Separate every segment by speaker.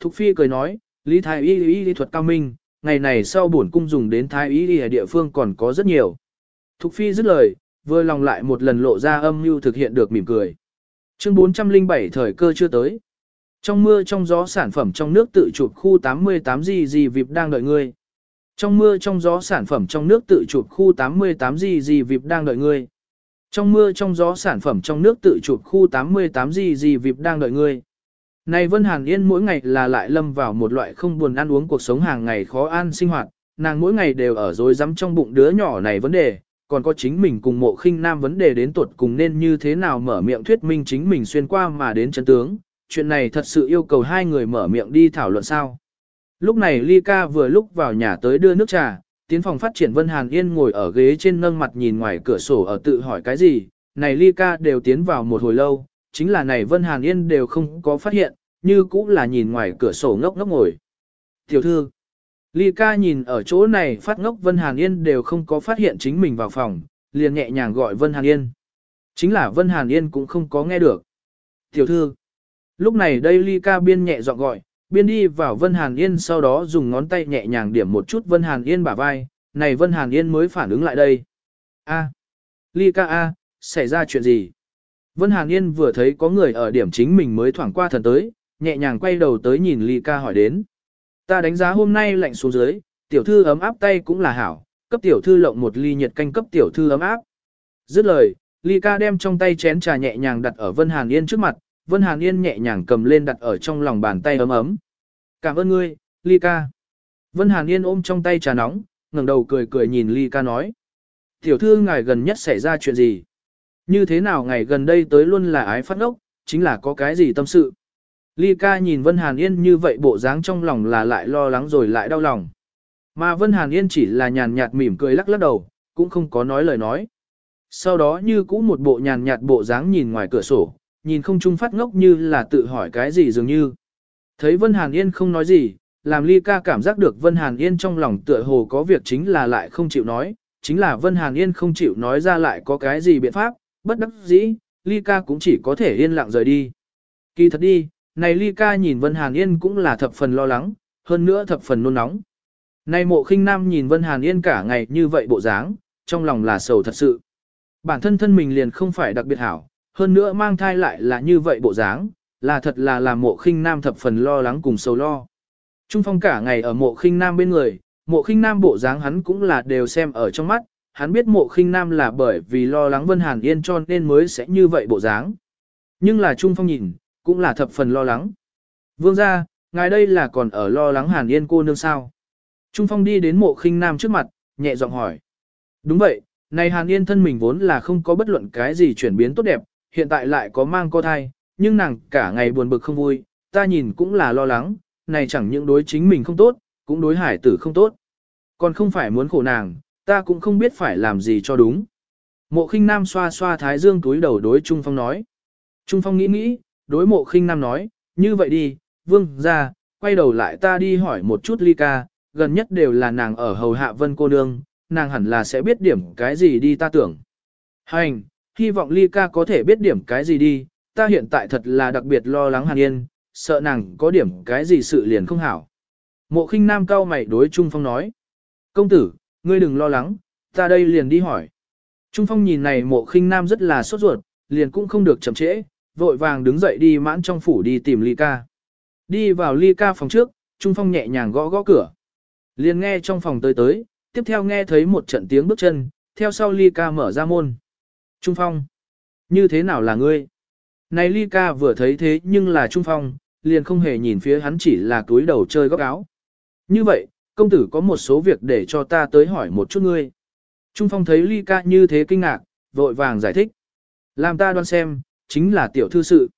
Speaker 1: Thục Phi cười nói, Lý Thái Y Y Y thuật cao minh, ngày này sau bổn cung dùng đến Thái Y Y địa phương còn có rất nhiều. Thục Phi dứt lời, vừa lòng lại một lần lộ ra âm mưu thực hiện được mỉm cười. Chương 407 thời cơ chưa tới. Trong mưa trong gió sản phẩm trong nước tự chụp khu 88 gì gì vịp đang đợi ngươi. Trong mưa trong gió sản phẩm trong nước tự chụp khu 88 gì gì vịp đang đợi ngươi. Trong mưa trong gió sản phẩm trong nước tự chụp khu 88 gì gì vịp đang đợi ngươi. Này Vân Hàn Yên mỗi ngày là lại lâm vào một loại không buồn ăn uống cuộc sống hàng ngày khó an sinh hoạt, nàng mỗi ngày đều ở dối rắm trong bụng đứa nhỏ này vấn đề, còn có chính mình cùng mộ khinh nam vấn đề đến tuột cùng nên như thế nào mở miệng thuyết minh chính mình xuyên qua mà đến chân tướng, chuyện này thật sự yêu cầu hai người mở miệng đi thảo luận sao. Lúc này Ly Ca vừa lúc vào nhà tới đưa nước trà, tiến phòng phát triển Vân Hàn Yên ngồi ở ghế trên nâng mặt nhìn ngoài cửa sổ ở tự hỏi cái gì, này Ly Ca đều tiến vào một hồi lâu, chính là này Vân Hàn Yên đều không có phát hiện, như cũng là nhìn ngoài cửa sổ ngốc ngốc ngồi. Tiểu thư, Ly Ca nhìn ở chỗ này phát ngốc Vân Hàn Yên đều không có phát hiện chính mình vào phòng, liền nhẹ nhàng gọi Vân Hàn Yên. Chính là Vân Hàn Yên cũng không có nghe được. Tiểu thư, lúc này đây Ly Ca biên nhẹ giọng gọi, biên đi vào Vân Hàn Yên sau đó dùng ngón tay nhẹ nhàng điểm một chút Vân Hàn Yên bả vai, này Vân Hàn Yên mới phản ứng lại đây. A, Ly Ca A, xảy ra chuyện gì? Vân Hàn Yên vừa thấy có người ở điểm chính mình mới thoảng qua thần tới, nhẹ nhàng quay đầu tới nhìn Ly Ca hỏi đến. Ta đánh giá hôm nay lạnh xuống dưới, tiểu thư ấm áp tay cũng là hảo, cấp tiểu thư lộng một ly nhiệt canh cấp tiểu thư ấm áp. Dứt lời, Ly Ca đem trong tay chén trà nhẹ nhàng đặt ở Vân Hàn Yên trước mặt, Vân Hàn Yên nhẹ nhàng cầm lên đặt ở trong lòng bàn tay ấm ấm. Cảm ơn ngươi, Ly Ca. Vân Hàn Yên ôm trong tay trà nóng, ngẩng đầu cười cười nhìn Ly Ca nói. Tiểu thư ngài gần nhất xảy ra chuyện gì? Như thế nào ngày gần đây tới luôn là ái phát ngốc, chính là có cái gì tâm sự? Ly ca nhìn Vân Hàn Yên như vậy bộ dáng trong lòng là lại lo lắng rồi lại đau lòng. Mà Vân Hàn Yên chỉ là nhàn nhạt mỉm cười lắc lắc đầu, cũng không có nói lời nói. Sau đó như cũ một bộ nhàn nhạt bộ dáng nhìn ngoài cửa sổ, nhìn không trung phát ngốc như là tự hỏi cái gì dường như. Thấy Vân Hàn Yên không nói gì, làm Ly ca cảm giác được Vân Hàn Yên trong lòng tựa hồ có việc chính là lại không chịu nói, chính là Vân Hàn Yên không chịu nói ra lại có cái gì biện pháp, bất đắc dĩ, Ly ca cũng chỉ có thể yên lặng rời đi. Kỳ thật đi, này Ly ca nhìn Vân Hàn Yên cũng là thập phần lo lắng, hơn nữa thập phần nôn nóng. Này mộ khinh nam nhìn Vân Hàn Yên cả ngày như vậy bộ dáng, trong lòng là sầu thật sự. Bản thân thân mình liền không phải đặc biệt hảo, hơn nữa mang thai lại là như vậy bộ dáng, là thật là làm mộ khinh nam thập phần lo lắng cùng sầu lo. Trung phong cả ngày ở mộ khinh nam bên người, mộ khinh nam bộ dáng hắn cũng là đều xem ở trong mắt, hắn biết mộ khinh nam là bởi vì lo lắng Vân Hàn Yên cho nên mới sẽ như vậy bộ dáng. Nhưng là Trung phong nhìn, cũng là thập phần lo lắng. Vương gia, ngài đây là còn ở lo lắng Hàn Yên cô nương sao? Trung Phong đi đến mộ khinh nam trước mặt, nhẹ giọng hỏi. Đúng vậy, này Hàn Yên thân mình vốn là không có bất luận cái gì chuyển biến tốt đẹp, hiện tại lại có mang co thai, nhưng nàng cả ngày buồn bực không vui, ta nhìn cũng là lo lắng, này chẳng những đối chính mình không tốt, cũng đối hải tử không tốt. Còn không phải muốn khổ nàng, ta cũng không biết phải làm gì cho đúng. Mộ khinh nam xoa xoa thái dương túi đầu đối Trung Phong nói. Trung Phong nghĩ nghĩ, đối mộ khinh nam nói, như vậy đi, vương ra, quay đầu lại ta đi hỏi một chút ly ca, gần nhất đều là nàng ở hầu hạ vân cô nương, nàng hẳn là sẽ biết điểm cái gì đi ta tưởng. Hành, hy vọng ly ca có thể biết điểm cái gì đi, ta hiện tại thật là đặc biệt lo lắng hàn yên, sợ nàng có điểm cái gì sự liền không hảo. Mộ khinh nam cao mày đối Trung Phong nói. Công tử, ngươi đừng lo lắng, ta đây liền đi hỏi. Trung Phong nhìn này mộ khinh nam rất là sốt ruột, liền cũng không được chậm trễ, vội vàng đứng dậy đi mãn trong phủ đi tìm ly ca. Đi vào ly ca phòng trước, Trung Phong nhẹ nhàng gõ gõ cửa. Liền nghe trong phòng tới tới, tiếp theo nghe thấy một trận tiếng bước chân, theo sau ly ca mở ra môn. Trung Phong, như thế nào là ngươi? Này ly ca vừa thấy thế nhưng là Trung Phong, liền không hề nhìn phía hắn chỉ là túi đầu chơi góc áo. Như vậy, công tử có một số việc để cho ta tới hỏi một chút ngươi. Trung Phong thấy ly ca như thế kinh ngạc, vội vàng giải thích. Làm ta đoán xem, chính là tiểu thư sự.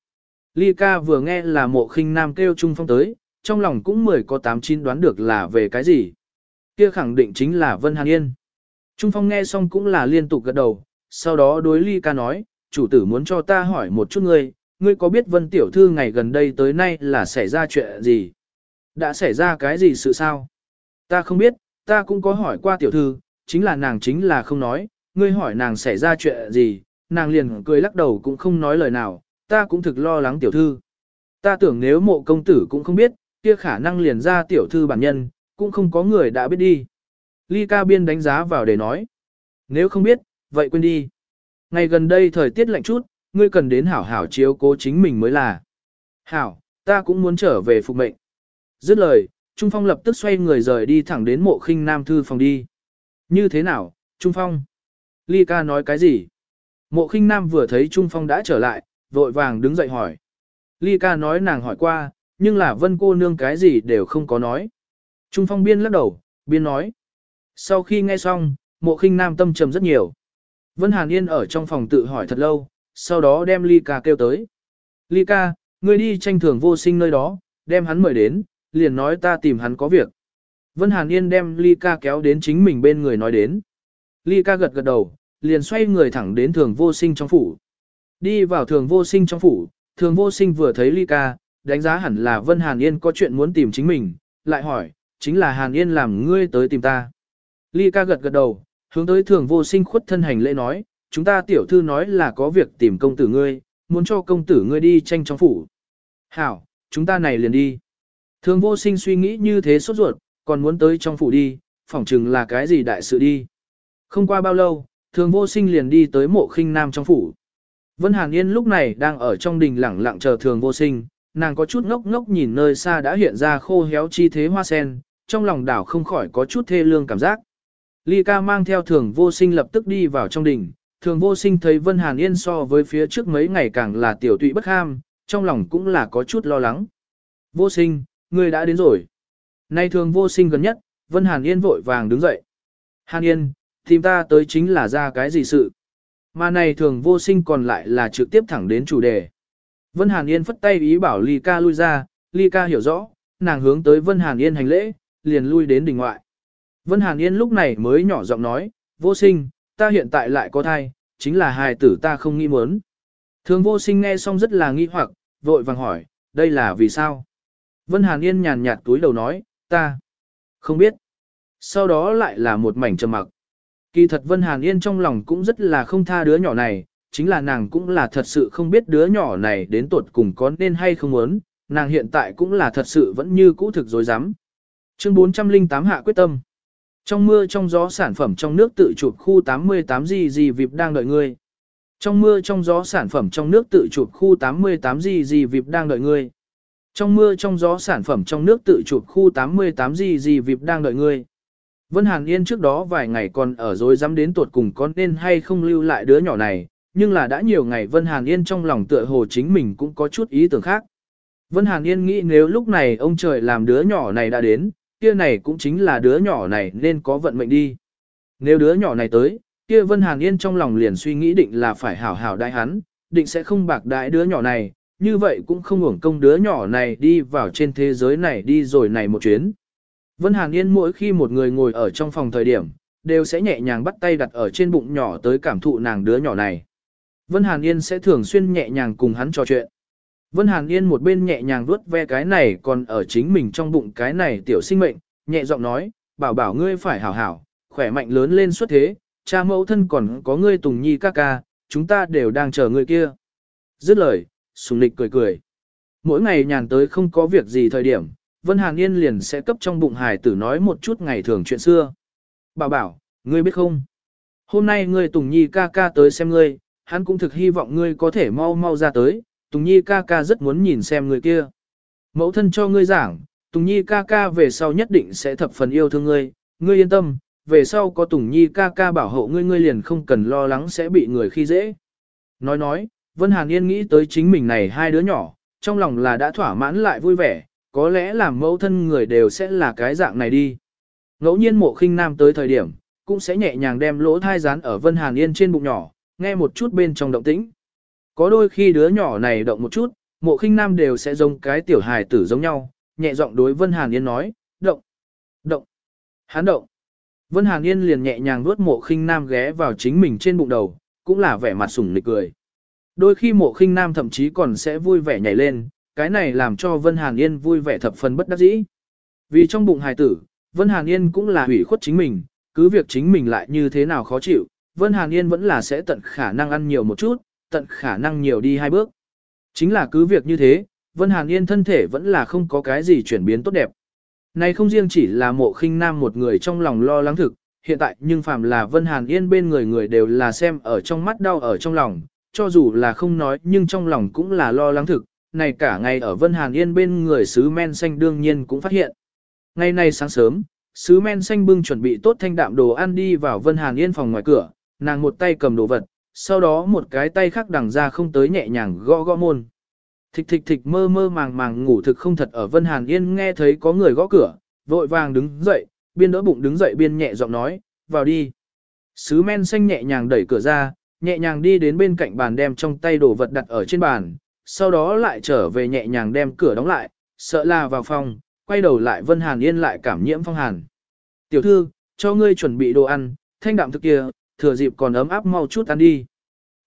Speaker 1: Ly ca vừa nghe là mộ khinh nam kêu Trung Phong tới, trong lòng cũng mười có tám chín đoán được là về cái gì. Kia khẳng định chính là Vân Hàn Yên. Trung Phong nghe xong cũng là liên tục gật đầu, sau đó đối Ly ca nói, chủ tử muốn cho ta hỏi một chút ngươi, ngươi có biết Vân Tiểu Thư ngày gần đây tới nay là xảy ra chuyện gì? Đã xảy ra cái gì sự sao? Ta không biết, ta cũng có hỏi qua Tiểu Thư, chính là nàng chính là không nói, ngươi hỏi nàng xảy ra chuyện gì, nàng liền cười lắc đầu cũng không nói lời nào, ta cũng thực lo lắng tiểu thư. Ta tưởng nếu mộ công tử cũng không biết, kia khả năng liền ra tiểu thư bản nhân, cũng không có người đã biết đi. Ly ca biên đánh giá vào để nói. Nếu không biết, vậy quên đi. Ngày gần đây thời tiết lạnh chút, ngươi cần đến hảo hảo chiếu cố chính mình mới là. Hảo, ta cũng muốn trở về phục mệnh. Dứt lời, Trung Phong lập tức xoay người rời đi thẳng đến mộ khinh nam thư phòng đi. Như thế nào, Trung Phong? Ly ca nói cái gì? Mộ khinh nam vừa thấy Trung Phong đã trở lại, vội vàng đứng dậy hỏi. Ly ca nói nàng hỏi qua, nhưng là vân cô nương cái gì đều không có nói. Trung Phong biên lắc đầu, biên nói. Sau khi nghe xong, mộ khinh nam tâm trầm rất nhiều. Vân Hàn Yên ở trong phòng tự hỏi thật lâu, sau đó đem Ly ca kêu tới. Ly ca, ngươi đi tranh thưởng vô sinh nơi đó, đem hắn mời đến, liền nói ta tìm hắn có việc. Vân Hàn Yên đem Ly ca kéo đến chính mình bên người nói đến. Ly ca gật gật đầu, liền xoay người thẳng đến thường vô sinh trong phủ. Đi vào thường vô sinh trong phủ, thường vô sinh vừa thấy Ly ca, đánh giá hẳn là Vân Hàn Yên có chuyện muốn tìm chính mình, lại hỏi, chính là Hàn Yên làm ngươi tới tìm ta. Ly ca gật gật đầu, hướng tới thường vô sinh khuất thân hành lễ nói, chúng ta tiểu thư nói là có việc tìm công tử ngươi, muốn cho công tử ngươi đi tranh trong phủ. Hảo, chúng ta này liền đi. Thường vô sinh suy nghĩ như thế sốt ruột, còn muốn tới trong phủ đi, phỏng chừng là cái gì đại sự đi. Không qua bao lâu, thường vô sinh liền đi tới mộ khinh nam trong phủ. Vân Hàn Yên lúc này đang ở trong đình lẳng lặng chờ thường vô sinh, nàng có chút ngốc ngốc nhìn nơi xa đã hiện ra khô héo chi thế hoa sen, trong lòng đảo không khỏi có chút thê lương cảm giác. Ly ca mang theo thường vô sinh lập tức đi vào trong đình, thường vô sinh thấy Vân Hàn Yên so với phía trước mấy ngày càng là tiểu tụy bất ham, trong lòng cũng là có chút lo lắng. Vô sinh, Ngươi đã đến rồi. Nay thường vô sinh gần nhất, Vân Hàn Yên vội vàng đứng dậy. Hàn Yên, tìm ta tới chính là ra cái gì sự. Mà này thường vô sinh còn lại là trực tiếp thẳng đến chủ đề. Vân Hàn Yên phất tay ý bảo Ly ca lui ra, Ly ca hiểu rõ, nàng hướng tới Vân Hàn Yên hành lễ, liền lui đến đỉnh ngoại. Vân Hàn Yên lúc này mới nhỏ giọng nói, vô sinh, ta hiện tại lại có thai, chính là hài tử ta không nghĩ muốn. Thường vô sinh nghe xong rất là nghi hoặc, vội vàng hỏi, đây là vì sao? Vân Hàn Yên nhàn nhạt túi đầu nói, ta không biết. Sau đó lại là một mảnh trầm mặc. Kỳ thật Vân Hàn Yên trong lòng cũng rất là không tha đứa nhỏ này, chính là nàng cũng là thật sự không biết đứa nhỏ này đến tuột cùng có nên hay không muốn, nàng hiện tại cũng là thật sự vẫn như cũ thực dối rắm Chương 408 hạ quyết tâm. Trong mưa trong gió sản phẩm trong nước tự chụp khu 88 gì gì vịp đang đợi ngươi. Trong mưa trong gió sản phẩm trong nước tự chụp khu 88 gì gì vịp đang đợi ngươi. Trong mưa trong gió sản phẩm trong nước tự chụp khu 88 gì gì vịp đang đợi ngươi. Vân Hàn Yên trước đó vài ngày còn ở dối dám đến tuột cùng con nên hay không lưu lại đứa nhỏ này, nhưng là đã nhiều ngày Vân Hàn Yên trong lòng tựa hồ chính mình cũng có chút ý tưởng khác. Vân Hàn Yên nghĩ nếu lúc này ông trời làm đứa nhỏ này đã đến, kia này cũng chính là đứa nhỏ này nên có vận mệnh đi. Nếu đứa nhỏ này tới, kia Vân Hàn Yên trong lòng liền suy nghĩ định là phải hảo hảo đại hắn, định sẽ không bạc đại đứa nhỏ này, như vậy cũng không hưởng công đứa nhỏ này đi vào trên thế giới này đi rồi này một chuyến. Vân Hàn Yên mỗi khi một người ngồi ở trong phòng thời điểm, đều sẽ nhẹ nhàng bắt tay đặt ở trên bụng nhỏ tới cảm thụ nàng đứa nhỏ này. Vân Hàn Yên sẽ thường xuyên nhẹ nhàng cùng hắn trò chuyện. Vân Hàn Yên một bên nhẹ nhàng vuốt ve cái này còn ở chính mình trong bụng cái này tiểu sinh mệnh, nhẹ giọng nói, bảo bảo ngươi phải hảo hảo, khỏe mạnh lớn lên suốt thế, cha mẫu thân còn có ngươi Tùng Nhi ca ca, chúng ta đều đang chờ ngươi kia. Dứt lời, Sùng Nịch cười cười. Mỗi ngày nhàn tới không có việc gì thời điểm, Vân Hàn Yên liền sẽ cấp trong bụng hài tử nói một chút ngày thường chuyện xưa. Bảo bảo, ngươi biết không? Hôm nay ngươi Tùng Nhi ca ca tới xem ngươi, hắn cũng thực hy vọng ngươi có thể mau mau ra tới, Tùng Nhi ca ca rất muốn nhìn xem người kia. Mẫu thân cho ngươi giảng, Tùng Nhi ca ca về sau nhất định sẽ thập phần yêu thương ngươi, ngươi yên tâm, về sau có Tùng Nhi ca ca bảo hộ ngươi ngươi liền không cần lo lắng sẽ bị người khi dễ. Nói nói, Vân Hàn Yên nghĩ tới chính mình này hai đứa nhỏ, trong lòng là đã thỏa mãn lại vui vẻ, có lẽ làm mẫu thân người đều sẽ là cái dạng này đi. Ngẫu nhiên mộ khinh nam tới thời điểm, cũng sẽ nhẹ nhàng đem lỗ thai rán ở Vân Hàn Yên trên bụng nhỏ, nghe một chút bên trong động tĩnh. Có đôi khi đứa nhỏ này động một chút, mộ khinh nam đều sẽ giống cái tiểu hài tử giống nhau, nhẹ giọng đối Vân Hàn Yên nói, động, động, hắn động. Vân Hàn Yên liền nhẹ nhàng vuốt mộ khinh nam ghé vào chính mình trên bụng đầu, cũng là vẻ mặt sủng nịch cười. Đôi khi mộ khinh nam thậm chí còn sẽ vui vẻ nhảy lên, cái này làm cho Vân Hàn Yên vui vẻ thập phần bất đắc dĩ. Vì trong bụng hài tử, Vân Hàn Yên cũng là hủy khuất chính mình, cứ việc chính mình lại như thế nào khó chịu, Vân Hàn Yên vẫn là sẽ tận khả năng ăn nhiều một chút, tận khả năng nhiều đi hai bước. Chính là cứ việc như thế, Vân Hàn Yên thân thể vẫn là không có cái gì chuyển biến tốt đẹp. Này không riêng chỉ là mộ khinh nam một người trong lòng lo lắng thực, hiện tại nhưng phàm là Vân Hàn Yên bên người người đều là xem ở trong mắt đau ở trong lòng, cho dù là không nói nhưng trong lòng cũng là lo lắng thực, này cả ngày ở Vân Hàn Yên bên người sứ men xanh đương nhiên cũng phát hiện. Ngày nay sáng sớm, sứ men xanh bưng chuẩn bị tốt thanh đạm đồ ăn đi vào Vân Hàn Yên phòng ngoài cửa, nàng một tay cầm đồ vật, sau đó một cái tay khác đằng ra không tới nhẹ nhàng gõ gõ môn. Thịch thịch thịch mơ mơ màng màng ngủ thực không thật ở Vân Hàn Yên nghe thấy có người gõ cửa, vội vàng đứng dậy, biên đỡ bụng đứng dậy biên nhẹ giọng nói, vào đi. Sứ men xanh nhẹ nhàng đẩy cửa ra, nhẹ nhàng đi đến bên cạnh bàn đem trong tay đồ vật đặt ở trên bàn, sau đó lại trở về nhẹ nhàng đem cửa đóng lại, sợ là vào phòng, quay đầu lại Vân Hàn Yên lại cảm nhiễm phong hàn. Tiểu thư, cho ngươi chuẩn bị đồ ăn, thanh đạm thực kia, thừa dịp còn ấm áp mau chút ăn đi.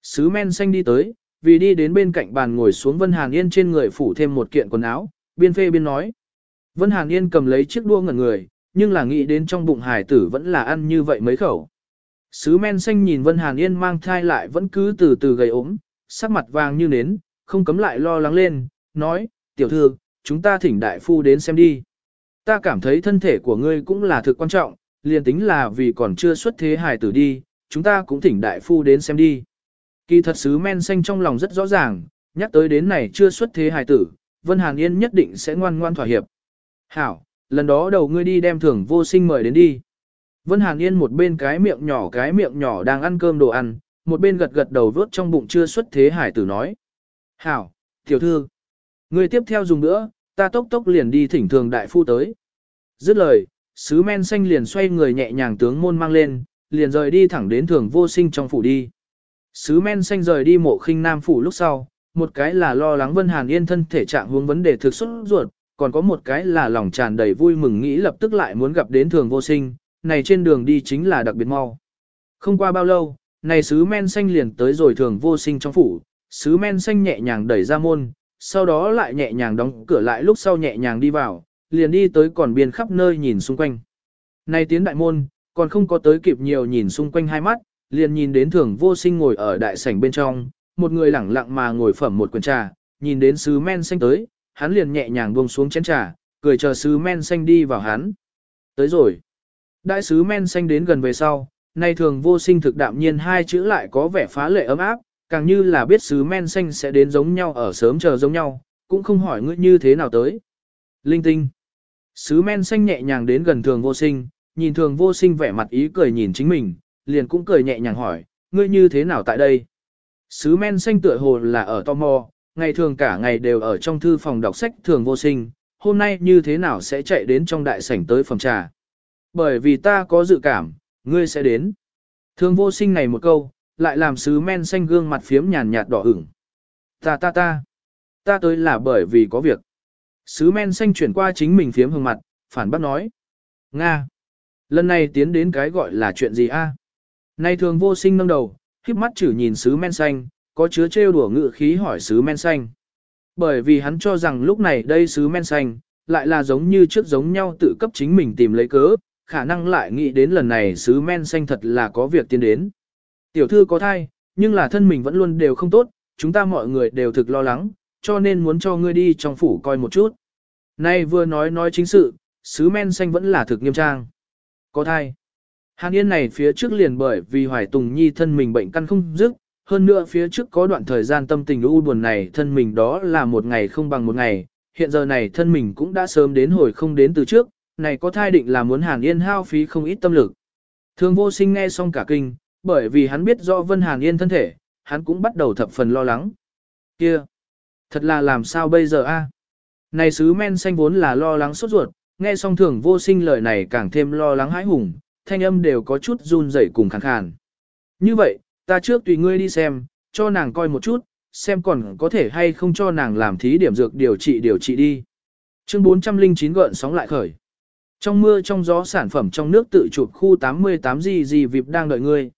Speaker 1: Sứ men xanh đi tới, vì đi đến bên cạnh bàn ngồi xuống Vân Hàn Yên trên người phủ thêm một kiện quần áo, biên phê biên nói. Vân Hàn Yên cầm lấy chiếc đua ngẩn người, nhưng là nghĩ đến trong bụng hải tử vẫn là ăn như vậy mấy khẩu. Sứ men xanh nhìn Vân Hàn Yên mang thai lại vẫn cứ từ từ gầy ốm, sắc mặt vàng như nến, không cấm lại lo lắng lên, nói, tiểu thư, chúng ta thỉnh đại phu đến xem đi. Ta cảm thấy thân thể của ngươi cũng là thực quan trọng, liền tính là vì còn chưa xuất thế hài tử đi, chúng ta cũng thỉnh đại phu đến xem đi. Kỳ thật sứ men xanh trong lòng rất rõ ràng, nhắc tới đến này chưa xuất thế hài tử, Vân Hàn Yên nhất định sẽ ngoan ngoan thỏa hiệp. Hảo, lần đó đầu ngươi đi đem thưởng vô sinh mời đến đi. Vân Hàn Yên một bên cái miệng nhỏ cái miệng nhỏ đang ăn cơm đồ ăn, một bên gật gật đầu vớt trong bụng chưa xuất thế hải tử nói. Hảo, tiểu thư, ngươi tiếp theo dùng nữa, ta tốc tốc liền đi thỉnh thường đại phu tới. Dứt lời, sứ men xanh liền xoay người nhẹ nhàng tướng môn mang lên, liền rời đi thẳng đến thường vô sinh trong phủ đi. Sứ men xanh rời đi mộ khinh nam phủ lúc sau, một cái là lo lắng Vân Hàn Yên thân thể trạng hướng vấn đề thực xuất ruột, còn có một cái là lòng tràn đầy vui mừng nghĩ lập tức lại muốn gặp đến thường vô sinh, này trên đường đi chính là đặc biệt mau. Không qua bao lâu, này sứ men xanh liền tới rồi thường vô sinh trong phủ, sứ men xanh nhẹ nhàng đẩy ra môn, sau đó lại nhẹ nhàng đóng cửa lại lúc sau nhẹ nhàng đi vào, liền đi tới còn biên khắp nơi nhìn xung quanh. Này tiến đại môn, còn không có tới kịp nhiều nhìn xung quanh hai mắt, liền nhìn đến thường vô sinh ngồi ở đại sảnh bên trong, một người lẳng lặng mà ngồi phẩm một quần trà, nhìn đến sứ men xanh tới, hắn liền nhẹ nhàng buông xuống chén trà, cười chờ sứ men xanh đi vào hắn. Tới rồi. Đại sứ men xanh đến gần về sau, nay thường vô sinh thực đạm nhiên hai chữ lại có vẻ phá lệ ấm áp, càng như là biết sứ men xanh sẽ đến giống nhau ở sớm chờ giống nhau, cũng không hỏi ngươi như thế nào tới. Linh tinh. Sứ men xanh nhẹ nhàng đến gần thường vô sinh, nhìn thường vô sinh vẻ mặt ý cười nhìn chính mình, liền cũng cười nhẹ nhàng hỏi, ngươi như thế nào tại đây? Sứ men xanh tựa hồ là ở tò mò, ngày thường cả ngày đều ở trong thư phòng đọc sách thường vô sinh, hôm nay như thế nào sẽ chạy đến trong đại sảnh tới phòng trà? Bởi vì ta có dự cảm, ngươi sẽ đến. Thường vô sinh này một câu, lại làm sứ men xanh gương mặt phiếm nhàn nhạt đỏ ửng. Ta ta ta, ta tới là bởi vì có việc. Sứ men xanh chuyển qua chính mình phiếm hương mặt, phản bác nói. Nga, lần này tiến đến cái gọi là chuyện gì a? Nay thường vô sinh nâng đầu, khiếp mắt chử nhìn sứ men xanh, có chứa trêu đùa ngự khí hỏi sứ men xanh. Bởi vì hắn cho rằng lúc này đây sứ men xanh, lại là giống như trước giống nhau tự cấp chính mình tìm lấy cớ, khả năng lại nghĩ đến lần này sứ men xanh thật là có việc tiến đến. Tiểu thư có thai, nhưng là thân mình vẫn luôn đều không tốt, chúng ta mọi người đều thực lo lắng, cho nên muốn cho ngươi đi trong phủ coi một chút. Nay vừa nói nói chính sự, sứ men xanh vẫn là thực nghiêm trang. Có thai. Hàn Yên này phía trước liền bởi vì Hoài Tùng Nhi thân mình bệnh căn không dứt, hơn nữa phía trước có đoạn thời gian tâm tình u buồn này thân mình đó là một ngày không bằng một ngày, hiện giờ này thân mình cũng đã sớm đến hồi không đến từ trước, này có thai định là muốn Hàn Yên hao phí không ít tâm lực. Thường vô sinh nghe xong cả kinh, bởi vì hắn biết rõ Vân Hàn Yên thân thể, hắn cũng bắt đầu thập phần lo lắng. Kia! Thật là làm sao bây giờ a? Này sứ men xanh vốn là lo lắng sốt ruột, nghe xong thường vô sinh lời này càng thêm lo lắng hãi hùng, thanh âm đều có chút run rẩy cùng khàn khàn. Như vậy, ta trước tùy ngươi đi xem, cho nàng coi một chút, xem còn có thể hay không cho nàng làm thí điểm dược điều trị điều trị đi. Chương 409 gợn sóng lại khởi. Trong mưa trong gió sản phẩm trong nước tự chụp khu 88 gì gì vịp đang đợi ngươi.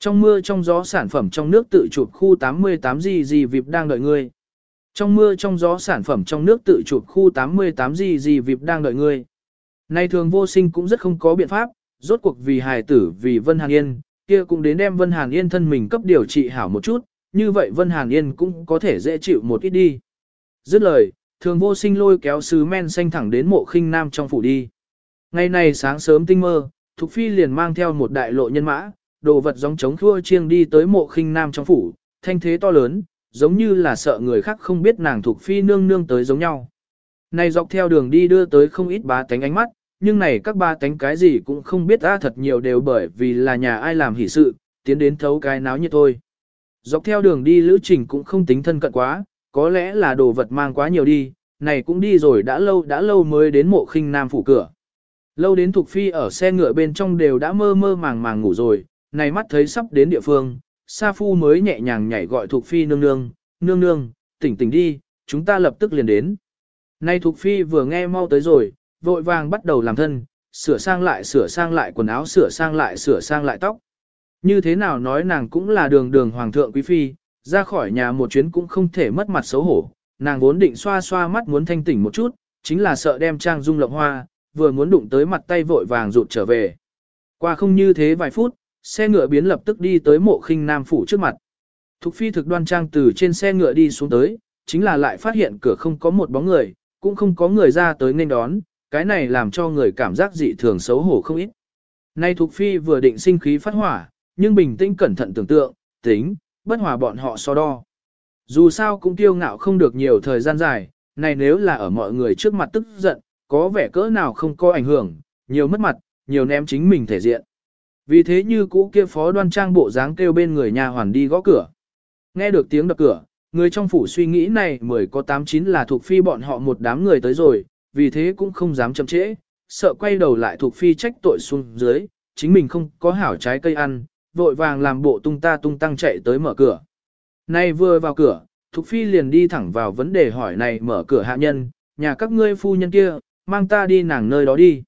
Speaker 1: Trong mưa trong gió sản phẩm trong nước tự chụp khu 88 gì gì vịp đang đợi ngươi. Trong mưa trong gió sản phẩm trong nước tự chụp khu 88 gì gì vịp đang đợi ngươi. Này thường vô sinh cũng rất không có biện pháp, rốt cuộc vì hài tử vì Vân Hàn Yên, kia cũng đến đem Vân Hàn Yên thân mình cấp điều trị hảo một chút, như vậy Vân Hàn Yên cũng có thể dễ chịu một ít đi. Dứt lời, Thường vô sinh lôi kéo sứ men xanh thẳng đến mộ khinh nam trong phủ đi. Ngày này sáng sớm tinh mơ, Thục Phi liền mang theo một đại lộ nhân mã, đồ vật giống chống thua chiêng đi tới mộ khinh nam trong phủ, thanh thế to lớn, giống như là sợ người khác không biết nàng Thục Phi nương nương tới giống nhau. Này dọc theo đường đi đưa tới không ít bá tánh ánh mắt, nhưng này các ba tánh cái gì cũng không biết ra thật nhiều đều bởi vì là nhà ai làm hỷ sự, tiến đến thấu cái náo như thôi. Dọc theo đường đi lữ trình cũng không tính thân cận quá, có lẽ là đồ vật mang quá nhiều đi, này cũng đi rồi đã lâu đã lâu mới đến mộ khinh nam phủ cửa. Lâu đến Thục Phi ở xe ngựa bên trong đều đã mơ mơ màng màng ngủ rồi, này mắt thấy sắp đến địa phương, Sa Phu mới nhẹ nhàng nhảy gọi Thục Phi nương nương, nương nương, tỉnh tỉnh đi, chúng ta lập tức liền đến. Nay Thục Phi vừa nghe mau tới rồi, vội vàng bắt đầu làm thân, sửa sang lại sửa sang lại quần áo sửa sang lại sửa sang lại tóc. Như thế nào nói nàng cũng là đường đường hoàng thượng quý phi, ra khỏi nhà một chuyến cũng không thể mất mặt xấu hổ, nàng vốn định xoa xoa mắt muốn thanh tỉnh một chút, chính là sợ đem trang dung lộng hoa, vừa muốn đụng tới mặt tay vội vàng rụt trở về. Qua không như thế vài phút, xe ngựa biến lập tức đi tới mộ khinh nam phủ trước mặt. Thục phi thực đoan trang từ trên xe ngựa đi xuống tới, chính là lại phát hiện cửa không có một bóng người, cũng không có người ra tới nên đón, cái này làm cho người cảm giác dị thường xấu hổ không ít. Nay Thục Phi vừa định sinh khí phát hỏa, nhưng bình tĩnh cẩn thận tưởng tượng, tính, bất hòa bọn họ so đo. Dù sao cũng tiêu ngạo không được nhiều thời gian dài, này nếu là ở mọi người trước mặt tức giận, có vẻ cỡ nào không có ảnh hưởng, nhiều mất mặt, nhiều ném chính mình thể diện. Vì thế như cũ kia phó đoan trang bộ dáng kêu bên người nhà hoàn đi gõ cửa. Nghe được tiếng đập cửa, người trong phủ suy nghĩ này mười có tám chín là thuộc phi bọn họ một đám người tới rồi, vì thế cũng không dám chậm trễ, sợ quay đầu lại thuộc phi trách tội xuống dưới, chính mình không có hảo trái cây ăn, vội vàng làm bộ tung ta tung tăng chạy tới mở cửa. Nay vừa vào cửa, Thục Phi liền đi thẳng vào vấn đề hỏi này mở cửa hạ nhân, nhà các ngươi phu nhân kia, mang ta đi nàng nơi đó đi.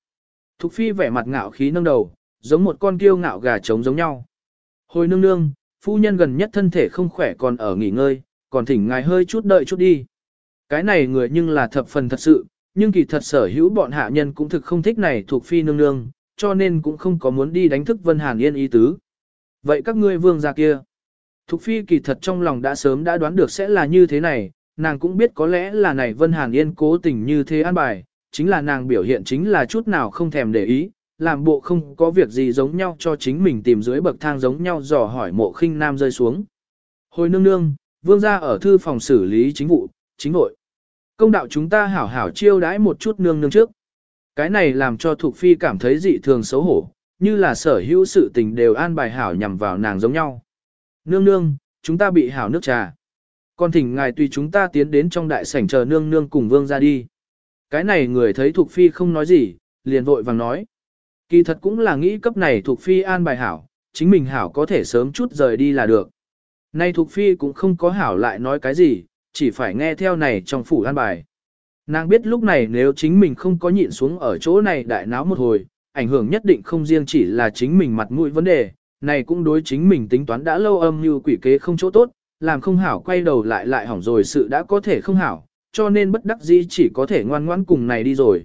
Speaker 1: Thục Phi vẻ mặt ngạo khí nâng đầu, giống một con kiêu ngạo gà trống giống nhau. Hồi nương nương, phu nhân gần nhất thân thể không khỏe còn ở nghỉ ngơi, còn thỉnh ngài hơi chút đợi chút đi. Cái này người nhưng là thập phần thật sự, nhưng kỳ thật sở hữu bọn hạ nhân cũng thực không thích này thuộc phi nương nương, cho nên cũng không có muốn đi đánh thức Vân Hàn Yên ý tứ. Vậy các ngươi vương gia kia, Thục phi kỳ thật trong lòng đã sớm đã đoán được sẽ là như thế này, nàng cũng biết có lẽ là này Vân Hàn Yên cố tình như thế an bài, chính là nàng biểu hiện chính là chút nào không thèm để ý, làm bộ không có việc gì giống nhau cho chính mình tìm dưới bậc thang giống nhau dò hỏi mộ khinh nam rơi xuống. Hồi nương nương, vương gia ở thư phòng xử lý chính vụ, chính nội. Công đạo chúng ta hảo hảo chiêu đãi một chút nương nương trước. Cái này làm cho Thục Phi cảm thấy dị thường xấu hổ, như là sở hữu sự tình đều an bài hảo nhằm vào nàng giống nhau. Nương nương, chúng ta bị hảo nước trà. Còn thỉnh ngài tùy chúng ta tiến đến trong đại sảnh chờ nương nương cùng vương ra đi. Cái này người thấy Thục Phi không nói gì, liền vội vàng nói. Kỳ thật cũng là nghĩ cấp này Thục Phi an bài hảo, chính mình hảo có thể sớm chút rời đi là được. Nay Thục Phi cũng không có hảo lại nói cái gì, chỉ phải nghe theo này trong phủ an bài. Nàng biết lúc này nếu chính mình không có nhịn xuống ở chỗ này đại náo một hồi, ảnh hưởng nhất định không riêng chỉ là chính mình mặt mũi vấn đề, này cũng đối chính mình tính toán đã lâu âm như quỷ kế không chỗ tốt, làm không hảo quay đầu lại lại hỏng rồi sự đã có thể không hảo, cho nên bất đắc dĩ chỉ có thể ngoan ngoãn cùng này đi rồi.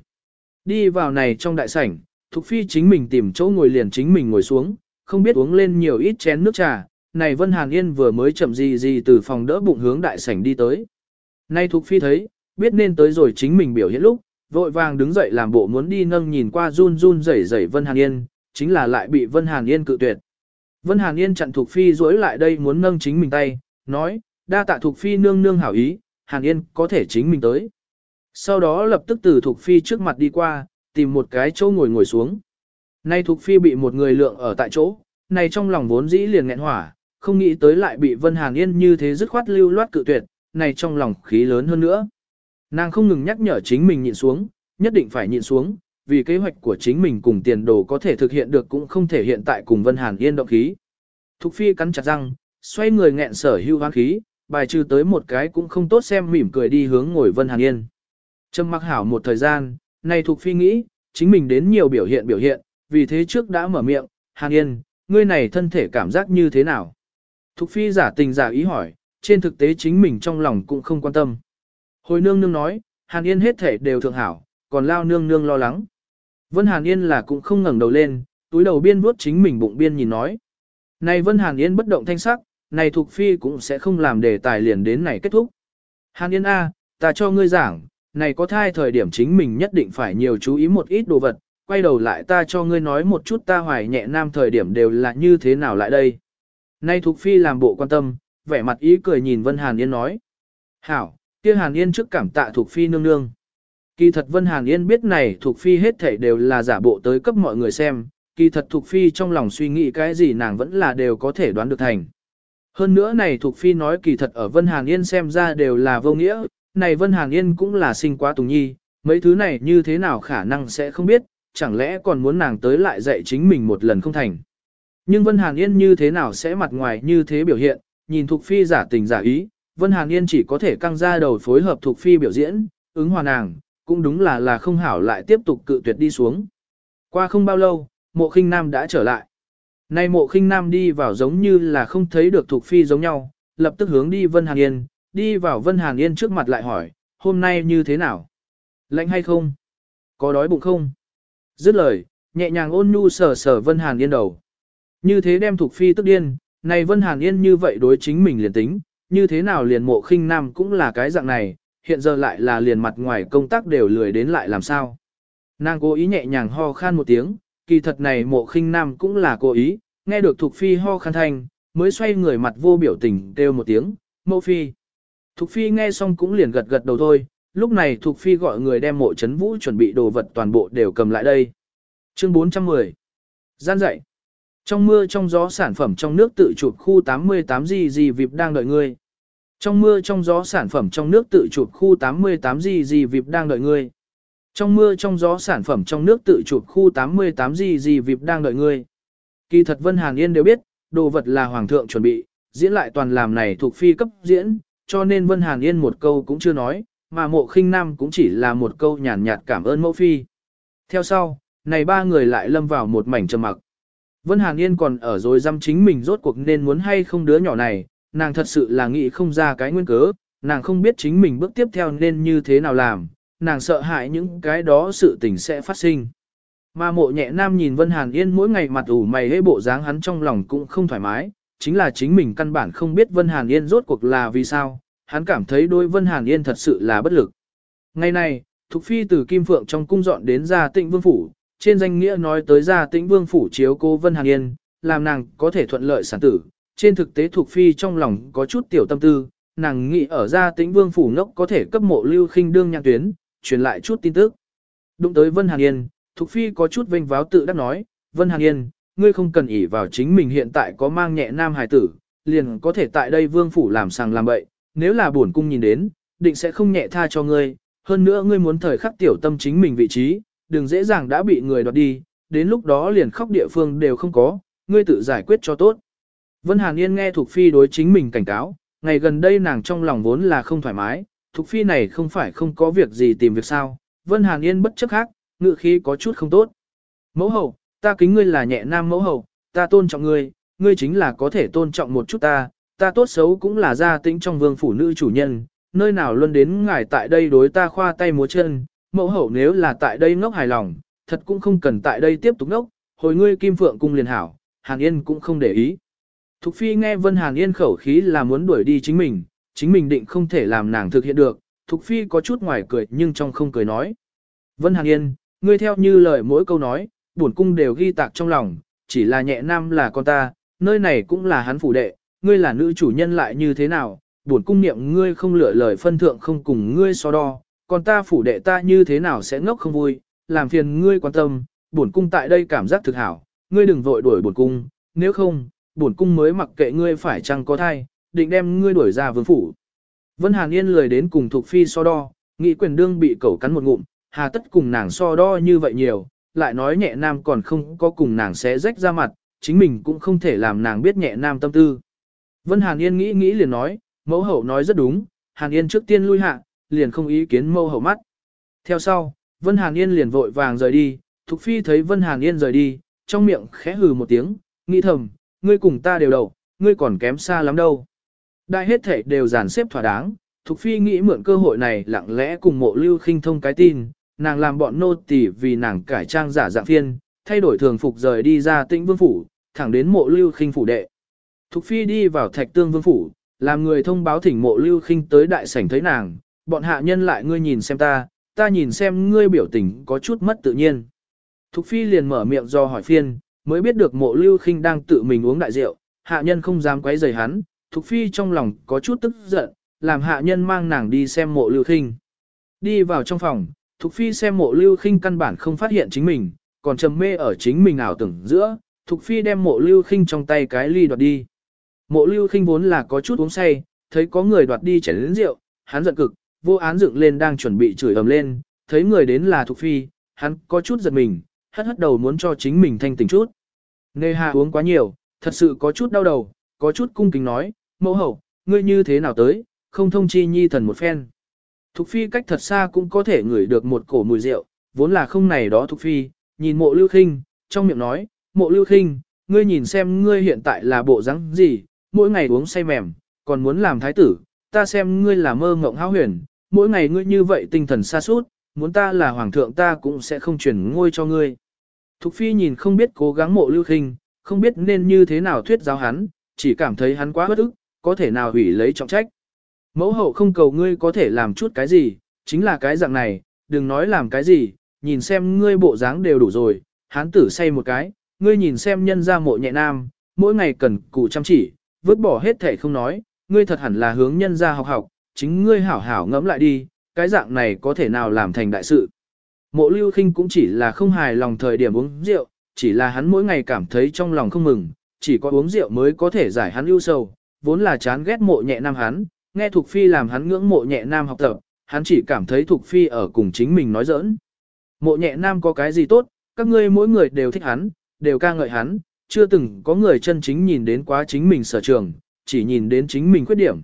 Speaker 1: Đi vào này trong đại sảnh, Thục Phi chính mình tìm chỗ ngồi liền chính mình ngồi xuống, không biết uống lên nhiều ít chén nước trà, này Vân Hàn Yên vừa mới chậm gì gì từ phòng đỡ bụng hướng đại sảnh đi tới. Nay Thục Phi thấy, biết nên tới rồi chính mình biểu hiện lúc, vội vàng đứng dậy làm bộ muốn đi nâng nhìn qua run run rẩy rẩy Vân Hàn Yên, chính là lại bị Vân Hàn Yên cự tuyệt. Vân Hàn Yên chặn Thục Phi dối lại đây muốn nâng chính mình tay, nói, đa tạ Thục Phi nương nương hảo ý, Hàn Yên có thể chính mình tới. Sau đó lập tức từ Thục Phi trước mặt đi qua, tìm một cái chỗ ngồi ngồi xuống. Nay Thục Phi bị một người lượng ở tại chỗ, này trong lòng vốn dĩ liền nghẹn hỏa, không nghĩ tới lại bị Vân Hàn Yên như thế dứt khoát lưu loát cự tuyệt, này trong lòng khí lớn hơn nữa. Nàng không ngừng nhắc nhở chính mình nhịn xuống, nhất định phải nhịn xuống, vì kế hoạch của chính mình cùng tiền đồ có thể thực hiện được cũng không thể hiện tại cùng Vân Hàn Yên động khí. Thục Phi cắn chặt răng, xoay người nghẹn sở hưu hoang khí, bài trừ tới một cái cũng không tốt xem mỉm cười đi hướng ngồi Vân Hàn Yên. Trầm mặc hảo một thời gian, này thuộc Phi nghĩ, chính mình đến nhiều biểu hiện biểu hiện, vì thế trước đã mở miệng, Hàn Yên, ngươi này thân thể cảm giác như thế nào? Thục Phi giả tình giả ý hỏi, trên thực tế chính mình trong lòng cũng không quan tâm. Hồi nương nương nói, Hàn Yên hết thể đều thượng hảo, còn lao nương nương lo lắng. Vân Hàn Yên là cũng không ngẩng đầu lên, túi đầu biên vuốt chính mình bụng biên nhìn nói. Này Vân Hàn Yên bất động thanh sắc, này Thục Phi cũng sẽ không làm đề tài liền đến này kết thúc. Hàn Yên A, ta cho ngươi giảng, này có thai thời điểm chính mình nhất định phải nhiều chú ý một ít đồ vật, quay đầu lại ta cho ngươi nói một chút ta hoài nhẹ nam thời điểm đều là như thế nào lại đây. Nay Thục Phi làm bộ quan tâm, vẻ mặt ý cười nhìn Vân Hàn Yên nói. Hảo, kia Hàn Yên trước cảm tạ Thục Phi nương nương. Kỳ thật Vân Hàn Yên biết này Thục Phi hết thảy đều là giả bộ tới cấp mọi người xem, kỳ thật Thục Phi trong lòng suy nghĩ cái gì nàng vẫn là đều có thể đoán được thành. Hơn nữa này Thục Phi nói kỳ thật ở Vân Hàn Yên xem ra đều là vô nghĩa, này Vân Hàn Yên cũng là sinh quá Tùng Nhi, mấy thứ này như thế nào khả năng sẽ không biết, chẳng lẽ còn muốn nàng tới lại dạy chính mình một lần không thành. Nhưng Vân Hàn Yên như thế nào sẽ mặt ngoài như thế biểu hiện, nhìn Thục Phi giả tình giả ý, Vân Hàn Yên chỉ có thể căng ra đầu phối hợp Thục Phi biểu diễn, ứng hòa nàng, cũng đúng là là không hảo lại tiếp tục cự tuyệt đi xuống. Qua không bao lâu, mộ khinh nam đã trở lại. Nay mộ khinh nam đi vào giống như là không thấy được thuộc Phi giống nhau, lập tức hướng đi Vân Hàn Yên, đi vào Vân Hàn Yên trước mặt lại hỏi, hôm nay như thế nào? Lạnh hay không? Có đói bụng không? Dứt lời, nhẹ nhàng ôn nhu sờ sờ Vân Hàn Yên đầu. Như thế đem thuộc Phi tức điên, này Vân Hàn Yên như vậy đối chính mình liền tính, như thế nào liền mộ khinh nam cũng là cái dạng này, hiện giờ lại là liền mặt ngoài công tác đều lười đến lại làm sao. Nàng cố ý nhẹ nhàng ho khan một tiếng, kỳ thật này mộ khinh nam cũng là cố ý, nghe được Thục Phi ho khăn thanh, mới xoay người mặt vô biểu tình kêu một tiếng, mộ phi. Thục Phi nghe xong cũng liền gật gật đầu thôi, lúc này Thục Phi gọi người đem mộ chấn vũ chuẩn bị đồ vật toàn bộ đều cầm lại đây. Chương 410 Gian dạy Trong mưa trong gió sản phẩm trong nước tự chụp khu 88 gì gì vịp đang đợi ngươi. Trong mưa trong gió sản phẩm trong nước tự chụp khu 88 gì gì vịp đang đợi ngươi. Trong mưa trong gió sản phẩm trong nước tự chụp khu 88 gì gì vịp đang đợi ngươi. Kỳ thật Vân Hàn Yên đều biết, đồ vật là Hoàng thượng chuẩn bị, diễn lại toàn làm này thuộc phi cấp diễn, cho nên Vân Hàn Yên một câu cũng chưa nói, mà mộ khinh nam cũng chỉ là một câu nhàn nhạt cảm ơn mẫu phi. Theo sau, này ba người lại lâm vào một mảnh trầm mặc. Vân Hàn Yên còn ở rồi dăm chính mình rốt cuộc nên muốn hay không đứa nhỏ này, nàng thật sự là nghĩ không ra cái nguyên cớ, nàng không biết chính mình bước tiếp theo nên như thế nào làm, nàng sợ hãi những cái đó sự tình sẽ phát sinh. Mà mộ nhẹ nam nhìn Vân Hàn Yên mỗi ngày mặt ủ mày hế bộ dáng hắn trong lòng cũng không thoải mái, chính là chính mình căn bản không biết Vân Hàn Yên rốt cuộc là vì sao, hắn cảm thấy đôi Vân Hàn Yên thật sự là bất lực. Ngày này, Thục Phi từ Kim Phượng trong cung dọn đến gia tịnh vương phủ, trên danh nghĩa nói tới gia tịnh vương phủ chiếu cô Vân Hàn Yên, làm nàng có thể thuận lợi sản tử. Trên thực tế Thục Phi trong lòng có chút tiểu tâm tư, nàng nghĩ ở gia tịnh vương phủ ngốc có thể cấp mộ lưu khinh đương nhạc tuyến, truyền lại chút tin tức. Đụng tới Vân Hàn Yên, Thục Phi có chút vênh váo tự đắc nói, Vân Hàn Yên, ngươi không cần ỷ vào chính mình hiện tại có mang nhẹ nam hài tử, liền có thể tại đây vương phủ làm sàng làm bậy, nếu là buồn cung nhìn đến, định sẽ không nhẹ tha cho ngươi, hơn nữa ngươi muốn thời khắc tiểu tâm chính mình vị trí, đừng dễ dàng đã bị người đoạt đi, đến lúc đó liền khóc địa phương đều không có, ngươi tự giải quyết cho tốt. Vân Hàn Yên nghe Thục Phi đối chính mình cảnh cáo, ngày gần đây nàng trong lòng vốn là không thoải mái, Thục Phi này không phải không có việc gì tìm việc sao, Vân Hàn Yên bất chấp khác, ngự khí có chút không tốt. Mẫu hậu, ta kính ngươi là nhẹ nam mẫu hậu, ta tôn trọng ngươi, ngươi chính là có thể tôn trọng một chút ta, ta tốt xấu cũng là gia tĩnh trong vương phủ nữ chủ nhân, nơi nào luôn đến ngài tại đây đối ta khoa tay múa chân, mẫu hậu nếu là tại đây ngốc hài lòng, thật cũng không cần tại đây tiếp tục ngốc, hồi ngươi kim phượng cung liền hảo, Hàn Yên cũng không để ý. Thục Phi nghe Vân Hàn Yên khẩu khí là muốn đuổi đi chính mình, chính mình định không thể làm nàng thực hiện được, Thục Phi có chút ngoài cười nhưng trong không cười nói. Vân Hàn Yên, ngươi theo như lời mỗi câu nói, bổn cung đều ghi tạc trong lòng, chỉ là nhẹ nam là con ta, nơi này cũng là hắn phủ đệ, ngươi là nữ chủ nhân lại như thế nào, bổn cung niệm ngươi không lựa lời phân thượng không cùng ngươi so đo, còn ta phủ đệ ta như thế nào sẽ ngốc không vui, làm phiền ngươi quan tâm, bổn cung tại đây cảm giác thực hảo, ngươi đừng vội đuổi bổn cung, nếu không, bổn cung mới mặc kệ ngươi phải chăng có thai, định đem ngươi đuổi ra vương phủ. Vân Hàn Yên lười đến cùng Thục phi so đo, nghĩ quyền đương bị cẩu cắn một ngụm, hà tất cùng nàng so đo như vậy nhiều, lại nói nhẹ nam còn không có cùng nàng xé rách ra mặt, chính mình cũng không thể làm nàng biết nhẹ nam tâm tư. Vân Hàn Yên nghĩ nghĩ liền nói, mẫu hậu nói rất đúng, Hàn Yên trước tiên lui hạ, liền không ý kiến mẫu hậu mắt. Theo sau, Vân Hàn Yên liền vội vàng rời đi, Thục Phi thấy Vân Hàn Yên rời đi, trong miệng khẽ hừ một tiếng, nghĩ thầm, ngươi cùng ta đều đầu, ngươi còn kém xa lắm đâu. Đại hết thể đều dàn xếp thỏa đáng, Thục Phi nghĩ mượn cơ hội này lặng lẽ cùng mộ lưu khinh thông cái tin, nàng làm bọn nô tỳ vì nàng cải trang giả dạng phiên, thay đổi thường phục rời đi ra tĩnh vương phủ, thẳng đến mộ lưu khinh phủ đệ. Thục Phi đi vào thạch tương vương phủ, làm người thông báo thỉnh mộ lưu khinh tới đại sảnh thấy nàng, bọn hạ nhân lại ngươi nhìn xem ta, ta nhìn xem ngươi biểu tình có chút mất tự nhiên. Thục phi liền mở miệng do hỏi phiên, mới biết được mộ lưu khinh đang tự mình uống đại rượu, hạ nhân không dám quấy rầy hắn, thục phi trong lòng có chút tức giận, làm hạ nhân mang nàng đi xem mộ lưu khinh. Đi vào trong phòng, thục phi xem mộ lưu khinh căn bản không phát hiện chính mình, còn trầm mê ở chính mình ảo tưởng giữa, thục phi đem mộ lưu khinh trong tay cái ly đoạt đi. Mộ lưu khinh vốn là có chút uống say, thấy có người đoạt đi chén lĩnh rượu, hắn giận cực, vô án dựng lên đang chuẩn bị chửi ầm lên, thấy người đến là Thục Phi, hắn có chút giật mình, hất hất đầu muốn cho chính mình thanh tỉnh chút. Nê hạ uống quá nhiều, thật sự có chút đau đầu, có chút cung kính nói, mẫu hậu, ngươi như thế nào tới, không thông chi nhi thần một phen. Thục Phi cách thật xa cũng có thể ngửi được một cổ mùi rượu, vốn là không này đó Thục Phi, nhìn mộ lưu khinh, trong miệng nói, mộ lưu khinh, ngươi nhìn xem ngươi hiện tại là bộ rắn gì, mỗi ngày uống say mềm, còn muốn làm thái tử, ta xem ngươi là mơ ngộng háo huyền, mỗi ngày ngươi như vậy tinh thần xa suốt, muốn ta là hoàng thượng ta cũng sẽ không chuyển ngôi cho ngươi. Thục phi nhìn không biết cố gắng mộ lưu khinh, không biết nên như thế nào thuyết giáo hắn, chỉ cảm thấy hắn quá bất ức, có thể nào hủy lấy trọng trách. Mẫu hậu không cầu ngươi có thể làm chút cái gì, chính là cái dạng này, đừng nói làm cái gì, nhìn xem ngươi bộ dáng đều đủ rồi, hắn tử say một cái, ngươi nhìn xem nhân ra mộ nhẹ nam, mỗi ngày cần cù chăm chỉ, vứt bỏ hết thể không nói, ngươi thật hẳn là hướng nhân ra học học, chính ngươi hảo hảo ngẫm lại đi, cái dạng này có thể nào làm thành đại sự. Mộ lưu khinh cũng chỉ là không hài lòng thời điểm uống rượu, chỉ là hắn mỗi ngày cảm thấy trong lòng không mừng, chỉ có uống rượu mới có thể giải hắn ưu sầu, vốn là chán ghét mộ nhẹ nam hắn, nghe Thục Phi làm hắn ngưỡng mộ nhẹ nam học tập, hắn chỉ cảm thấy Thục Phi ở cùng chính mình nói giỡn. Mộ nhẹ nam có cái gì tốt, các ngươi mỗi người đều thích hắn, đều ca ngợi hắn, chưa từng có người chân chính nhìn đến quá chính mình sở trường, chỉ nhìn đến chính mình khuyết điểm.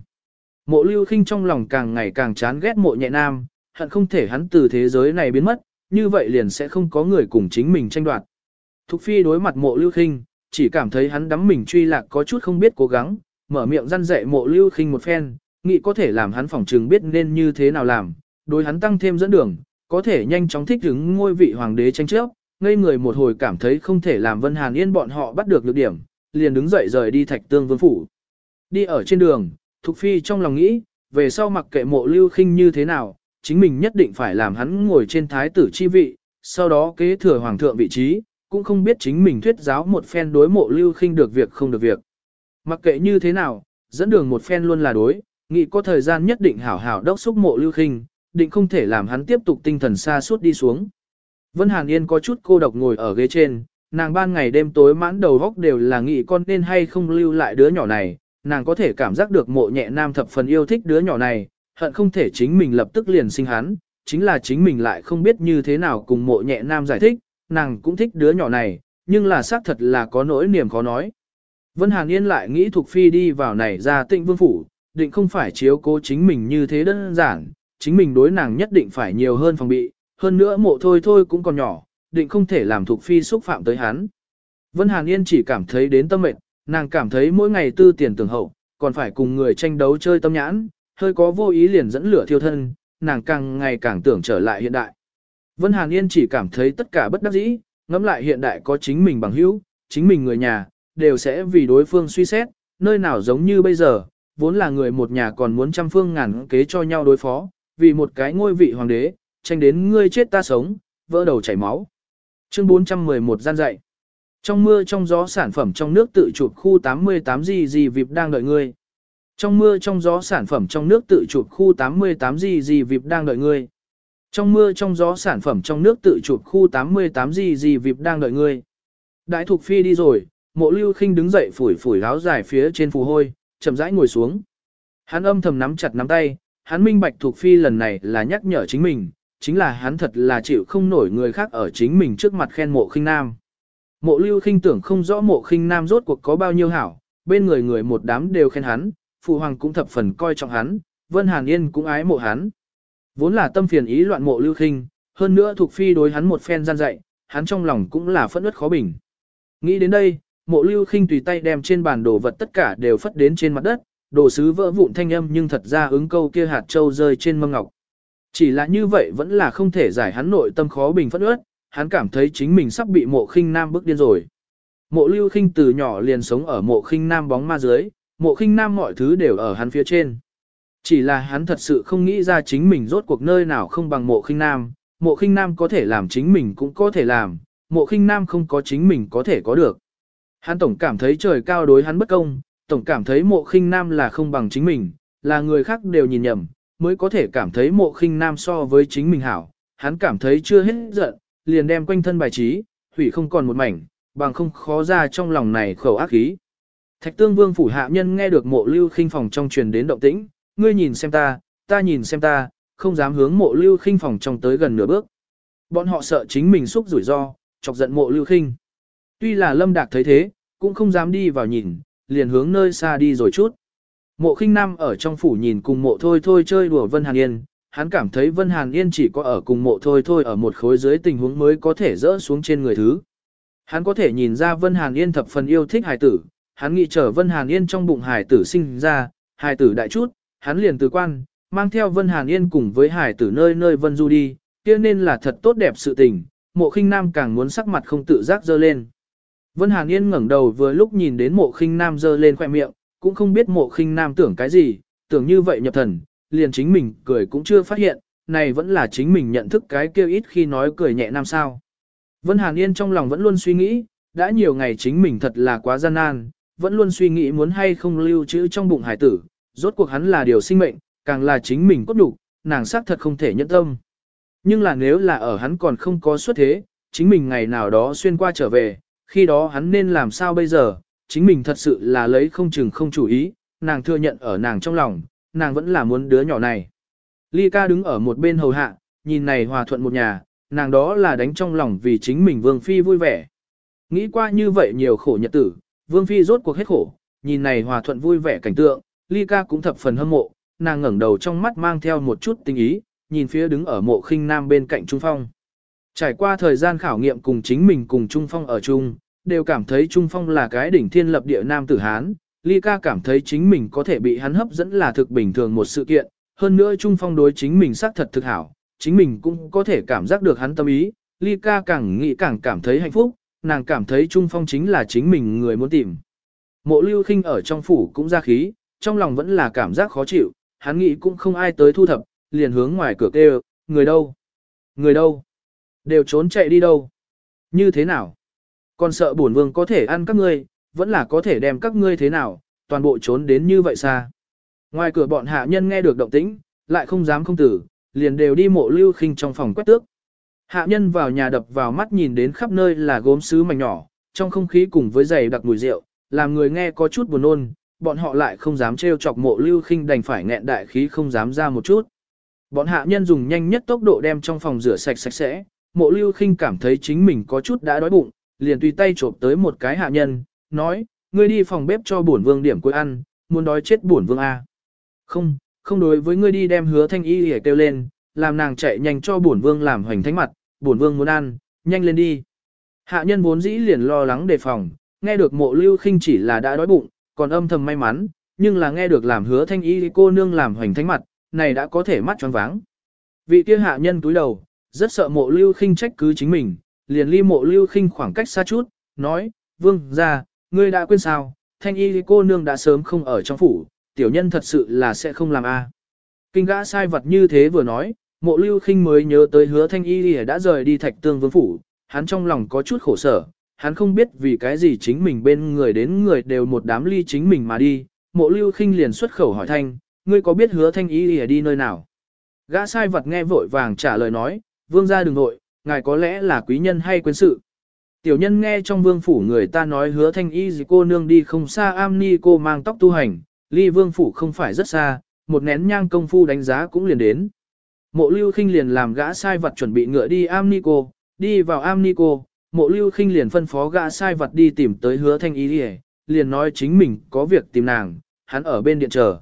Speaker 1: Mộ lưu khinh trong lòng càng ngày càng chán ghét mộ nhẹ nam, hận không thể hắn từ thế giới này biến mất, như vậy liền sẽ không có người cùng chính mình tranh đoạt. Thục phi đối mặt mộ lưu khinh, chỉ cảm thấy hắn đắm mình truy lạc có chút không biết cố gắng, mở miệng răn dạy mộ lưu khinh một phen, nghĩ có thể làm hắn phỏng trường biết nên như thế nào làm, đối hắn tăng thêm dẫn đường, có thể nhanh chóng thích ứng ngôi vị hoàng đế tranh trước. ngây người một hồi cảm thấy không thể làm Vân Hàn Yên bọn họ bắt được lược điểm, liền đứng dậy rời đi thạch tương vương phủ. Đi ở trên đường, Thục Phi trong lòng nghĩ, về sau mặc kệ mộ lưu khinh như thế nào, chính mình nhất định phải làm hắn ngồi trên thái tử chi vị, sau đó kế thừa hoàng thượng vị trí, cũng không biết chính mình thuyết giáo một phen đối mộ lưu khinh được việc không được việc. Mặc kệ như thế nào, dẫn đường một phen luôn là đối, nghĩ có thời gian nhất định hảo hảo đốc xúc mộ lưu khinh, định không thể làm hắn tiếp tục tinh thần xa suốt đi xuống. Vân Hàn Yên có chút cô độc ngồi ở ghế trên, nàng ban ngày đêm tối mãn đầu góc đều là nghĩ con nên hay không lưu lại đứa nhỏ này, nàng có thể cảm giác được mộ nhẹ nam thập phần yêu thích đứa nhỏ này, hận không thể chính mình lập tức liền sinh hắn, chính là chính mình lại không biết như thế nào cùng mộ nhẹ nam giải thích, nàng cũng thích đứa nhỏ này, nhưng là xác thật là có nỗi niềm khó nói. Vân Hàn Yên lại nghĩ Thục Phi đi vào này ra tịnh vương phủ, định không phải chiếu cố chính mình như thế đơn giản, chính mình đối nàng nhất định phải nhiều hơn phòng bị, hơn nữa mộ thôi thôi cũng còn nhỏ, định không thể làm Thục Phi xúc phạm tới hắn. Vân Hàn Yên chỉ cảm thấy đến tâm mệnh, nàng cảm thấy mỗi ngày tư tiền tưởng hậu, còn phải cùng người tranh đấu chơi tâm nhãn, hơi có vô ý liền dẫn lửa thiêu thân, nàng càng ngày càng tưởng trở lại hiện đại. Vân Hàn Yên chỉ cảm thấy tất cả bất đắc dĩ, ngẫm lại hiện đại có chính mình bằng hữu, chính mình người nhà, đều sẽ vì đối phương suy xét, nơi nào giống như bây giờ, vốn là người một nhà còn muốn trăm phương ngàn kế cho nhau đối phó, vì một cái ngôi vị hoàng đế, tranh đến ngươi chết ta sống, vỡ đầu chảy máu. Chương 411 gian dạy. Trong mưa trong gió sản phẩm trong nước tự chụp khu 88 gì gì vịp đang đợi ngươi. Trong mưa trong gió sản phẩm trong nước tự chụp khu 88 gì gì vịp đang đợi ngươi. Trong mưa trong gió sản phẩm trong nước tự chụp khu 88 gì gì vịp đang đợi ngươi. Đại thục phi đi rồi, mộ lưu khinh đứng dậy phủi phủi áo dài phía trên phù hôi, chậm rãi ngồi xuống. Hắn âm thầm nắm chặt nắm tay, hắn minh bạch thuộc phi lần này là nhắc nhở chính mình, chính là hắn thật là chịu không nổi người khác ở chính mình trước mặt khen mộ khinh nam. Mộ lưu khinh tưởng không rõ mộ khinh nam rốt cuộc có bao nhiêu hảo, bên người người một đám đều khen hắn, phụ hoàng cũng thập phần coi trọng hắn, Vân Hàn Yên cũng ái mộ hắn. Vốn là tâm phiền ý loạn mộ lưu khinh, hơn nữa thuộc phi đối hắn một phen gian dạy, hắn trong lòng cũng là phẫn uất khó bình. Nghĩ đến đây, mộ lưu khinh tùy tay đem trên bàn đồ vật tất cả đều phất đến trên mặt đất, đồ sứ vỡ vụn thanh âm nhưng thật ra ứng câu kia hạt châu rơi trên mâm ngọc. Chỉ là như vậy vẫn là không thể giải hắn nội tâm khó bình phẫn ướt, hắn cảm thấy chính mình sắp bị mộ khinh nam bức điên rồi. Mộ lưu khinh từ nhỏ liền sống ở mộ khinh nam bóng ma dưới, mộ khinh nam mọi thứ đều ở hắn phía trên. Chỉ là hắn thật sự không nghĩ ra chính mình rốt cuộc nơi nào không bằng mộ khinh nam, mộ khinh nam có thể làm chính mình cũng có thể làm, mộ khinh nam không có chính mình có thể có được. Hắn tổng cảm thấy trời cao đối hắn bất công, tổng cảm thấy mộ khinh nam là không bằng chính mình, là người khác đều nhìn nhầm, mới có thể cảm thấy mộ khinh nam so với chính mình hảo. Hắn cảm thấy chưa hết giận, liền đem quanh thân bài trí, hủy không còn một mảnh, bằng không khó ra trong lòng này khẩu ác khí. Thạch tương vương phủ hạ nhân nghe được mộ lưu khinh phòng trong truyền đến động tĩnh, ngươi nhìn xem ta, ta nhìn xem ta, không dám hướng mộ lưu khinh phòng trong tới gần nửa bước. Bọn họ sợ chính mình xúc rủi ro, chọc giận mộ lưu khinh. Tuy là lâm đạc thấy thế, cũng không dám đi vào nhìn, liền hướng nơi xa đi rồi chút. Mộ khinh nam ở trong phủ nhìn cùng mộ thôi thôi chơi đùa Vân Hàn Yên, hắn cảm thấy Vân Hàn Yên chỉ có ở cùng mộ thôi thôi ở một khối dưới tình huống mới có thể rỡ xuống trên người thứ. Hắn có thể nhìn ra Vân Hàn Yên thập phần yêu thích hài tử, hắn nghĩ chờ Vân Hàn Yên trong bụng hài tử sinh ra, hài tử đại chút, hắn liền từ quan, mang theo Vân Hàn Yên cùng với hài tử nơi nơi Vân Du đi, kia nên là thật tốt đẹp sự tình, mộ khinh nam càng muốn sắc mặt không tự giác dơ lên. Vân Hàn Yên ngẩng đầu vừa lúc nhìn đến mộ khinh nam dơ lên khoe miệng, cũng không biết mộ khinh nam tưởng cái gì, tưởng như vậy nhập thần, liền chính mình cười cũng chưa phát hiện, này vẫn là chính mình nhận thức cái kêu ít khi nói cười nhẹ nam sao. Vân Hàn Yên trong lòng vẫn luôn suy nghĩ, đã nhiều ngày chính mình thật là quá gian nan, vẫn luôn suy nghĩ muốn hay không lưu trữ trong bụng hải tử, rốt cuộc hắn là điều sinh mệnh, càng là chính mình cốt đủ, nàng xác thật không thể nhẫn tâm. Nhưng là nếu là ở hắn còn không có xuất thế, chính mình ngày nào đó xuyên qua trở về, khi đó hắn nên làm sao bây giờ, chính mình thật sự là lấy không chừng không chủ ý, nàng thừa nhận ở nàng trong lòng, nàng vẫn là muốn đứa nhỏ này. Ly ca đứng ở một bên hầu hạ, nhìn này hòa thuận một nhà, nàng đó là đánh trong lòng vì chính mình vương phi vui vẻ. Nghĩ qua như vậy nhiều khổ nhật tử, vương phi rốt cuộc hết khổ, nhìn này hòa thuận vui vẻ cảnh tượng, ly ca cũng thập phần hâm mộ, nàng ngẩng đầu trong mắt mang theo một chút tình ý, nhìn phía đứng ở mộ khinh nam bên cạnh Trung Phong. Trải qua thời gian khảo nghiệm cùng chính mình cùng Trung Phong ở chung, đều cảm thấy Trung Phong là cái đỉnh thiên lập địa nam tử Hán, Ly ca cảm thấy chính mình có thể bị hắn hấp dẫn là thực bình thường một sự kiện, hơn nữa Trung Phong đối chính mình xác thật thực hảo, chính mình cũng có thể cảm giác được hắn tâm ý, Ly ca càng nghĩ càng cảm thấy hạnh phúc, nàng cảm thấy Trung Phong chính là chính mình người muốn tìm. Mộ lưu khinh ở trong phủ cũng ra khí, trong lòng vẫn là cảm giác khó chịu, hắn nghĩ cũng không ai tới thu thập, liền hướng ngoài cửa kêu, người đâu? Người đâu? Đều trốn chạy đi đâu? Như thế nào? Còn sợ bổn vương có thể ăn các ngươi, vẫn là có thể đem các ngươi thế nào, toàn bộ trốn đến như vậy xa. Ngoài cửa bọn hạ nhân nghe được động tĩnh, lại không dám không tử, liền đều đi mộ lưu khinh trong phòng quét tước. Hạ nhân vào nhà đập vào mắt nhìn đến khắp nơi là gốm sứ mảnh nhỏ, trong không khí cùng với giày đặc mùi rượu, làm người nghe có chút buồn nôn, bọn họ lại không dám trêu chọc mộ lưu khinh đành phải nghẹn đại khí không dám ra một chút. Bọn hạ nhân dùng nhanh nhất tốc độ đem trong phòng rửa sạch sạch sẽ, mộ lưu khinh cảm thấy chính mình có chút đã đói bụng, liền tùy tay trộm tới một cái hạ nhân, nói, ngươi đi phòng bếp cho bổn vương điểm cuối ăn, muốn đói chết bổn vương a. Không, không đối với ngươi đi đem hứa thanh y hề kêu lên, làm nàng chạy nhanh cho bổn vương làm hoành thánh mặt, bổn vương muốn ăn, nhanh lên đi. Hạ nhân vốn dĩ liền lo lắng đề phòng, nghe được mộ lưu khinh chỉ là đã đói bụng, còn âm thầm may mắn, nhưng là nghe được làm hứa thanh y cô nương làm hoành thánh mặt, này đã có thể mắt choáng váng. Vị kia hạ nhân túi đầu, rất sợ mộ lưu khinh trách cứ chính mình, liền ly mộ lưu khinh khoảng cách xa chút, nói, vương ra, ngươi đã quên sao, thanh y cô nương đã sớm không ở trong phủ, tiểu nhân thật sự là sẽ không làm a. Kinh gã sai vật như thế vừa nói, mộ lưu khinh mới nhớ tới hứa thanh y đã rời đi thạch tương vương phủ, hắn trong lòng có chút khổ sở, hắn không biết vì cái gì chính mình bên người đến người đều một đám ly chính mình mà đi, mộ lưu khinh liền xuất khẩu hỏi thanh, ngươi có biết hứa thanh y đi nơi nào? Gã sai vật nghe vội vàng trả lời nói, vương gia đừng vội, ngài có lẽ là quý nhân hay quên sự. Tiểu nhân nghe trong vương phủ người ta nói hứa thanh y gì cô nương đi không xa am ni cô mang tóc tu hành, ly vương phủ không phải rất xa, một nén nhang công phu đánh giá cũng liền đến. Mộ lưu khinh liền làm gã sai vật chuẩn bị ngựa đi am ni cô, đi vào am ni cô, mộ lưu khinh liền phân phó gã sai vật đi tìm tới hứa thanh y gì, liền nói chính mình có việc tìm nàng, hắn ở bên điện chờ.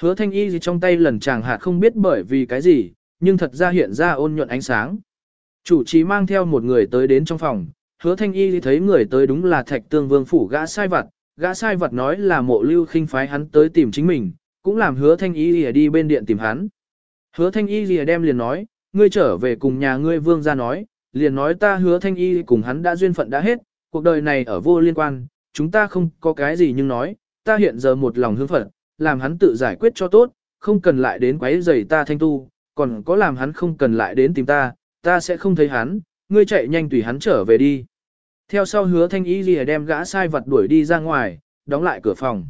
Speaker 1: Hứa thanh y gì trong tay lần chàng hạt không biết bởi vì cái gì, nhưng thật ra hiện ra ôn nhuận ánh sáng. Chủ trì mang theo một người tới đến trong phòng, hứa thanh y thấy người tới đúng là thạch tương vương phủ gã sai vật, gã sai vật nói là mộ lưu khinh phái hắn tới tìm chính mình, cũng làm hứa thanh y đi bên điện tìm hắn. Hứa thanh y lìa đem liền nói, ngươi trở về cùng nhà ngươi vương ra nói, liền nói ta hứa thanh y cùng hắn đã duyên phận đã hết, cuộc đời này ở vô liên quan, chúng ta không có cái gì nhưng nói, ta hiện giờ một lòng hướng phận, làm hắn tự giải quyết cho tốt, không cần lại đến quấy rầy ta thanh tu, còn có làm hắn không cần lại đến tìm ta, ta sẽ không thấy hắn, ngươi chạy nhanh tùy hắn trở về đi. Theo sau hứa thanh y gì đem gã sai vật đuổi đi ra ngoài, đóng lại cửa phòng.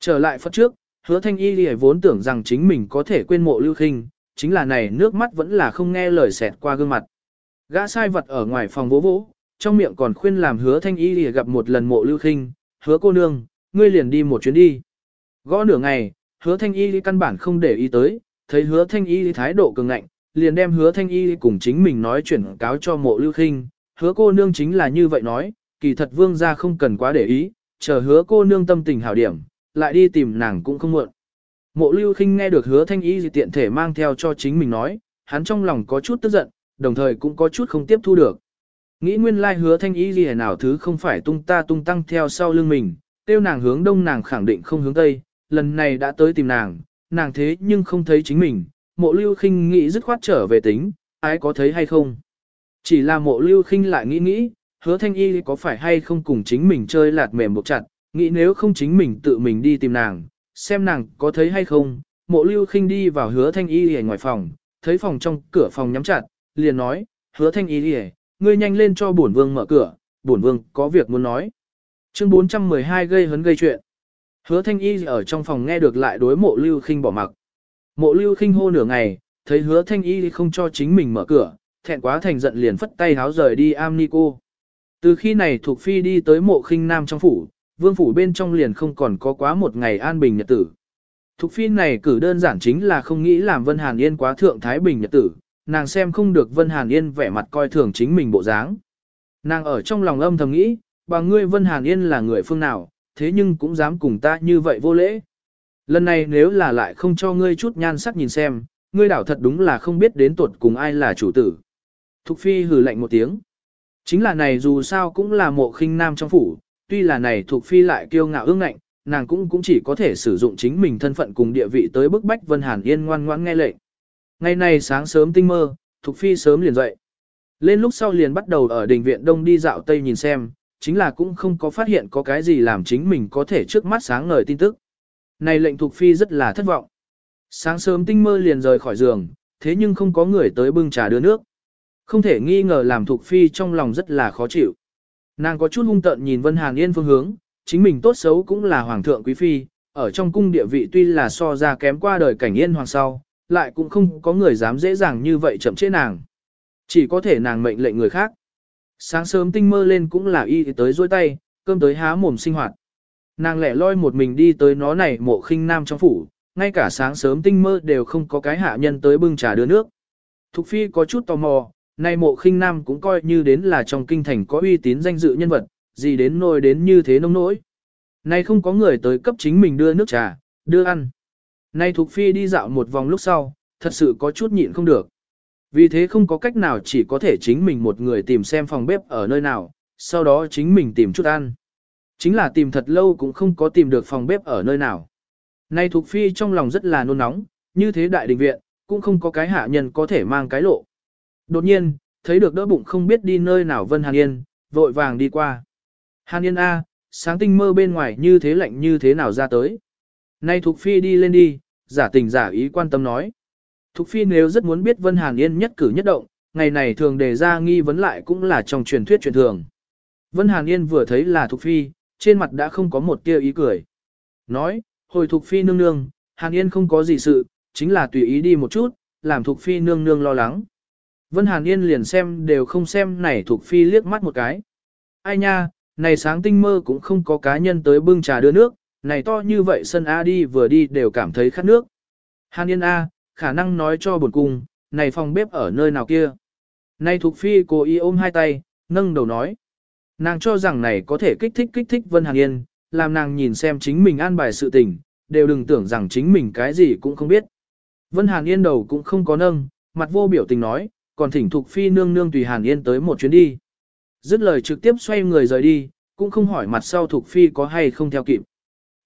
Speaker 1: Trở lại phật trước, hứa thanh y gì vốn tưởng rằng chính mình có thể quên mộ lưu khinh, chính là này nước mắt vẫn là không nghe lời xẹt qua gương mặt. Gã sai vật ở ngoài phòng vỗ vỗ, trong miệng còn khuyên làm hứa thanh y gì gặp một lần mộ lưu khinh, hứa cô nương, ngươi liền đi một chuyến đi. Gõ nửa ngày, hứa thanh y căn bản không để ý tới, thấy hứa thanh y thái độ cường ngạnh, liền đem hứa thanh y cùng chính mình nói chuyển cáo cho mộ lưu khinh, hứa cô nương chính là như vậy nói, kỳ thật vương gia không cần quá để ý, chờ hứa cô nương tâm tình hảo điểm, lại đi tìm nàng cũng không muộn. Mộ lưu khinh nghe được hứa thanh y tiện thể mang theo cho chính mình nói, hắn trong lòng có chút tức giận, đồng thời cũng có chút không tiếp thu được. Nghĩ nguyên lai hứa thanh y gì nào thứ không phải tung ta tung tăng theo sau lưng mình, tiêu nàng hướng đông nàng khẳng định không hướng tây, lần này đã tới tìm nàng, nàng thế nhưng không thấy chính mình, mộ lưu khinh nghĩ dứt khoát trở về tính, ai có thấy hay không. Chỉ là mộ lưu khinh lại nghĩ nghĩ, hứa thanh y có phải hay không cùng chính mình chơi lạt mềm buộc chặt, nghĩ nếu không chính mình tự mình đi tìm nàng, xem nàng có thấy hay không. Mộ lưu khinh đi vào hứa thanh y ở ngoài phòng, thấy phòng trong cửa phòng nhắm chặt, liền nói, hứa thanh y đi ngươi nhanh lên cho bổn vương mở cửa, bổn vương có việc muốn nói. Chương 412 gây hấn gây chuyện. Hứa thanh y ở trong phòng nghe được lại đối mộ lưu khinh bỏ mặc. Mộ lưu khinh hô nửa ngày, thấy hứa thanh y không cho chính mình mở cửa, thẹn quá thành giận liền phất tay háo rời đi am ni cô. Từ khi này thuộc phi đi tới mộ khinh nam trong phủ, vương phủ bên trong liền không còn có quá một ngày an bình nhật tử. Thục phi này cử đơn giản chính là không nghĩ làm Vân Hàn Yên quá thượng Thái Bình nhật tử, nàng xem không được Vân Hàn Yên vẻ mặt coi thường chính mình bộ dáng. Nàng ở trong lòng âm thầm nghĩ, bà ngươi Vân Hàn Yên là người phương nào, thế nhưng cũng dám cùng ta như vậy vô lễ. Lần này nếu là lại không cho ngươi chút nhan sắc nhìn xem, ngươi đảo thật đúng là không biết đến tuột cùng ai là chủ tử. Thục phi hừ lạnh một tiếng. Chính là này dù sao cũng là mộ khinh nam trong phủ, tuy là này Thục phi lại kiêu ngạo ương ngạnh, nàng cũng cũng chỉ có thể sử dụng chính mình thân phận cùng địa vị tới bức bách Vân Hàn Yên ngoan ngoãn nghe lệnh. Ngày này sáng sớm tinh mơ, Thục Phi sớm liền dậy. Lên lúc sau liền bắt đầu ở đình viện đông đi dạo tây nhìn xem, chính là cũng không có phát hiện có cái gì làm chính mình có thể trước mắt sáng ngời tin tức. Này lệnh thuộc Phi rất là thất vọng. Sáng sớm tinh mơ liền rời khỏi giường, thế nhưng không có người tới bưng trà đưa nước. Không thể nghi ngờ làm thuộc Phi trong lòng rất là khó chịu. Nàng có chút hung tợn nhìn Vân Hàn Yên phương hướng, chính mình tốt xấu cũng là hoàng thượng quý phi, ở trong cung địa vị tuy là so ra kém qua đời cảnh yên hoàng sau, lại cũng không có người dám dễ dàng như vậy chậm chế nàng. Chỉ có thể nàng mệnh lệnh người khác. Sáng sớm tinh mơ lên cũng là y tới dôi tay, cơm tới há mồm sinh hoạt. Nàng lẻ loi một mình đi tới nó này mộ khinh nam trong phủ, ngay cả sáng sớm tinh mơ đều không có cái hạ nhân tới bưng trà đưa nước. Thục phi có chút tò mò, nay mộ khinh nam cũng coi như đến là trong kinh thành có uy tín danh dự nhân vật, gì đến nôi đến như thế nông nỗi. Nay không có người tới cấp chính mình đưa nước trà, đưa ăn. Nay Thục Phi đi dạo một vòng lúc sau, thật sự có chút nhịn không được. Vì thế không có cách nào chỉ có thể chính mình một người tìm xem phòng bếp ở nơi nào, sau đó chính mình tìm chút ăn. Chính là tìm thật lâu cũng không có tìm được phòng bếp ở nơi nào. Nay Thục Phi trong lòng rất là nôn nóng, như thế đại đình viện, cũng không có cái hạ nhân có thể mang cái lộ. Đột nhiên, thấy được đỡ bụng không biết đi nơi nào Vân Hàn Yên, vội vàng đi qua. Hàn Yên A, sáng tinh mơ bên ngoài như thế lạnh như thế nào ra tới. Nay Thục Phi đi lên đi, giả tình giả ý quan tâm nói. Thục Phi nếu rất muốn biết Vân Hàn Yên nhất cử nhất động, ngày này thường đề ra nghi vấn lại cũng là trong truyền thuyết truyền thường. Vân Hàn Yên vừa thấy là Thục Phi, trên mặt đã không có một tia ý cười. Nói, hồi Thục Phi nương nương, Hàn Yên không có gì sự, chính là tùy ý đi một chút, làm Thục Phi nương nương lo lắng. Vân Hàn Yên liền xem đều không xem này Thục Phi liếc mắt một cái. Ai nha, này sáng tinh mơ cũng không có cá nhân tới bưng trà đưa nước, này to như vậy sân A đi vừa đi đều cảm thấy khát nước. Hàn Yên A, khả năng nói cho buồn cung, này phòng bếp ở nơi nào kia. Này Thục Phi cố ý ôm hai tay, nâng đầu nói. Nàng cho rằng này có thể kích thích kích thích Vân Hàn Yên, làm nàng nhìn xem chính mình an bài sự tình, đều đừng tưởng rằng chính mình cái gì cũng không biết. Vân Hàn Yên đầu cũng không có nâng, mặt vô biểu tình nói, còn thỉnh Thục Phi nương nương tùy Hàn Yên tới một chuyến đi. Dứt lời trực tiếp xoay người rời đi, cũng không hỏi mặt sau Thục Phi có hay không theo kịp.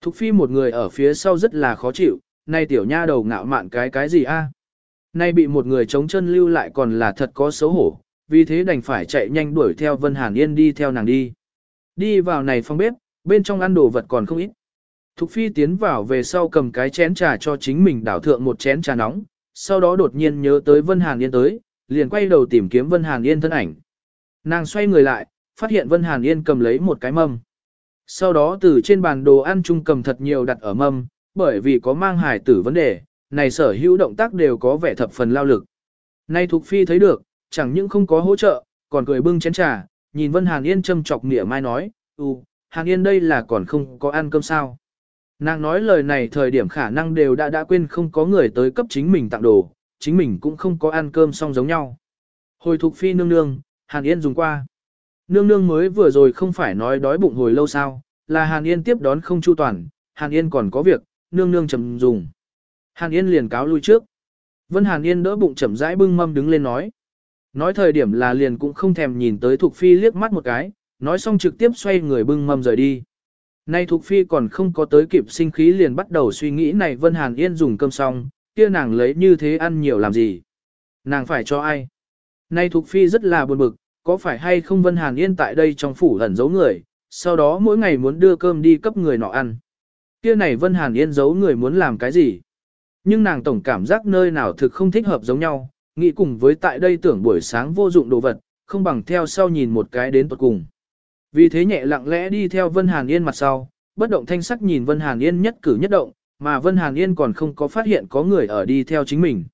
Speaker 1: Thục Phi một người ở phía sau rất là khó chịu, nay tiểu nha đầu ngạo mạn cái cái gì a? Nay bị một người chống chân lưu lại còn là thật có xấu hổ, vì thế đành phải chạy nhanh đuổi theo Vân Hàn Yên đi theo nàng đi. Đi vào này phòng bếp, bên trong ăn đồ vật còn không ít. Thục phi tiến vào về sau cầm cái chén trà cho chính mình đảo thượng một chén trà nóng, sau đó đột nhiên nhớ tới Vân Hàn Yên tới, liền quay đầu tìm kiếm Vân Hàn Yên thân ảnh. Nàng xoay người lại, phát hiện Vân Hàn Yên cầm lấy một cái mâm. Sau đó từ trên bàn đồ ăn chung cầm thật nhiều đặt ở mâm, bởi vì có mang hài tử vấn đề, này sở hữu động tác đều có vẻ thập phần lao lực. Nay Thục Phi thấy được, chẳng những không có hỗ trợ, còn cười bưng chén trà, nhìn Vân Hàn Yên châm chọc nịa mai nói, ừ, Hàn Yên đây là còn không có ăn cơm sao. Nàng nói lời này thời điểm khả năng đều đã đã quên không có người tới cấp chính mình tặng đồ, chính mình cũng không có ăn cơm xong giống nhau. Hồi Thục Phi nương nương, Hàn Yên dùng qua. Nương nương mới vừa rồi không phải nói đói bụng hồi lâu sao, là Hàn Yên tiếp đón không chu toàn, Hàn Yên còn có việc, nương nương chầm dùng. Hàn Yên liền cáo lui trước. Vân Hàn Yên đỡ bụng chậm rãi bưng mâm đứng lên nói. Nói thời điểm là liền cũng không thèm nhìn tới Thục Phi liếc mắt một cái, nói xong trực tiếp xoay người bưng mâm rời đi. Nay Thục Phi còn không có tới kịp sinh khí liền bắt đầu suy nghĩ này Vân Hàn Yên dùng cơm xong, kia nàng lấy như thế ăn nhiều làm gì? Nàng phải cho ai? Nay Thục Phi rất là buồn bực, có phải hay không Vân Hàn Yên tại đây trong phủ ẩn giấu người, sau đó mỗi ngày muốn đưa cơm đi cấp người nọ ăn. Kia này Vân Hàn Yên giấu người muốn làm cái gì? Nhưng nàng tổng cảm giác nơi nào thực không thích hợp giống nhau, nghĩ cùng với tại đây tưởng buổi sáng vô dụng đồ vật, không bằng theo sau nhìn một cái đến tuột cùng. Vì thế nhẹ lặng lẽ đi theo Vân Hàn Yên mặt sau, bất động thanh sắc nhìn Vân Hàn Yên nhất cử nhất động, mà Vân Hàn Yên còn không có phát hiện có người ở đi theo chính mình.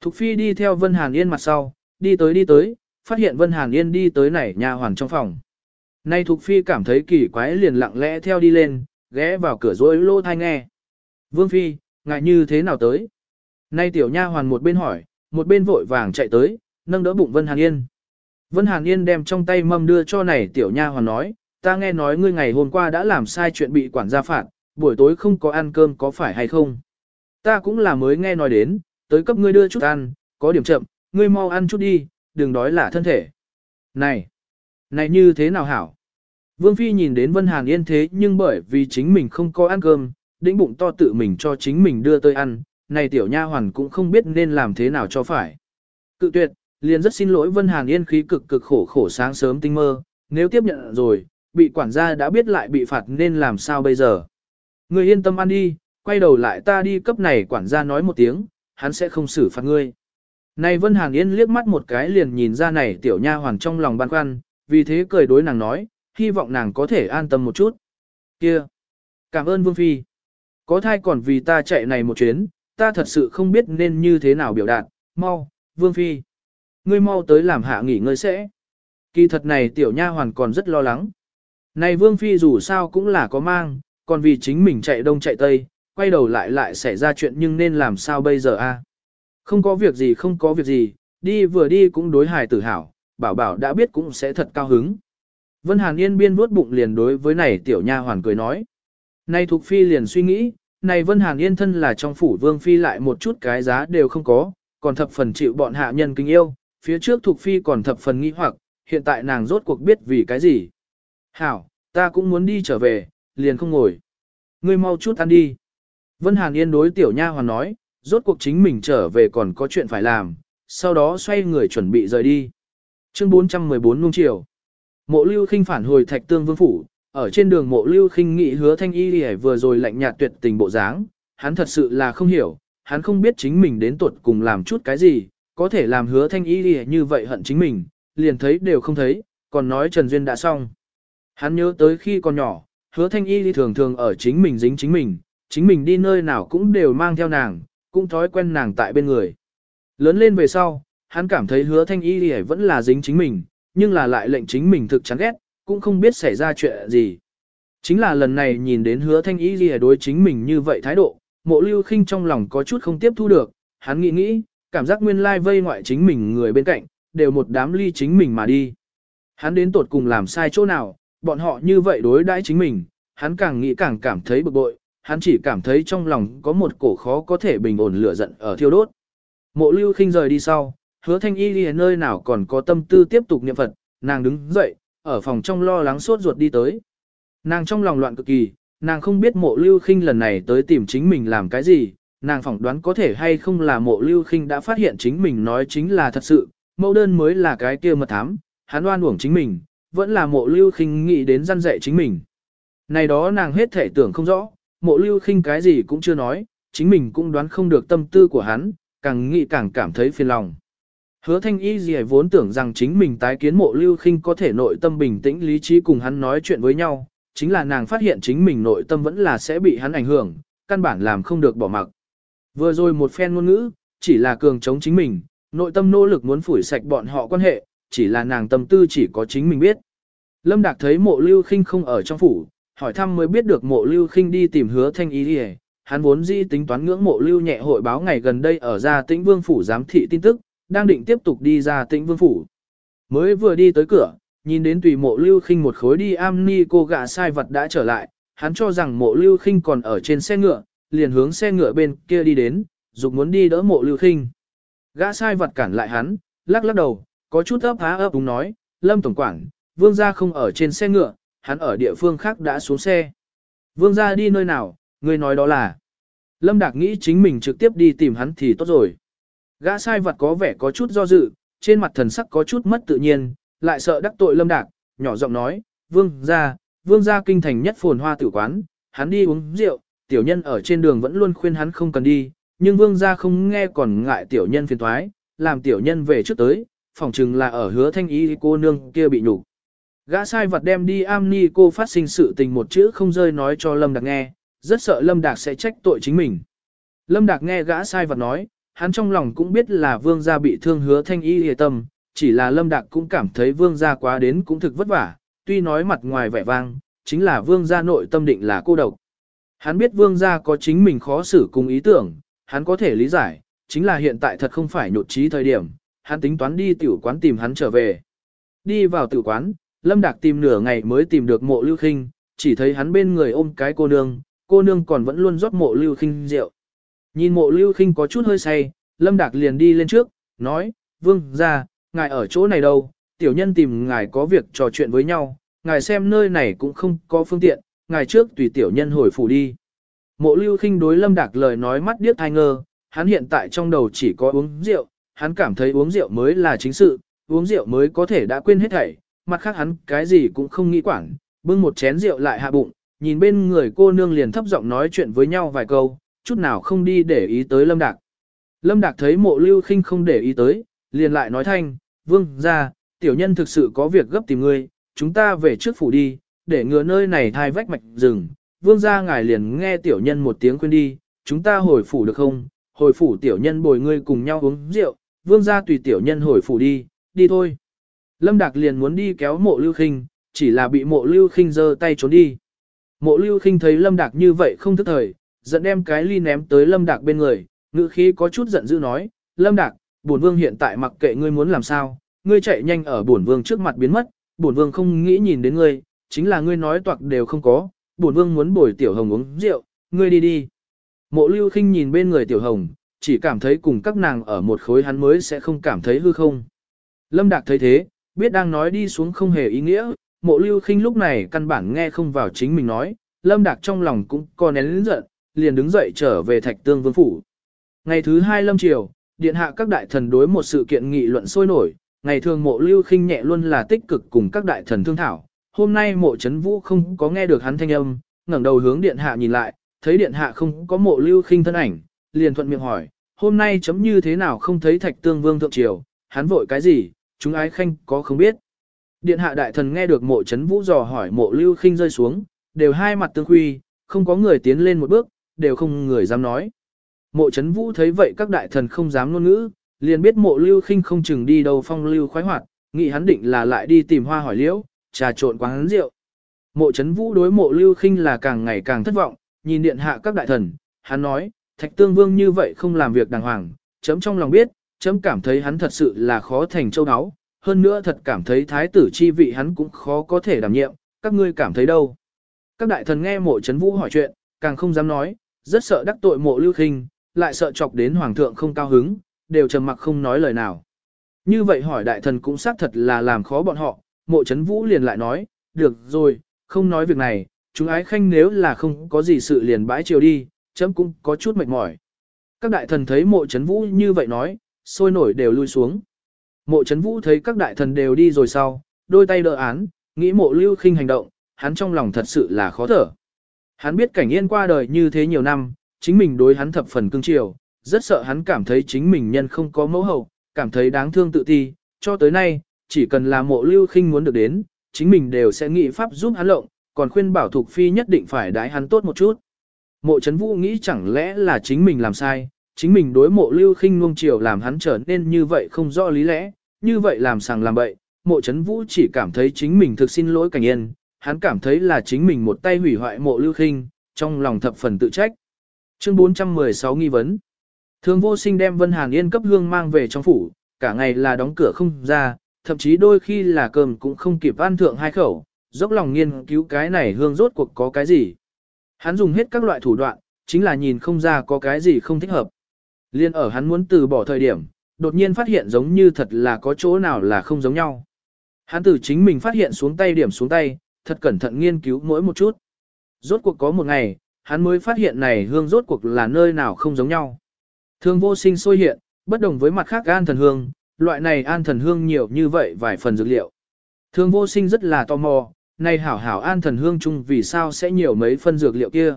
Speaker 1: Thục Phi đi theo Vân Hàn Yên mặt sau, đi tới đi tới, phát hiện Vân Hàn Yên đi tới nảy nhà hoàn trong phòng. Nay Thục Phi cảm thấy kỳ quái liền lặng lẽ theo đi lên, ghé vào cửa rối lô thai nghe. Vương Phi, ngại như thế nào tới? Nay tiểu nha hoàn một bên hỏi, một bên vội vàng chạy tới, nâng đỡ bụng Vân Hàn Yên. Vân Hàn Yên đem trong tay mâm đưa cho này tiểu nha hoàn nói, ta nghe nói ngươi ngày hôm qua đã làm sai chuyện bị quản gia phạt, buổi tối không có ăn cơm có phải hay không? Ta cũng là mới nghe nói đến, tới cấp ngươi đưa chút ăn, có điểm chậm, ngươi mau ăn chút đi, đừng đói là thân thể. Này, này như thế nào hảo? Vương Phi nhìn đến Vân Hàn Yên thế nhưng bởi vì chính mình không có ăn cơm, đĩnh bụng to tự mình cho chính mình đưa tới ăn, này tiểu nha hoàn cũng không biết nên làm thế nào cho phải. Cự tuyệt, liền rất xin lỗi Vân Hàn Yên khí cực cực khổ khổ sáng sớm tinh mơ, nếu tiếp nhận rồi, bị quản gia đã biết lại bị phạt nên làm sao bây giờ. Người yên tâm ăn đi, quay đầu lại ta đi cấp này quản gia nói một tiếng, hắn sẽ không xử phạt ngươi. Này Vân Hàn Yên liếc mắt một cái liền nhìn ra này tiểu nha hoàn trong lòng băn khoăn, vì thế cười đối nàng nói, hy vọng nàng có thể an tâm một chút. Kia, cảm ơn Vương Phi. Có thai còn vì ta chạy này một chuyến, ta thật sự không biết nên như thế nào biểu đạt, mau, Vương Phi. Ngươi mau tới làm hạ nghỉ ngơi sẽ. Kỳ thật này tiểu nha hoàn còn rất lo lắng. Này Vương Phi dù sao cũng là có mang, còn vì chính mình chạy đông chạy tây, quay đầu lại lại xảy ra chuyện nhưng nên làm sao bây giờ a? Không có việc gì không có việc gì, đi vừa đi cũng đối hài tử hảo, bảo bảo đã biết cũng sẽ thật cao hứng. Vân Hàn Yên biên vuốt bụng liền đối với này tiểu nha hoàn cười nói. Nay Thục Phi liền suy nghĩ, này Vân Hàn Yên thân là trong phủ Vương Phi lại một chút cái giá đều không có, còn thập phần chịu bọn hạ nhân kính yêu, phía trước thuộc Phi còn thập phần nghi hoặc, hiện tại nàng rốt cuộc biết vì cái gì. Hảo, ta cũng muốn đi trở về, liền không ngồi. Ngươi mau chút ăn đi. Vân Hàn Yên đối tiểu nha hoàn nói, rốt cuộc chính mình trở về còn có chuyện phải làm, sau đó xoay người chuẩn bị rời đi. Chương 414 nung chiều. Mộ Lưu Khinh phản hồi Thạch Tương Vương phủ, ở trên đường Mộ Lưu Khinh nghị Hứa Thanh Y lìa vừa rồi lạnh nhạt tuyệt tình bộ dáng, hắn thật sự là không hiểu, hắn không biết chính mình đến tuột cùng làm chút cái gì, có thể làm Hứa Thanh Y lìa như vậy hận chính mình, liền thấy đều không thấy, còn nói Trần duyên đã xong. Hắn nhớ tới khi còn nhỏ, Hứa Thanh Y thì thường thường ở chính mình dính chính mình, chính mình đi nơi nào cũng đều mang theo nàng, cũng thói quen nàng tại bên người. Lớn lên về sau, hắn cảm thấy hứa thanh y thì vẫn là dính chính mình, nhưng là lại lệnh chính mình thực chán ghét, cũng không biết xảy ra chuyện gì. Chính là lần này nhìn đến hứa thanh y gì đối chính mình như vậy thái độ, mộ lưu khinh trong lòng có chút không tiếp thu được, hắn nghĩ nghĩ, cảm giác nguyên lai vây ngoại chính mình người bên cạnh, đều một đám ly chính mình mà đi. Hắn đến tột cùng làm sai chỗ nào, bọn họ như vậy đối đãi chính mình, hắn càng nghĩ càng cảm thấy bực bội, hắn chỉ cảm thấy trong lòng có một cổ khó có thể bình ổn lửa giận ở thiêu đốt. Mộ lưu khinh rời đi sau, hứa thanh y đi nơi nào còn có tâm tư tiếp tục niệm Phật, nàng đứng dậy, ở phòng trong lo lắng sốt ruột đi tới. Nàng trong lòng loạn cực kỳ, nàng không biết mộ lưu khinh lần này tới tìm chính mình làm cái gì, nàng phỏng đoán có thể hay không là mộ lưu khinh đã phát hiện chính mình nói chính là thật sự, mẫu đơn mới là cái kia mật thám, hắn oan uổng chính mình, vẫn là mộ lưu khinh nghĩ đến răn dạy chính mình. Này đó nàng hết thể tưởng không rõ, mộ lưu khinh cái gì cũng chưa nói, chính mình cũng đoán không được tâm tư của hắn, càng nghĩ càng cảm thấy phiền lòng. Hứa thanh y gì vốn tưởng rằng chính mình tái kiến mộ lưu khinh có thể nội tâm bình tĩnh lý trí cùng hắn nói chuyện với nhau, chính là nàng phát hiện chính mình nội tâm vẫn là sẽ bị hắn ảnh hưởng, căn bản làm không được bỏ mặc. Vừa rồi một phen ngôn ngữ, chỉ là cường chống chính mình, nội tâm nỗ lực muốn phủi sạch bọn họ quan hệ, chỉ là nàng tâm tư chỉ có chính mình biết. Lâm Đạc thấy mộ lưu khinh không ở trong phủ, hỏi thăm mới biết được mộ lưu khinh đi tìm hứa thanh y gì hắn vốn di tính toán ngưỡng mộ lưu nhẹ hội báo ngày gần đây ở gia tĩnh vương phủ giám thị tin tức, đang định tiếp tục đi ra tĩnh vương phủ. Mới vừa đi tới cửa, nhìn đến tùy mộ lưu khinh một khối đi am ni cô gạ sai vật đã trở lại, hắn cho rằng mộ lưu khinh còn ở trên xe ngựa, liền hướng xe ngựa bên kia đi đến, dục muốn đi đỡ mộ lưu khinh. Gã sai vật cản lại hắn, lắc lắc đầu, có chút ấp há ấp đúng nói, lâm tổng quản, vương gia không ở trên xe ngựa, hắn ở địa phương khác đã xuống xe. Vương gia đi nơi nào, người nói đó là. Lâm Đạc nghĩ chính mình trực tiếp đi tìm hắn thì tốt rồi. Gã sai vật có vẻ có chút do dự, trên mặt thần sắc có chút mất tự nhiên, lại sợ đắc tội Lâm Đạc, nhỏ giọng nói, vương gia, vương gia kinh thành nhất phồn hoa tử quán, hắn đi uống rượu, tiểu nhân ở trên đường vẫn luôn khuyên hắn không cần đi, nhưng vương gia không nghe còn ngại tiểu nhân phiền thoái, làm tiểu nhân về trước tới, phỏng chừng là ở hứa thanh ý cô nương kia bị nhục. Gã sai vật đem đi am ni cô phát sinh sự tình một chữ không rơi nói cho Lâm Đạc nghe, rất sợ Lâm Đạc sẽ trách tội chính mình. Lâm Đạc nghe gã sai vật nói, hắn trong lòng cũng biết là vương gia bị thương hứa thanh y hề tâm, chỉ là Lâm Đạc cũng cảm thấy vương gia quá đến cũng thực vất vả, tuy nói mặt ngoài vẻ vang, chính là vương gia nội tâm định là cô độc. Hắn biết vương gia có chính mình khó xử cùng ý tưởng, hắn có thể lý giải, chính là hiện tại thật không phải nhột trí thời điểm, hắn tính toán đi tiểu quán tìm hắn trở về. Đi vào tiểu quán, Lâm Đạc tìm nửa ngày mới tìm được mộ lưu khinh, chỉ thấy hắn bên người ôm cái cô nương, cô nương còn vẫn luôn rót mộ lưu khinh rượu. Nhìn mộ lưu khinh có chút hơi say, Lâm Đạc liền đi lên trước, nói, vương ra, ngài ở chỗ này đâu, tiểu nhân tìm ngài có việc trò chuyện với nhau, ngài xem nơi này cũng không có phương tiện, ngài trước tùy tiểu nhân hồi phủ đi. Mộ lưu khinh đối Lâm Đạc lời nói mắt điếc thai ngơ, hắn hiện tại trong đầu chỉ có uống rượu, hắn cảm thấy uống rượu mới là chính sự, uống rượu mới có thể đã quên hết thảy, mặt khác hắn cái gì cũng không nghĩ quản, bưng một chén rượu lại hạ bụng, nhìn bên người cô nương liền thấp giọng nói chuyện với nhau vài câu, chút nào không đi để ý tới Lâm Đạc. Lâm Đạc thấy mộ lưu khinh không để ý tới, liền lại nói thanh, vương ra, tiểu nhân thực sự có việc gấp tìm ngươi, chúng ta về trước phủ đi, để ngừa nơi này thai vách mạch rừng. Vương ra ngài liền nghe tiểu nhân một tiếng khuyên đi, chúng ta hồi phủ được không? Hồi phủ tiểu nhân bồi ngươi cùng nhau uống rượu, vương ra tùy tiểu nhân hồi phủ đi, đi thôi. Lâm Đạc liền muốn đi kéo mộ lưu khinh, chỉ là bị mộ lưu khinh giơ tay trốn đi. Mộ lưu khinh thấy Lâm Đạc như vậy không thức thời, giận đem cái ly ném tới Lâm Đạc bên người, ngữ khí có chút giận dữ nói, Lâm Đạc, bổn vương hiện tại mặc kệ ngươi muốn làm sao, ngươi chạy nhanh ở bổn vương trước mặt biến mất, bổn vương không nghĩ nhìn đến ngươi, chính là ngươi nói toạc đều không có, bổn vương muốn bồi tiểu hồng uống rượu, ngươi đi đi. Mộ lưu khinh nhìn bên người tiểu hồng, chỉ cảm thấy cùng các nàng ở một khối hắn mới sẽ không cảm thấy hư không. Lâm Đạc thấy thế, biết đang nói đi xuống không hề ý nghĩa, mộ lưu khinh lúc này căn bản nghe không vào chính mình nói, Lâm Đạc trong lòng cũng có nén lĩnh giận, liền đứng dậy trở về thạch tương vương phủ. Ngày thứ hai lâm triều, điện hạ các đại thần đối một sự kiện nghị luận sôi nổi, ngày thường mộ lưu khinh nhẹ luôn là tích cực cùng các đại thần thương thảo. Hôm nay mộ chấn vũ không có nghe được hắn thanh âm, ngẩng đầu hướng điện hạ nhìn lại, thấy điện hạ không có mộ lưu khinh thân ảnh, liền thuận miệng hỏi, hôm nay chấm như thế nào không thấy thạch tương vương thượng triều, hắn vội cái gì, chúng ái khanh có không biết. Điện hạ đại thần nghe được mộ chấn vũ dò hỏi mộ lưu khinh rơi xuống, đều hai mặt tương huy, không có người tiến lên một bước, đều không người dám nói. Mộ chấn vũ thấy vậy các đại thần không dám ngôn ngữ, liền biết mộ lưu khinh không chừng đi đâu phong lưu khoái hoạt, nghĩ hắn định là lại đi tìm hoa hỏi liễu, trà trộn quán rượu. Mộ chấn vũ đối mộ lưu khinh là càng ngày càng thất vọng, nhìn điện hạ các đại thần, hắn nói, thạch tương vương như vậy không làm việc đàng hoàng, chấm trong lòng biết, chấm cảm thấy hắn thật sự là khó thành châu áo, hơn nữa thật cảm thấy thái tử chi vị hắn cũng khó có thể đảm nhiệm, các ngươi cảm thấy đâu. Các đại thần nghe mộ chấn vũ hỏi chuyện, càng không dám nói, rất sợ đắc tội mộ lưu khinh, lại sợ chọc đến hoàng thượng không cao hứng, đều trầm mặc không nói lời nào. Như vậy hỏi đại thần cũng xác thật là làm khó bọn họ, mộ chấn vũ liền lại nói, được rồi, không nói việc này, chúng ái khanh nếu là không có gì sự liền bãi chiều đi, chấm cũng có chút mệt mỏi. Các đại thần thấy mộ chấn vũ như vậy nói, sôi nổi đều lui xuống. Mộ chấn vũ thấy các đại thần đều đi rồi sau, đôi tay đỡ án, nghĩ mộ lưu khinh hành động, hắn trong lòng thật sự là khó thở. Hắn biết cảnh yên qua đời như thế nhiều năm, chính mình đối hắn thập phần cưng chiều, rất sợ hắn cảm thấy chính mình nhân không có mẫu hậu, cảm thấy đáng thương tự ti, cho tới nay, chỉ cần là mộ lưu khinh muốn được đến, chính mình đều sẽ nghĩ pháp giúp hắn lộng, còn khuyên bảo Thục Phi nhất định phải đái hắn tốt một chút. Mộ Trấn Vũ nghĩ chẳng lẽ là chính mình làm sai, chính mình đối mộ lưu khinh nuông chiều làm hắn trở nên như vậy không rõ lý lẽ, như vậy làm sàng làm bậy, mộ Trấn Vũ chỉ cảm thấy chính mình thực xin lỗi cảnh yên, hắn cảm thấy là chính mình một tay hủy hoại mộ lưu khinh, trong lòng thập phần tự trách. Chương 416 nghi vấn Thường vô sinh đem Vân Hàn Yên cấp hương mang về trong phủ, cả ngày là đóng cửa không ra, thậm chí đôi khi là cơm cũng không kịp ăn thượng hai khẩu, dốc lòng nghiên cứu cái này hương rốt cuộc có cái gì. Hắn dùng hết các loại thủ đoạn, chính là nhìn không ra có cái gì không thích hợp. Liên ở hắn muốn từ bỏ thời điểm, đột nhiên phát hiện giống như thật là có chỗ nào là không giống nhau. Hắn từ chính mình phát hiện xuống tay điểm xuống tay, thật cẩn thận nghiên cứu mỗi một chút. Rốt cuộc có một ngày, hắn mới phát hiện này hương rốt cuộc là nơi nào không giống nhau. Thương vô sinh sôi hiện, bất đồng với mặt khác an thần hương, loại này an thần hương nhiều như vậy vài phần dược liệu. Thương vô sinh rất là tò mò, này hảo hảo an thần hương chung vì sao sẽ nhiều mấy phân dược liệu kia.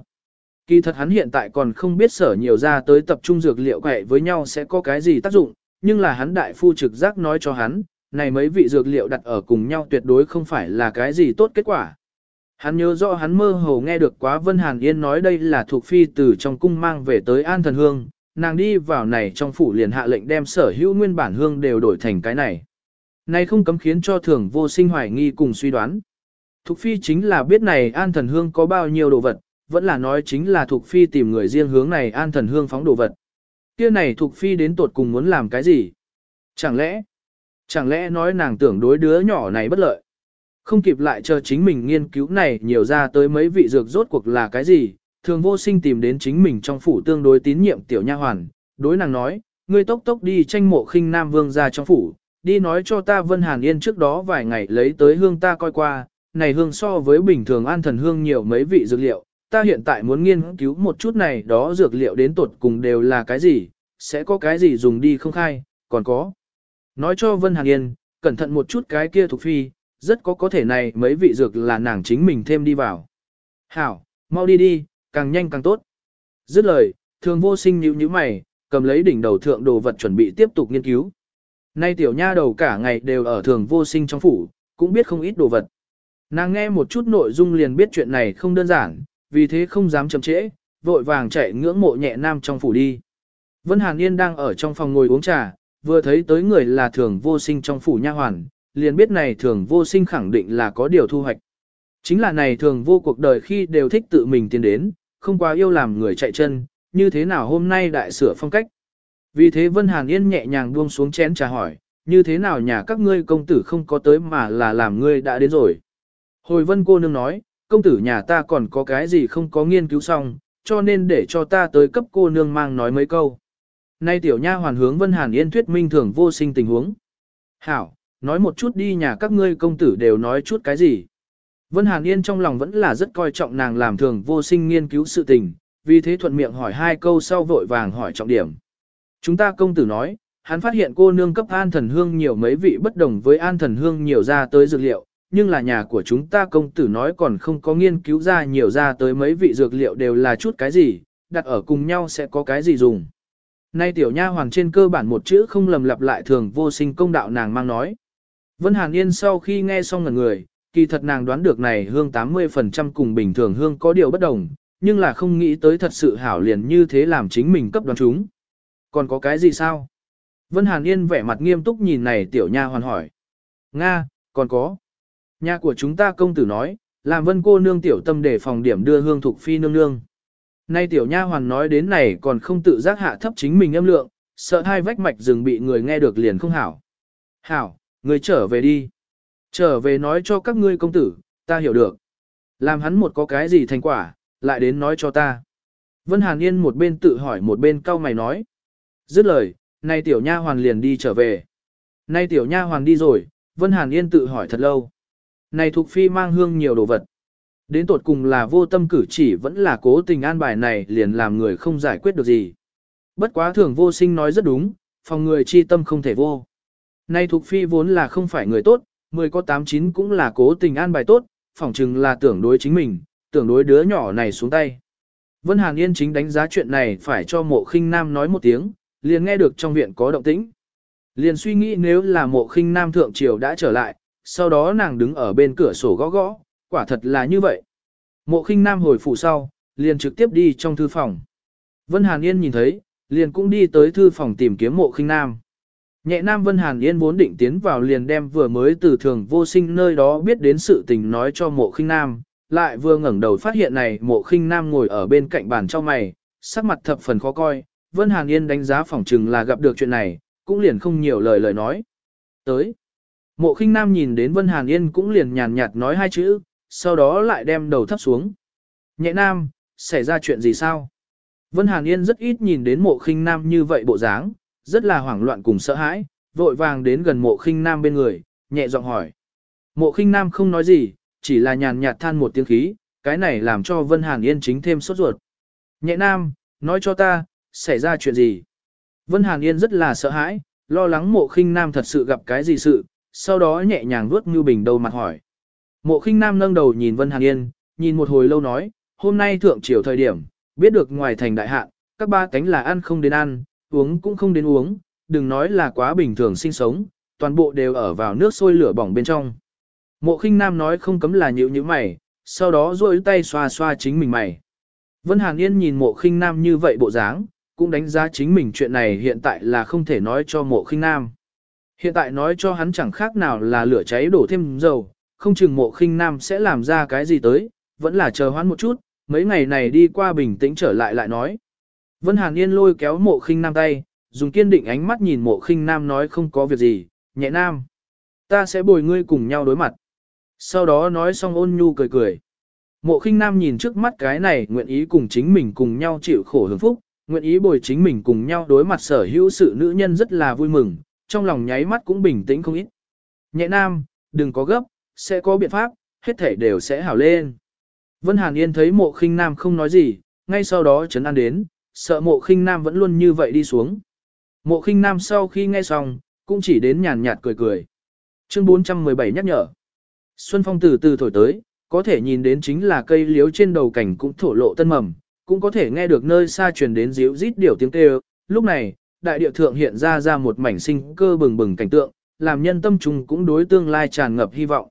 Speaker 1: Kỳ thật hắn hiện tại còn không biết sở nhiều ra tới tập trung dược liệu quẹ với nhau sẽ có cái gì tác dụng, nhưng là hắn đại phu trực giác nói cho hắn, này mấy vị dược liệu đặt ở cùng nhau tuyệt đối không phải là cái gì tốt kết quả. Hắn nhớ rõ hắn mơ hồ nghe được quá Vân Hàn Yên nói đây là thuộc phi từ trong cung mang về tới An Thần Hương, nàng đi vào này trong phủ liền hạ lệnh đem sở hữu nguyên bản hương đều đổi thành cái này. Này không cấm khiến cho thường vô sinh hoài nghi cùng suy đoán. Thục phi chính là biết này An Thần Hương có bao nhiêu đồ vật, vẫn là nói chính là Thục phi tìm người riêng hướng này An Thần Hương phóng đồ vật. Kia này Thục phi đến tột cùng muốn làm cái gì? Chẳng lẽ, chẳng lẽ nói nàng tưởng đối đứa nhỏ này bất lợi? Không kịp lại chờ chính mình nghiên cứu này nhiều ra tới mấy vị dược rốt cuộc là cái gì, thường vô sinh tìm đến chính mình trong phủ tương đối tín nhiệm tiểu nha hoàn, đối nàng nói, ngươi tốc tốc đi tranh mộ khinh nam vương ra trong phủ, đi nói cho ta Vân Hàn Yên trước đó vài ngày lấy tới hương ta coi qua, này hương so với bình thường an thần hương nhiều mấy vị dược liệu, ta hiện tại muốn nghiên cứu một chút này đó dược liệu đến tột cùng đều là cái gì, sẽ có cái gì dùng đi không khai, còn có. Nói cho Vân Hàn Yên, cẩn thận một chút cái kia thuộc phi, rất có có thể này mấy vị dược là nàng chính mình thêm đi vào. Hảo, mau đi đi, càng nhanh càng tốt. Dứt lời, thường vô sinh nhíu nhíu mày, cầm lấy đỉnh đầu thượng đồ vật chuẩn bị tiếp tục nghiên cứu. Nay tiểu nha đầu cả ngày đều ở thường vô sinh trong phủ, cũng biết không ít đồ vật. Nàng nghe một chút nội dung liền biết chuyện này không đơn giản, vì thế không dám chậm trễ, vội vàng chạy ngưỡng mộ nhẹ nam trong phủ đi. Vân Hàn Yên đang ở trong phòng ngồi uống trà, vừa thấy tới người là thường vô sinh trong phủ nha hoàn, liền biết này thường vô sinh khẳng định là có điều thu hoạch. Chính là này thường vô cuộc đời khi đều thích tự mình tiến đến, không quá yêu làm người chạy chân, như thế nào hôm nay đại sửa phong cách. Vì thế Vân Hàn Yên nhẹ nhàng buông xuống chén trà hỏi, như thế nào nhà các ngươi công tử không có tới mà là làm ngươi đã đến rồi. Hồi Vân cô nương nói, công tử nhà ta còn có cái gì không có nghiên cứu xong, cho nên để cho ta tới cấp cô nương mang nói mấy câu. Nay tiểu nha hoàn hướng Vân Hàn Yên thuyết minh thường vô sinh tình huống. Hảo, nói một chút đi nhà các ngươi công tử đều nói chút cái gì. Vân Hàn Yên trong lòng vẫn là rất coi trọng nàng làm thường vô sinh nghiên cứu sự tình, vì thế thuận miệng hỏi hai câu sau vội vàng hỏi trọng điểm. Chúng ta công tử nói, hắn phát hiện cô nương cấp an thần hương nhiều mấy vị bất đồng với an thần hương nhiều ra tới dược liệu, nhưng là nhà của chúng ta công tử nói còn không có nghiên cứu ra nhiều ra tới mấy vị dược liệu đều là chút cái gì, đặt ở cùng nhau sẽ có cái gì dùng. Nay tiểu nha hoàng trên cơ bản một chữ không lầm lặp lại thường vô sinh công đạo nàng mang nói. Vân Hàn Yên sau khi nghe xong ngần người, kỳ thật nàng đoán được này hương 80% cùng bình thường hương có điều bất đồng, nhưng là không nghĩ tới thật sự hảo liền như thế làm chính mình cấp đoán chúng. Còn có cái gì sao? Vân Hàn Yên vẻ mặt nghiêm túc nhìn này tiểu nha hoàn hỏi. Nga, còn có. Nhà của chúng ta công tử nói, làm vân cô nương tiểu tâm để phòng điểm đưa hương thuộc phi nương nương. Nay tiểu nha hoàn nói đến này còn không tự giác hạ thấp chính mình âm lượng, sợ hai vách mạch rừng bị người nghe được liền không hảo. Hảo, người trở về đi. Trở về nói cho các ngươi công tử, ta hiểu được. Làm hắn một có cái gì thành quả, lại đến nói cho ta. Vân Hàn Yên một bên tự hỏi một bên cau mày nói. Dứt lời, nay tiểu nha hoàn liền đi trở về. Nay tiểu nha hoàn đi rồi, Vân Hàn Yên tự hỏi thật lâu. Này thuộc phi mang hương nhiều đồ vật. Đến tột cùng là vô tâm cử chỉ vẫn là cố tình an bài này liền làm người không giải quyết được gì. Bất quá thường vô sinh nói rất đúng, phòng người chi tâm không thể vô. Nay thuộc phi vốn là không phải người tốt, mười có tám chín cũng là cố tình an bài tốt, phỏng chừng là tưởng đối chính mình, tưởng đối đứa nhỏ này xuống tay. Vân Hàn Yên chính đánh giá chuyện này phải cho mộ khinh nam nói một tiếng, liền nghe được trong viện có động tĩnh. Liền suy nghĩ nếu là mộ khinh nam thượng triều đã trở lại, sau đó nàng đứng ở bên cửa sổ gõ gõ, quả thật là như vậy. Mộ khinh nam hồi phủ sau, liền trực tiếp đi trong thư phòng. Vân Hàn Yên nhìn thấy, liền cũng đi tới thư phòng tìm kiếm mộ khinh nam. Nhẹ nam Vân Hàn Yên vốn định tiến vào liền đem vừa mới từ thường vô sinh nơi đó biết đến sự tình nói cho mộ khinh nam, lại vừa ngẩng đầu phát hiện này mộ khinh nam ngồi ở bên cạnh bàn trong mày, sắc mặt thập phần khó coi, Vân Hàn Yên đánh giá phỏng chừng là gặp được chuyện này, cũng liền không nhiều lời lời nói. Tới, mộ khinh nam nhìn đến Vân Hàn Yên cũng liền nhàn nhạt nói hai chữ, sau đó lại đem đầu thấp xuống. Nhẹ nam, xảy ra chuyện gì sao? Vân Hàn Yên rất ít nhìn đến mộ khinh nam như vậy bộ dáng, rất là hoảng loạn cùng sợ hãi, vội vàng đến gần mộ khinh nam bên người, nhẹ giọng hỏi. Mộ khinh nam không nói gì, chỉ là nhàn nhạt than một tiếng khí, cái này làm cho Vân Hàn Yên chính thêm sốt ruột. Nhẹ nam, nói cho ta, xảy ra chuyện gì? Vân Hàn Yên rất là sợ hãi, lo lắng mộ khinh nam thật sự gặp cái gì sự, sau đó nhẹ nhàng vuốt như Bình đầu mặt hỏi. Mộ khinh nam nâng đầu nhìn Vân Hàn Yên, nhìn một hồi lâu nói, hôm nay thượng triều thời điểm, biết được ngoài thành đại hạn, các ba cánh là ăn không đến ăn, uống cũng không đến uống, đừng nói là quá bình thường sinh sống, toàn bộ đều ở vào nước sôi lửa bỏng bên trong. Mộ khinh nam nói không cấm là nhịu như mày, sau đó duỗi tay xoa xoa chính mình mày. Vân Hàn Yên nhìn mộ khinh nam như vậy bộ dáng, cũng đánh giá chính mình chuyện này hiện tại là không thể nói cho mộ khinh nam. Hiện tại nói cho hắn chẳng khác nào là lửa cháy đổ thêm dầu, không chừng mộ khinh nam sẽ làm ra cái gì tới, vẫn là chờ hoãn một chút, mấy ngày này đi qua bình tĩnh trở lại lại nói. Vân Hàn Yên lôi kéo mộ khinh nam tay, dùng kiên định ánh mắt nhìn mộ khinh nam nói không có việc gì, nhẹ nam. Ta sẽ bồi ngươi cùng nhau đối mặt. Sau đó nói xong ôn nhu cười cười. Mộ khinh nam nhìn trước mắt cái này nguyện ý cùng chính mình cùng nhau chịu khổ hưởng phúc, nguyện ý bồi chính mình cùng nhau đối mặt sở hữu sự nữ nhân rất là vui mừng, trong lòng nháy mắt cũng bình tĩnh không ít. Nhẹ nam, đừng có gấp, sẽ có biện pháp, hết thể đều sẽ hảo lên. Vân Hàn Yên thấy mộ khinh nam không nói gì, ngay sau đó chấn an đến, sợ mộ khinh nam vẫn luôn như vậy đi xuống. Mộ khinh nam sau khi nghe xong, cũng chỉ đến nhàn nhạt cười cười. Chương 417 nhắc nhở. Xuân phong từ từ thổi tới, có thể nhìn đến chính là cây liếu trên đầu cảnh cũng thổ lộ tân mầm, cũng có thể nghe được nơi xa truyền đến díu rít điểu tiếng kêu. Lúc này, đại địa thượng hiện ra ra một mảnh sinh cơ bừng bừng cảnh tượng, làm nhân tâm trùng cũng đối tương lai tràn ngập hy vọng.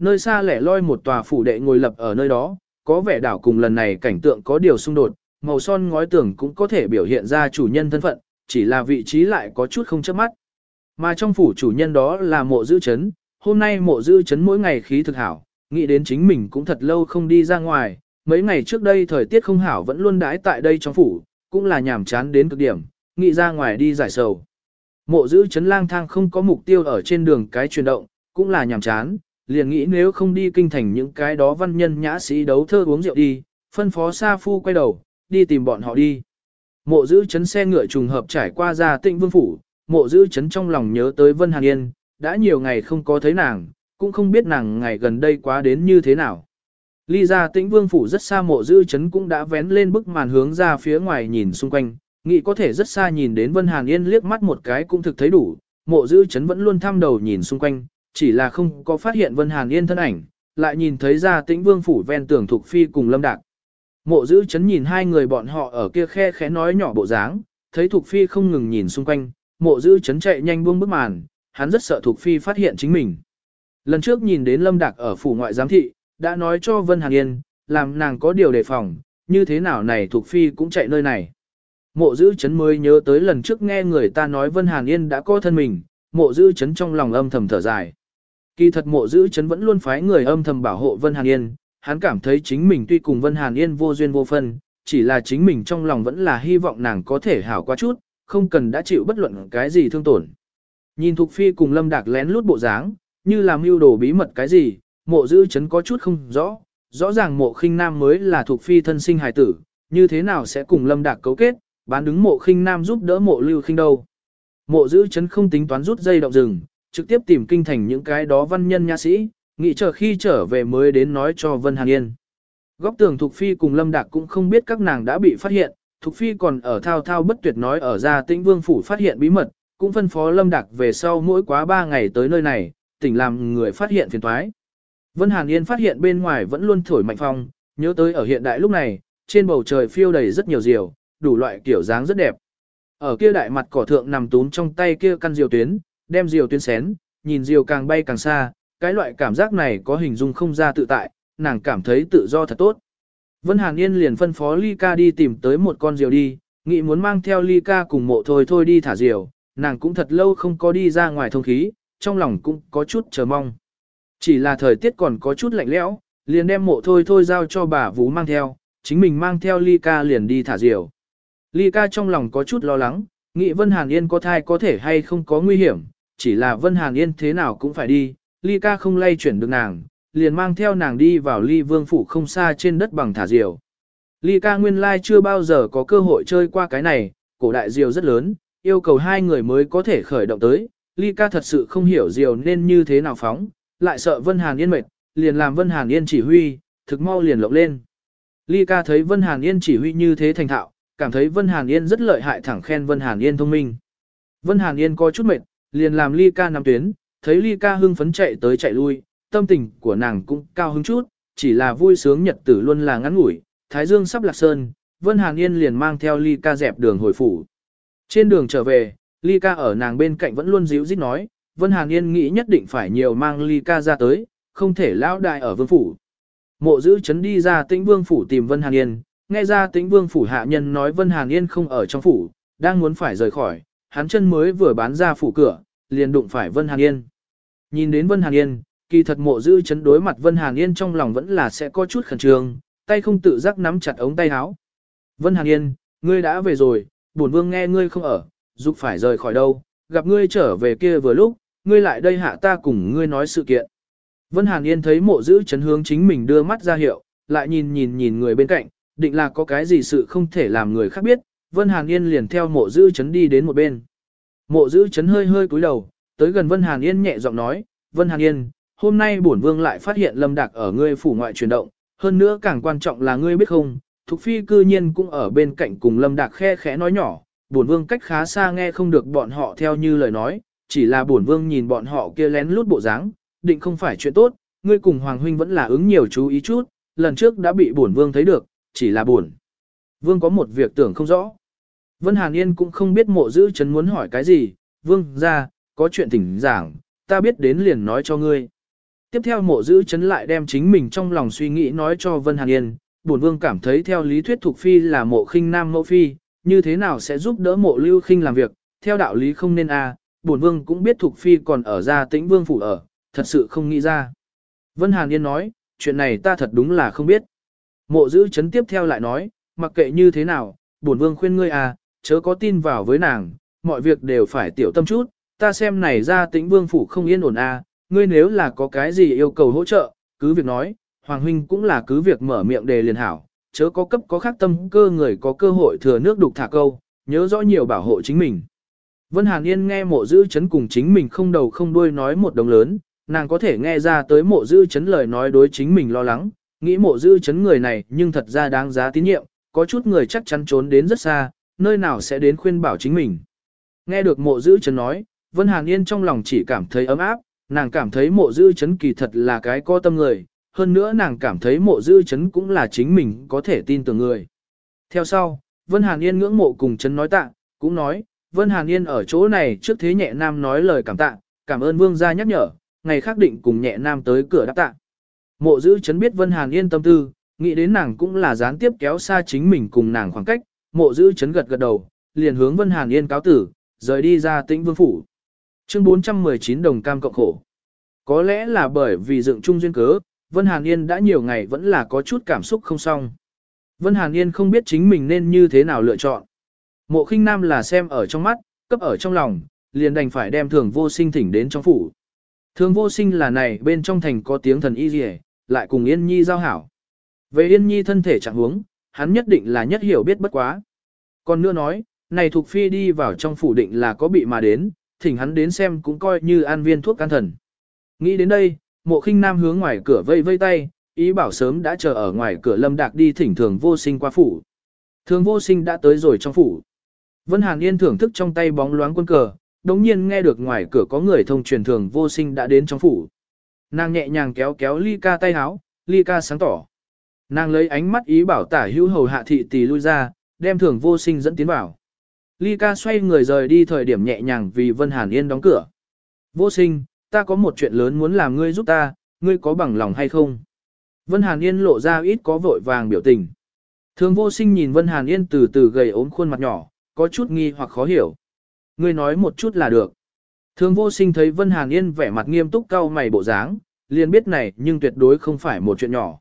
Speaker 1: Nơi xa lẻ loi một tòa phủ đệ ngồi lập ở nơi đó, có vẻ đảo cùng lần này cảnh tượng có điều xung đột, màu son ngói tường cũng có thể biểu hiện ra chủ nhân thân phận, chỉ là vị trí lại có chút không chớp mắt. Mà trong phủ chủ nhân đó là mộ giữ chấn, hôm nay mộ giữ chấn mỗi ngày khí thực hảo, nghĩ đến chính mình cũng thật lâu không đi ra ngoài, mấy ngày trước đây thời tiết không hảo vẫn luôn đãi tại đây trong phủ, cũng là nhàm chán đến cực điểm, nghĩ ra ngoài đi giải sầu. Mộ giữ chấn lang thang không có mục tiêu ở trên đường cái chuyển động, cũng là nhàm chán, liền nghĩ nếu không đi kinh thành những cái đó văn nhân nhã sĩ đấu thơ uống rượu đi, phân phó Sa Phu quay đầu, đi tìm bọn họ đi. Mộ giữ chấn xe ngựa trùng hợp trải qua ra tịnh vương phủ, mộ giữ chấn trong lòng nhớ tới Vân Hàn Yên, đã nhiều ngày không có thấy nàng, cũng không biết nàng ngày gần đây quá đến như thế nào. Ly ra tĩnh vương phủ rất xa mộ giữ chấn cũng đã vén lên bức màn hướng ra phía ngoài nhìn xung quanh, nghĩ có thể rất xa nhìn đến Vân Hàn Yên liếc mắt một cái cũng thực thấy đủ, mộ giữ chấn vẫn luôn thăm đầu nhìn xung quanh, chỉ là không có phát hiện Vân Hàn Yên thân ảnh, lại nhìn thấy ra tĩnh vương phủ ven tường thuộc phi cùng lâm đạc. Mộ giữ chấn nhìn hai người bọn họ ở kia khe khẽ nói nhỏ bộ dáng, thấy thuộc phi không ngừng nhìn xung quanh, mộ giữ chấn chạy nhanh buông bức màn, hắn rất sợ thuộc phi phát hiện chính mình. Lần trước nhìn đến lâm đạc ở phủ ngoại giám thị, đã nói cho Vân Hàn Yên, làm nàng có điều đề phòng, như thế nào này thuộc phi cũng chạy nơi này. Mộ giữ chấn mới nhớ tới lần trước nghe người ta nói Vân Hàn Yên đã có thân mình, mộ giữ chấn trong lòng âm thầm thở dài. Kỳ thật mộ giữ chấn vẫn luôn phái người âm thầm bảo hộ Vân Hàn Yên, hắn cảm thấy chính mình tuy cùng Vân Hàn Yên vô duyên vô phân, chỉ là chính mình trong lòng vẫn là hy vọng nàng có thể hảo quá chút, không cần đã chịu bất luận cái gì thương tổn. Nhìn Thục Phi cùng Lâm Đạc lén lút bộ dáng, như làm mưu đồ bí mật cái gì, mộ giữ chấn có chút không rõ, rõ ràng mộ khinh nam mới là Thục Phi thân sinh hài tử, như thế nào sẽ cùng Lâm Đạc cấu kết, bán đứng mộ khinh nam giúp đỡ mộ lưu khinh đâu. Mộ giữ chấn không tính toán rút dây động rừng, trực tiếp tìm kinh thành những cái đó văn nhân nha sĩ, nghĩ chờ khi trở về mới đến nói cho Vân Hàn Yên. Góc tường Thục Phi cùng Lâm Đạc cũng không biết các nàng đã bị phát hiện, Thục Phi còn ở thao thao bất tuyệt nói ở gia tĩnh vương phủ phát hiện bí mật, cũng phân phó Lâm Đạc về sau mỗi quá 3 ngày tới nơi này, tỉnh làm người phát hiện phiền toái. Vân Hàn Yên phát hiện bên ngoài vẫn luôn thổi mạnh phong, Nhớ tới ở hiện đại lúc này, trên bầu trời phiêu đầy rất nhiều diều, đủ loại kiểu dáng rất đẹp. Ở kia đại mặt cỏ thượng nằm túm trong tay kia căn diều tuyến, đem diều tuyến xén, nhìn diều càng bay càng xa, cái loại cảm giác này có hình dung không ra tự tại, nàng cảm thấy tự do thật tốt. Vân Hàn Yên liền phân phó Ly Ca đi tìm tới một con diều đi, nghĩ muốn mang theo Ly Ca cùng mộ thôi thôi đi thả diều, nàng cũng thật lâu không có đi ra ngoài thông khí, trong lòng cũng có chút chờ mong. Chỉ là thời tiết còn có chút lạnh lẽo, liền đem mộ thôi thôi giao cho bà Vú mang theo, chính mình mang theo Ly Ca liền đi thả diều. Ly Ca trong lòng có chút lo lắng, nghĩ Vân Hàn Yên có thai có thể hay không có nguy hiểm, chỉ là Vân Hàn Yên thế nào cũng phải đi, Ly Ca không lay chuyển được nàng, liền mang theo nàng đi vào Ly Vương Phủ không xa trên đất bằng thả diều. Ly Ca nguyên lai chưa bao giờ có cơ hội chơi qua cái này, cổ đại diều rất lớn, yêu cầu hai người mới có thể khởi động tới, Ly Ca thật sự không hiểu diều nên như thế nào phóng, lại sợ Vân Hàn Yên mệt, liền làm Vân Hàn Yên chỉ huy, thực mau liền lộng lên. Ly Ca thấy Vân Hàn Yên chỉ huy như thế thành thạo, cảm thấy Vân Hàn Yên rất lợi hại thẳng khen Vân Hàn Yên thông minh. Vân Hàn Yên có chút mệt, liền làm Ly Ca nằm tuyến, thấy Ly Ca hưng phấn chạy tới chạy lui, tâm tình của nàng cũng cao hứng chút, chỉ là vui sướng nhật tử luôn là ngắn ngủi, Thái Dương sắp lạc sơn, Vân Hàn Yên liền mang theo Ly Ca dẹp đường hồi phủ. Trên đường trở về, Ly Ca ở nàng bên cạnh vẫn luôn díu dít nói, Vân Hàn Yên nghĩ nhất định phải nhiều mang Ly Ca ra tới, không thể lão đại ở vương phủ. Mộ giữ chấn đi ra tĩnh vương phủ tìm Vân Hàn Yên, nghe ra tĩnh vương phủ hạ nhân nói Vân Hàn Yên không ở trong phủ, đang muốn phải rời khỏi, hắn chân mới vừa bán ra phủ cửa, liền đụng phải Vân Hàn Yên. Nhìn đến Vân Hàn Yên, kỳ thật mộ giữ chấn đối mặt Vân Hàn Yên trong lòng vẫn là sẽ có chút khẩn trương, tay không tự giác nắm chặt ống tay áo. Vân Hàn Yên, ngươi đã về rồi, bổn vương nghe ngươi không ở, dục phải rời khỏi đâu, gặp ngươi trở về kia vừa lúc, ngươi lại đây hạ ta cùng ngươi nói sự kiện. Vân Hàn Yên thấy mộ Dữ chấn hướng chính mình đưa mắt ra hiệu, lại nhìn nhìn nhìn người bên cạnh, định là có cái gì sự không thể làm người khác biết, Vân Hàn Yên liền theo mộ giữ chấn đi đến một bên. Mộ giữ chấn hơi hơi cúi đầu, tới gần Vân Hàn Yên nhẹ giọng nói, Vân Hàn Yên, hôm nay bổn vương lại phát hiện lâm đạc ở ngươi phủ ngoại chuyển động, hơn nữa càng quan trọng là ngươi biết không, Thục Phi cư nhiên cũng ở bên cạnh cùng lâm đạc khe khẽ nói nhỏ, bổn vương cách khá xa nghe không được bọn họ theo như lời nói, chỉ là bổn vương nhìn bọn họ kia lén lút bộ dáng, định không phải chuyện tốt, ngươi cùng Hoàng huynh vẫn là ứng nhiều chú ý chút, lần trước đã bị bổn vương thấy được, chỉ là bổn Vương có một việc tưởng không rõ. Vân Hàn Yên cũng không biết mộ giữ chấn muốn hỏi cái gì, vương ra, có chuyện thỉnh giảng, ta biết đến liền nói cho ngươi. Tiếp theo mộ giữ chấn lại đem chính mình trong lòng suy nghĩ nói cho Vân Hàn Yên, bổn vương cảm thấy theo lý thuyết thuộc phi là mộ khinh nam mẫu phi, như thế nào sẽ giúp đỡ mộ lưu khinh làm việc, theo đạo lý không nên a. À, bổn vương cũng biết thuộc phi còn ở gia tĩnh vương phủ ở, thật sự không nghĩ ra. Vân Hàn Yên nói, chuyện này ta thật đúng là không biết. Mộ giữ chấn tiếp theo lại nói, mặc kệ như thế nào, bổn vương khuyên ngươi à, chớ có tin vào với nàng, mọi việc đều phải tiểu tâm chút, ta xem này ra tĩnh vương phủ không yên ổn à, ngươi nếu là có cái gì yêu cầu hỗ trợ, cứ việc nói, Hoàng huynh cũng là cứ việc mở miệng đề liền hảo, chớ có cấp có khác tâm cơ người có cơ hội thừa nước đục thả câu, nhớ rõ nhiều bảo hộ chính mình. Vân Hàn Yên nghe mộ giữ chấn cùng chính mình không đầu không đuôi nói một đồng lớn, nàng có thể nghe ra tới mộ giữ chấn lời nói đối chính mình lo lắng, nghĩ mộ giữ chấn người này nhưng thật ra đáng giá tín nhiệm, có chút người chắc chắn trốn đến rất xa, nơi nào sẽ đến khuyên bảo chính mình. Nghe được mộ giữ chấn nói, Vân Hàn Yên trong lòng chỉ cảm thấy ấm áp, nàng cảm thấy mộ giữ chấn kỳ thật là cái có tâm người, hơn nữa nàng cảm thấy mộ giữ chấn cũng là chính mình có thể tin tưởng người. Theo sau, Vân Hàn Yên ngưỡng mộ cùng chấn nói tạ, cũng nói, Vân Hàn Yên ở chỗ này trước thế nhẹ nam nói lời cảm tạ, cảm ơn vương gia nhắc nhở, ngày khác định cùng nhẹ nam tới cửa đáp tạ. Mộ giữ chấn biết Vân Hàn Yên tâm tư, nghĩ đến nàng cũng là gián tiếp kéo xa chính mình cùng nàng khoảng cách, mộ giữ chấn gật gật đầu, liền hướng Vân Hàn Yên cáo tử, rời đi ra tĩnh vương phủ. Chương 419 đồng cam cộng khổ. Có lẽ là bởi vì dựng chung duyên cớ, Vân Hàn Yên đã nhiều ngày vẫn là có chút cảm xúc không xong. Vân Hàn Yên không biết chính mình nên như thế nào lựa chọn. Mộ khinh nam là xem ở trong mắt, cấp ở trong lòng, liền đành phải đem thường vô sinh thỉnh đến trong phủ. Thường vô sinh là này bên trong thành có tiếng thần y rìa, lại cùng Yên Nhi giao hảo. Về Yên Nhi thân thể trạng huống, hắn nhất định là nhất hiểu biết bất quá. Còn nữa nói, này thuộc phi đi vào trong phủ định là có bị mà đến, thỉnh hắn đến xem cũng coi như an viên thuốc can thần. Nghĩ đến đây, mộ khinh nam hướng ngoài cửa vây vây tay, ý bảo sớm đã chờ ở ngoài cửa lâm đạc đi thỉnh thường vô sinh qua phủ. Thường vô sinh đã tới rồi trong phủ. Vân Hàn Yên thưởng thức trong tay bóng loáng quân cờ, đống nhiên nghe được ngoài cửa có người thông truyền thường vô sinh đã đến trong phủ. Nàng nhẹ nhàng kéo kéo ly ca tay háo, ly ca sáng tỏ. Nàng lấy ánh mắt ý bảo tả hữu hầu hạ thị tỷ lui ra, đem thường vô sinh dẫn tiến vào. Ly ca xoay người rời đi thời điểm nhẹ nhàng vì Vân Hàn Yên đóng cửa. Vô sinh, ta có một chuyện lớn muốn làm ngươi giúp ta, ngươi có bằng lòng hay không? Vân Hàn Yên lộ ra ít có vội vàng biểu tình. Thường vô sinh nhìn Vân Hàn Yên từ từ gầy ốm khuôn mặt nhỏ, có chút nghi hoặc khó hiểu. Ngươi nói một chút là được. Thường vô sinh thấy Vân Hàn Yên vẻ mặt nghiêm túc cau mày bộ dáng, liền biết này nhưng tuyệt đối không phải một chuyện nhỏ.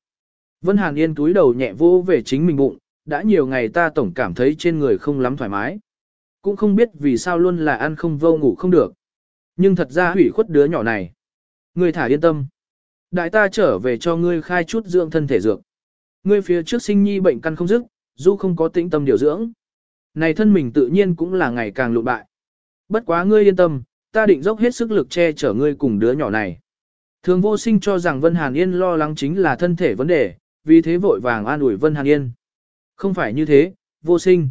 Speaker 1: Vân Hàn Yên túi đầu nhẹ vô về chính mình bụng, đã nhiều ngày ta tổng cảm thấy trên người không lắm thoải mái. Cũng không biết vì sao luôn là ăn không vô ngủ không được. Nhưng thật ra hủy khuất đứa nhỏ này. Ngươi thả yên tâm. Đại ta trở về cho ngươi khai chút dưỡng thân thể dược. Ngươi phía trước sinh nhi bệnh căn không dứt, dù không có tĩnh tâm điều dưỡng. Này thân mình tự nhiên cũng là ngày càng lụ bại. Bất quá ngươi yên tâm, ta định dốc hết sức lực che chở ngươi cùng đứa nhỏ này. Thường vô sinh cho rằng Vân Hàn Yên lo lắng chính là thân thể vấn đề, vì thế vội vàng an ủi Vân Hàn Yên. Không phải như thế, vô sinh.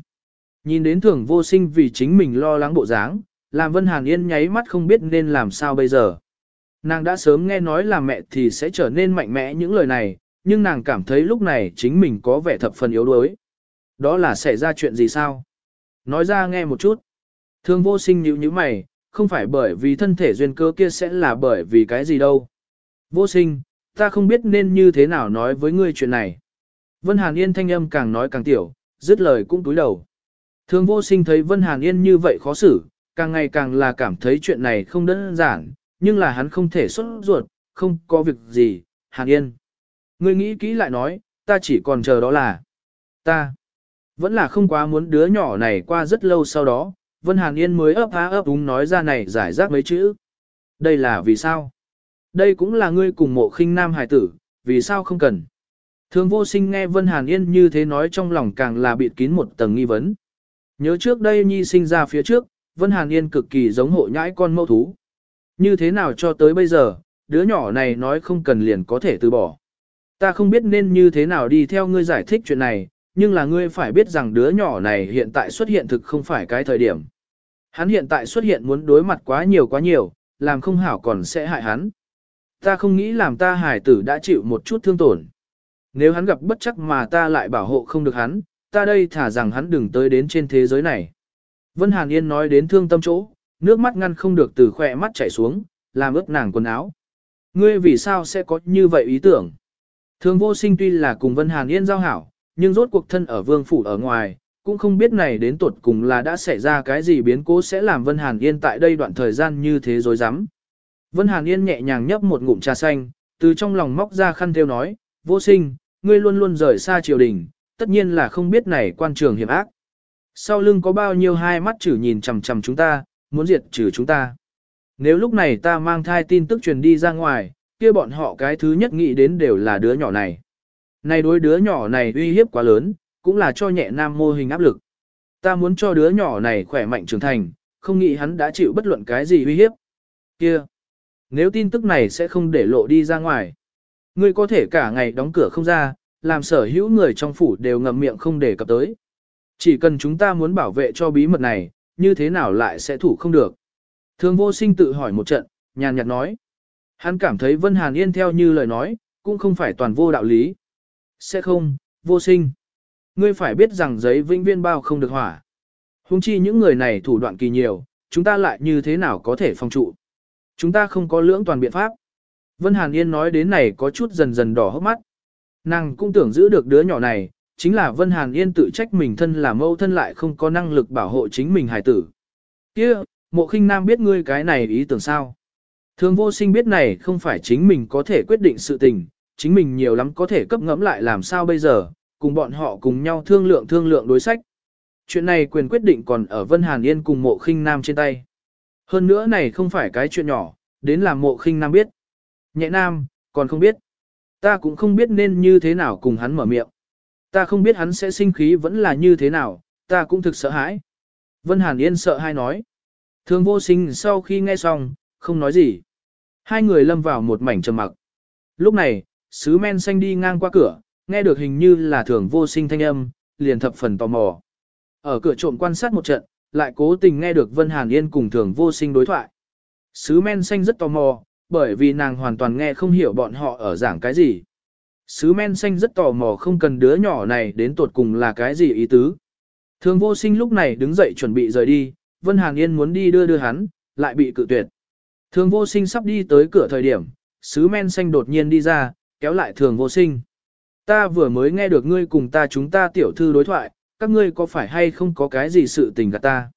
Speaker 1: Nhìn đến thường vô sinh vì chính mình lo lắng bộ dáng, làm Vân Hàn Yên nháy mắt không biết nên làm sao bây giờ. Nàng đã sớm nghe nói là mẹ thì sẽ trở nên mạnh mẽ những lời này, nhưng nàng cảm thấy lúc này chính mình có vẻ thập phần yếu đuối. Đó là xảy ra chuyện gì sao? Nói ra nghe một chút. Thương vô sinh nhíu như mày, không phải bởi vì thân thể duyên cơ kia sẽ là bởi vì cái gì đâu. Vô sinh, ta không biết nên như thế nào nói với ngươi chuyện này. Vân Hàn Yên thanh âm càng nói càng tiểu, dứt lời cũng túi đầu. Thường vô sinh thấy Vân Hàn Yên như vậy khó xử, càng ngày càng là cảm thấy chuyện này không đơn giản, nhưng là hắn không thể xuất ruột, không có việc gì, Hàn Yên. Ngươi nghĩ kỹ lại nói, ta chỉ còn chờ đó là ta. Vẫn là không quá muốn đứa nhỏ này qua rất lâu sau đó, Vân Hàn Yên mới ấp há ấp úng nói ra này giải rác mấy chữ. Đây là vì sao? Đây cũng là ngươi cùng mộ khinh nam hải tử, vì sao không cần? Thường vô sinh nghe Vân Hàn Yên như thế nói trong lòng càng là bịt kín một tầng nghi vấn. Nhớ trước đây Nhi sinh ra phía trước, Vân Hàn Yên cực kỳ giống hộ nhãi con mẫu thú. Như thế nào cho tới bây giờ, đứa nhỏ này nói không cần liền có thể từ bỏ. Ta không biết nên như thế nào đi theo ngươi giải thích chuyện này, nhưng là ngươi phải biết rằng đứa nhỏ này hiện tại xuất hiện thực không phải cái thời điểm. Hắn hiện tại xuất hiện muốn đối mặt quá nhiều quá nhiều, làm không hảo còn sẽ hại hắn. Ta không nghĩ làm ta hải tử đã chịu một chút thương tổn. Nếu hắn gặp bất chắc mà ta lại bảo hộ không được hắn, ta đây thả rằng hắn đừng tới đến trên thế giới này. Vân Hàn Yên nói đến thương tâm chỗ, nước mắt ngăn không được từ khỏe mắt chảy xuống, làm ướt nàng quần áo. Ngươi vì sao sẽ có như vậy ý tưởng? Thường vô sinh tuy là cùng Vân Hàn Yên giao hảo, nhưng rốt cuộc thân ở vương phủ ở ngoài, cũng không biết này đến tuột cùng là đã xảy ra cái gì biến cố sẽ làm Vân Hàn Yên tại đây đoạn thời gian như thế rồi dám. Vân Hàn Yên nhẹ nhàng nhấp một ngụm trà xanh, từ trong lòng móc ra khăn theo nói, vô sinh, ngươi luôn luôn rời xa triều đình, tất nhiên là không biết này quan trường hiểm ác. Sau lưng có bao nhiêu hai mắt chử nhìn chằm chằm chúng ta, muốn diệt trừ chúng ta. Nếu lúc này ta mang thai tin tức truyền đi ra ngoài, kia bọn họ cái thứ nhất nghĩ đến đều là đứa nhỏ này. Này đối đứa nhỏ này uy hiếp quá lớn, cũng là cho nhẹ nam mô hình áp lực. Ta muốn cho đứa nhỏ này khỏe mạnh trưởng thành, không nghĩ hắn đã chịu bất luận cái gì uy hiếp. Kia, nếu tin tức này sẽ không để lộ đi ra ngoài. Ngươi có thể cả ngày đóng cửa không ra, làm sở hữu người trong phủ đều ngậm miệng không để cập tới. Chỉ cần chúng ta muốn bảo vệ cho bí mật này, như thế nào lại sẽ thủ không được. Thường vô sinh tự hỏi một trận, nhàn nhạt nói. Hắn cảm thấy Vân Hàn Yên theo như lời nói, cũng không phải toàn vô đạo lý. Sẽ không, vô sinh. Ngươi phải biết rằng giấy vĩnh viên bao không được hỏa. Hùng chi những người này thủ đoạn kỳ nhiều, chúng ta lại như thế nào có thể phòng trụ. Chúng ta không có lưỡng toàn biện pháp. Vân Hàn Yên nói đến này có chút dần dần đỏ hốc mắt. Nàng cũng tưởng giữ được đứa nhỏ này, chính là Vân Hàn Yên tự trách mình thân là mâu thân lại không có năng lực bảo hộ chính mình hài tử. Kia, mộ khinh nam biết ngươi cái này ý tưởng sao? Thường vô sinh biết này không phải chính mình có thể quyết định sự tình, chính mình nhiều lắm có thể cấp ngẫm lại làm sao bây giờ, cùng bọn họ cùng nhau thương lượng thương lượng đối sách. Chuyện này quyền quyết định còn ở Vân Hàn Yên cùng mộ khinh nam trên tay. Hơn nữa này không phải cái chuyện nhỏ, đến làm mộ khinh nam biết. Nhẹ nam, còn không biết. Ta cũng không biết nên như thế nào cùng hắn mở miệng. Ta không biết hắn sẽ sinh khí vẫn là như thế nào, ta cũng thực sợ hãi. Vân Hàn Yên sợ hai nói. thường vô sinh sau khi nghe xong, không nói gì. Hai người lâm vào một mảnh trầm mặc. Lúc này, sứ men xanh đi ngang qua cửa, nghe được hình như là thường vô sinh thanh âm, liền thập phần tò mò. Ở cửa trộm quan sát một trận, lại cố tình nghe được Vân Hàn Yên cùng thường vô sinh đối thoại. Sứ men xanh rất tò mò, bởi vì nàng hoàn toàn nghe không hiểu bọn họ ở giảng cái gì. Sứ men xanh rất tò mò không cần đứa nhỏ này đến tuột cùng là cái gì ý tứ. Thường vô sinh lúc này đứng dậy chuẩn bị rời đi, Vân Hàn Yên muốn đi đưa đưa hắn, lại bị cự tuyệt. Thường vô sinh sắp đi tới cửa thời điểm, sứ men xanh đột nhiên đi ra, kéo lại thường vô sinh. Ta vừa mới nghe được ngươi cùng ta chúng ta tiểu thư đối thoại, các ngươi có phải hay không có cái gì sự tình gạt ta?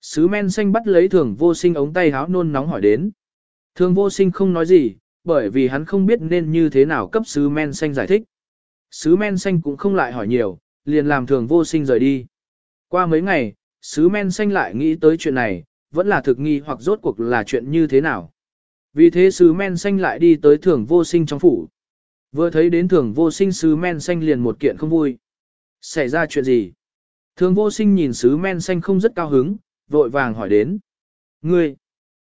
Speaker 1: Sứ men xanh bắt lấy thường vô sinh ống tay háo nôn nóng hỏi đến. Thường vô sinh không nói gì, bởi vì hắn không biết nên như thế nào cấp sứ men xanh giải thích. Sứ men xanh cũng không lại hỏi nhiều, liền làm thường vô sinh rời đi. Qua mấy ngày, sứ men xanh lại nghĩ tới chuyện này, vẫn là thực nghi hoặc rốt cuộc là chuyện như thế nào. Vì thế sứ men xanh lại đi tới thường vô sinh trong phủ. Vừa thấy đến thường vô sinh sứ men xanh liền một kiện không vui. Xảy ra chuyện gì? Thường vô sinh nhìn sứ men xanh không rất cao hứng, vội vàng hỏi đến. Ngươi,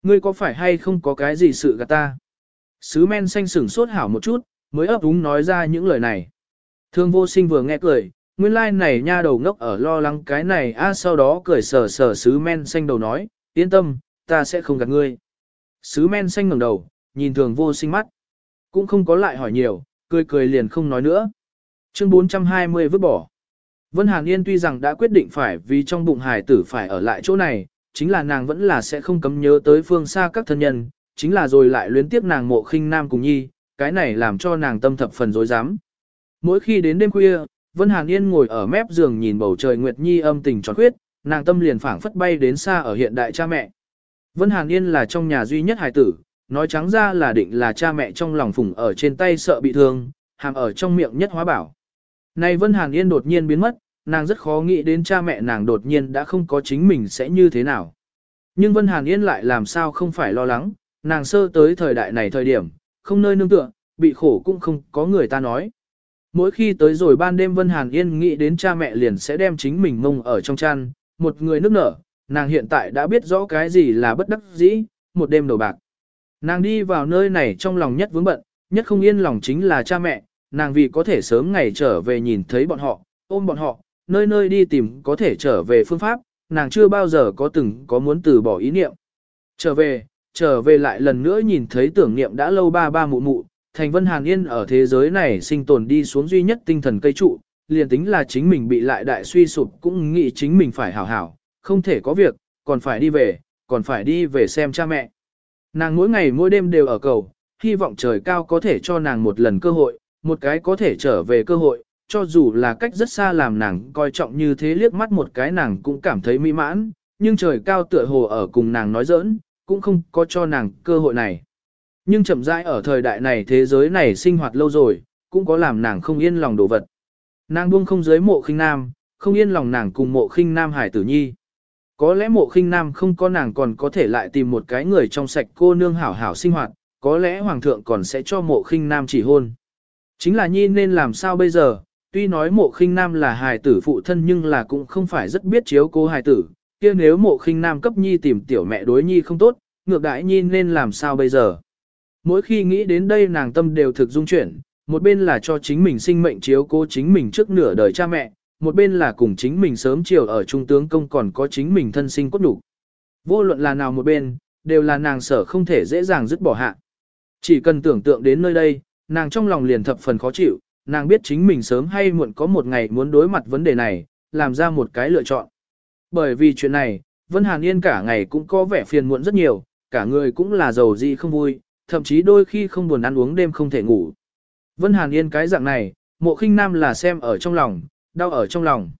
Speaker 1: ngươi có phải hay không có cái gì sự gạt ta? Sứ men xanh sửng sốt hảo một chút, mới ấp úng nói ra những lời này. Thường vô sinh vừa nghe cười, nguyên lai like này nha đầu ngốc ở lo lắng cái này a sau đó cười sờ sờ sứ men xanh đầu nói, yên tâm, ta sẽ không gạt ngươi. Sứ men xanh ngẩng đầu, nhìn thường vô sinh mắt. Cũng không có lại hỏi nhiều, cười cười liền không nói nữa. Chương 420 vứt bỏ. Vân Hàn Yên tuy rằng đã quyết định phải vì trong bụng hài tử phải ở lại chỗ này, chính là nàng vẫn là sẽ không cấm nhớ tới phương xa các thân nhân, chính là rồi lại luyến tiếp nàng mộ khinh nam cùng nhi, cái này làm cho nàng tâm thập phần dối dám. Mỗi khi đến đêm khuya, Vân Hàn Yên ngồi ở mép giường nhìn bầu trời Nguyệt Nhi âm tình tròn khuyết, nàng tâm liền phảng phất bay đến xa ở hiện đại cha mẹ. Vân Hàn Yên là trong nhà duy nhất hài tử, nói trắng ra là định là cha mẹ trong lòng phùng ở trên tay sợ bị thương, hàm ở trong miệng nhất hóa bảo. Này Vân Hàn Yên đột nhiên biến mất, nàng rất khó nghĩ đến cha mẹ nàng đột nhiên đã không có chính mình sẽ như thế nào. Nhưng Vân Hàn Yên lại làm sao không phải lo lắng, nàng sơ tới thời đại này thời điểm, không nơi nương tựa, bị khổ cũng không có người ta nói. Mỗi khi tới rồi ban đêm Vân Hàn Yên nghĩ đến cha mẹ liền sẽ đem chính mình mông ở trong chăn, một người nước nở, nàng hiện tại đã biết rõ cái gì là bất đắc dĩ, một đêm đầu bạc. Nàng đi vào nơi này trong lòng nhất vướng bận, nhất không yên lòng chính là cha mẹ, nàng vì có thể sớm ngày trở về nhìn thấy bọn họ, ôm bọn họ, nơi nơi đi tìm có thể trở về phương pháp, nàng chưa bao giờ có từng có muốn từ bỏ ý niệm. Trở về, trở về lại lần nữa nhìn thấy tưởng niệm đã lâu ba ba mụ mụ, thành vân hàn yên ở thế giới này sinh tồn đi xuống duy nhất tinh thần cây trụ, liền tính là chính mình bị lại đại suy sụp cũng nghĩ chính mình phải hảo hảo, không thể có việc, còn phải đi về, còn phải đi về xem cha mẹ. Nàng mỗi ngày mỗi đêm đều ở cầu, hy vọng trời cao có thể cho nàng một lần cơ hội, một cái có thể trở về cơ hội, cho dù là cách rất xa làm nàng coi trọng như thế liếc mắt một cái nàng cũng cảm thấy mỹ mãn, nhưng trời cao tựa hồ ở cùng nàng nói giỡn, cũng không có cho nàng cơ hội này. Nhưng chậm rãi ở thời đại này thế giới này sinh hoạt lâu rồi, cũng có làm nàng không yên lòng đồ vật. Nàng buông không giới mộ khinh nam, không yên lòng nàng cùng mộ khinh nam hải tử nhi. Có lẽ mộ khinh nam không có nàng còn có thể lại tìm một cái người trong sạch cô nương hảo hảo sinh hoạt, có lẽ hoàng thượng còn sẽ cho mộ khinh nam chỉ hôn. Chính là nhi nên làm sao bây giờ, tuy nói mộ khinh nam là hài tử phụ thân nhưng là cũng không phải rất biết chiếu cố hài tử, kia nếu mộ khinh nam cấp nhi tìm tiểu mẹ đối nhi không tốt, ngược đãi nhi nên làm sao bây giờ. Mỗi khi nghĩ đến đây nàng tâm đều thực dung chuyển, một bên là cho chính mình sinh mệnh chiếu cố chính mình trước nửa đời cha mẹ, một bên là cùng chính mình sớm chiều ở trung tướng công còn có chính mình thân sinh cốt đủ. Vô luận là nào một bên, đều là nàng sở không thể dễ dàng dứt bỏ hạ. Chỉ cần tưởng tượng đến nơi đây, nàng trong lòng liền thập phần khó chịu, nàng biết chính mình sớm hay muộn có một ngày muốn đối mặt vấn đề này, làm ra một cái lựa chọn. Bởi vì chuyện này, Vân Hàn Yên cả ngày cũng có vẻ phiền muộn rất nhiều, cả người cũng là giàu gì không vui, thậm chí đôi khi không buồn ăn uống đêm không thể ngủ. Vân Hàn Yên cái dạng này, mộ khinh nam là xem ở trong lòng, đau ở trong lòng.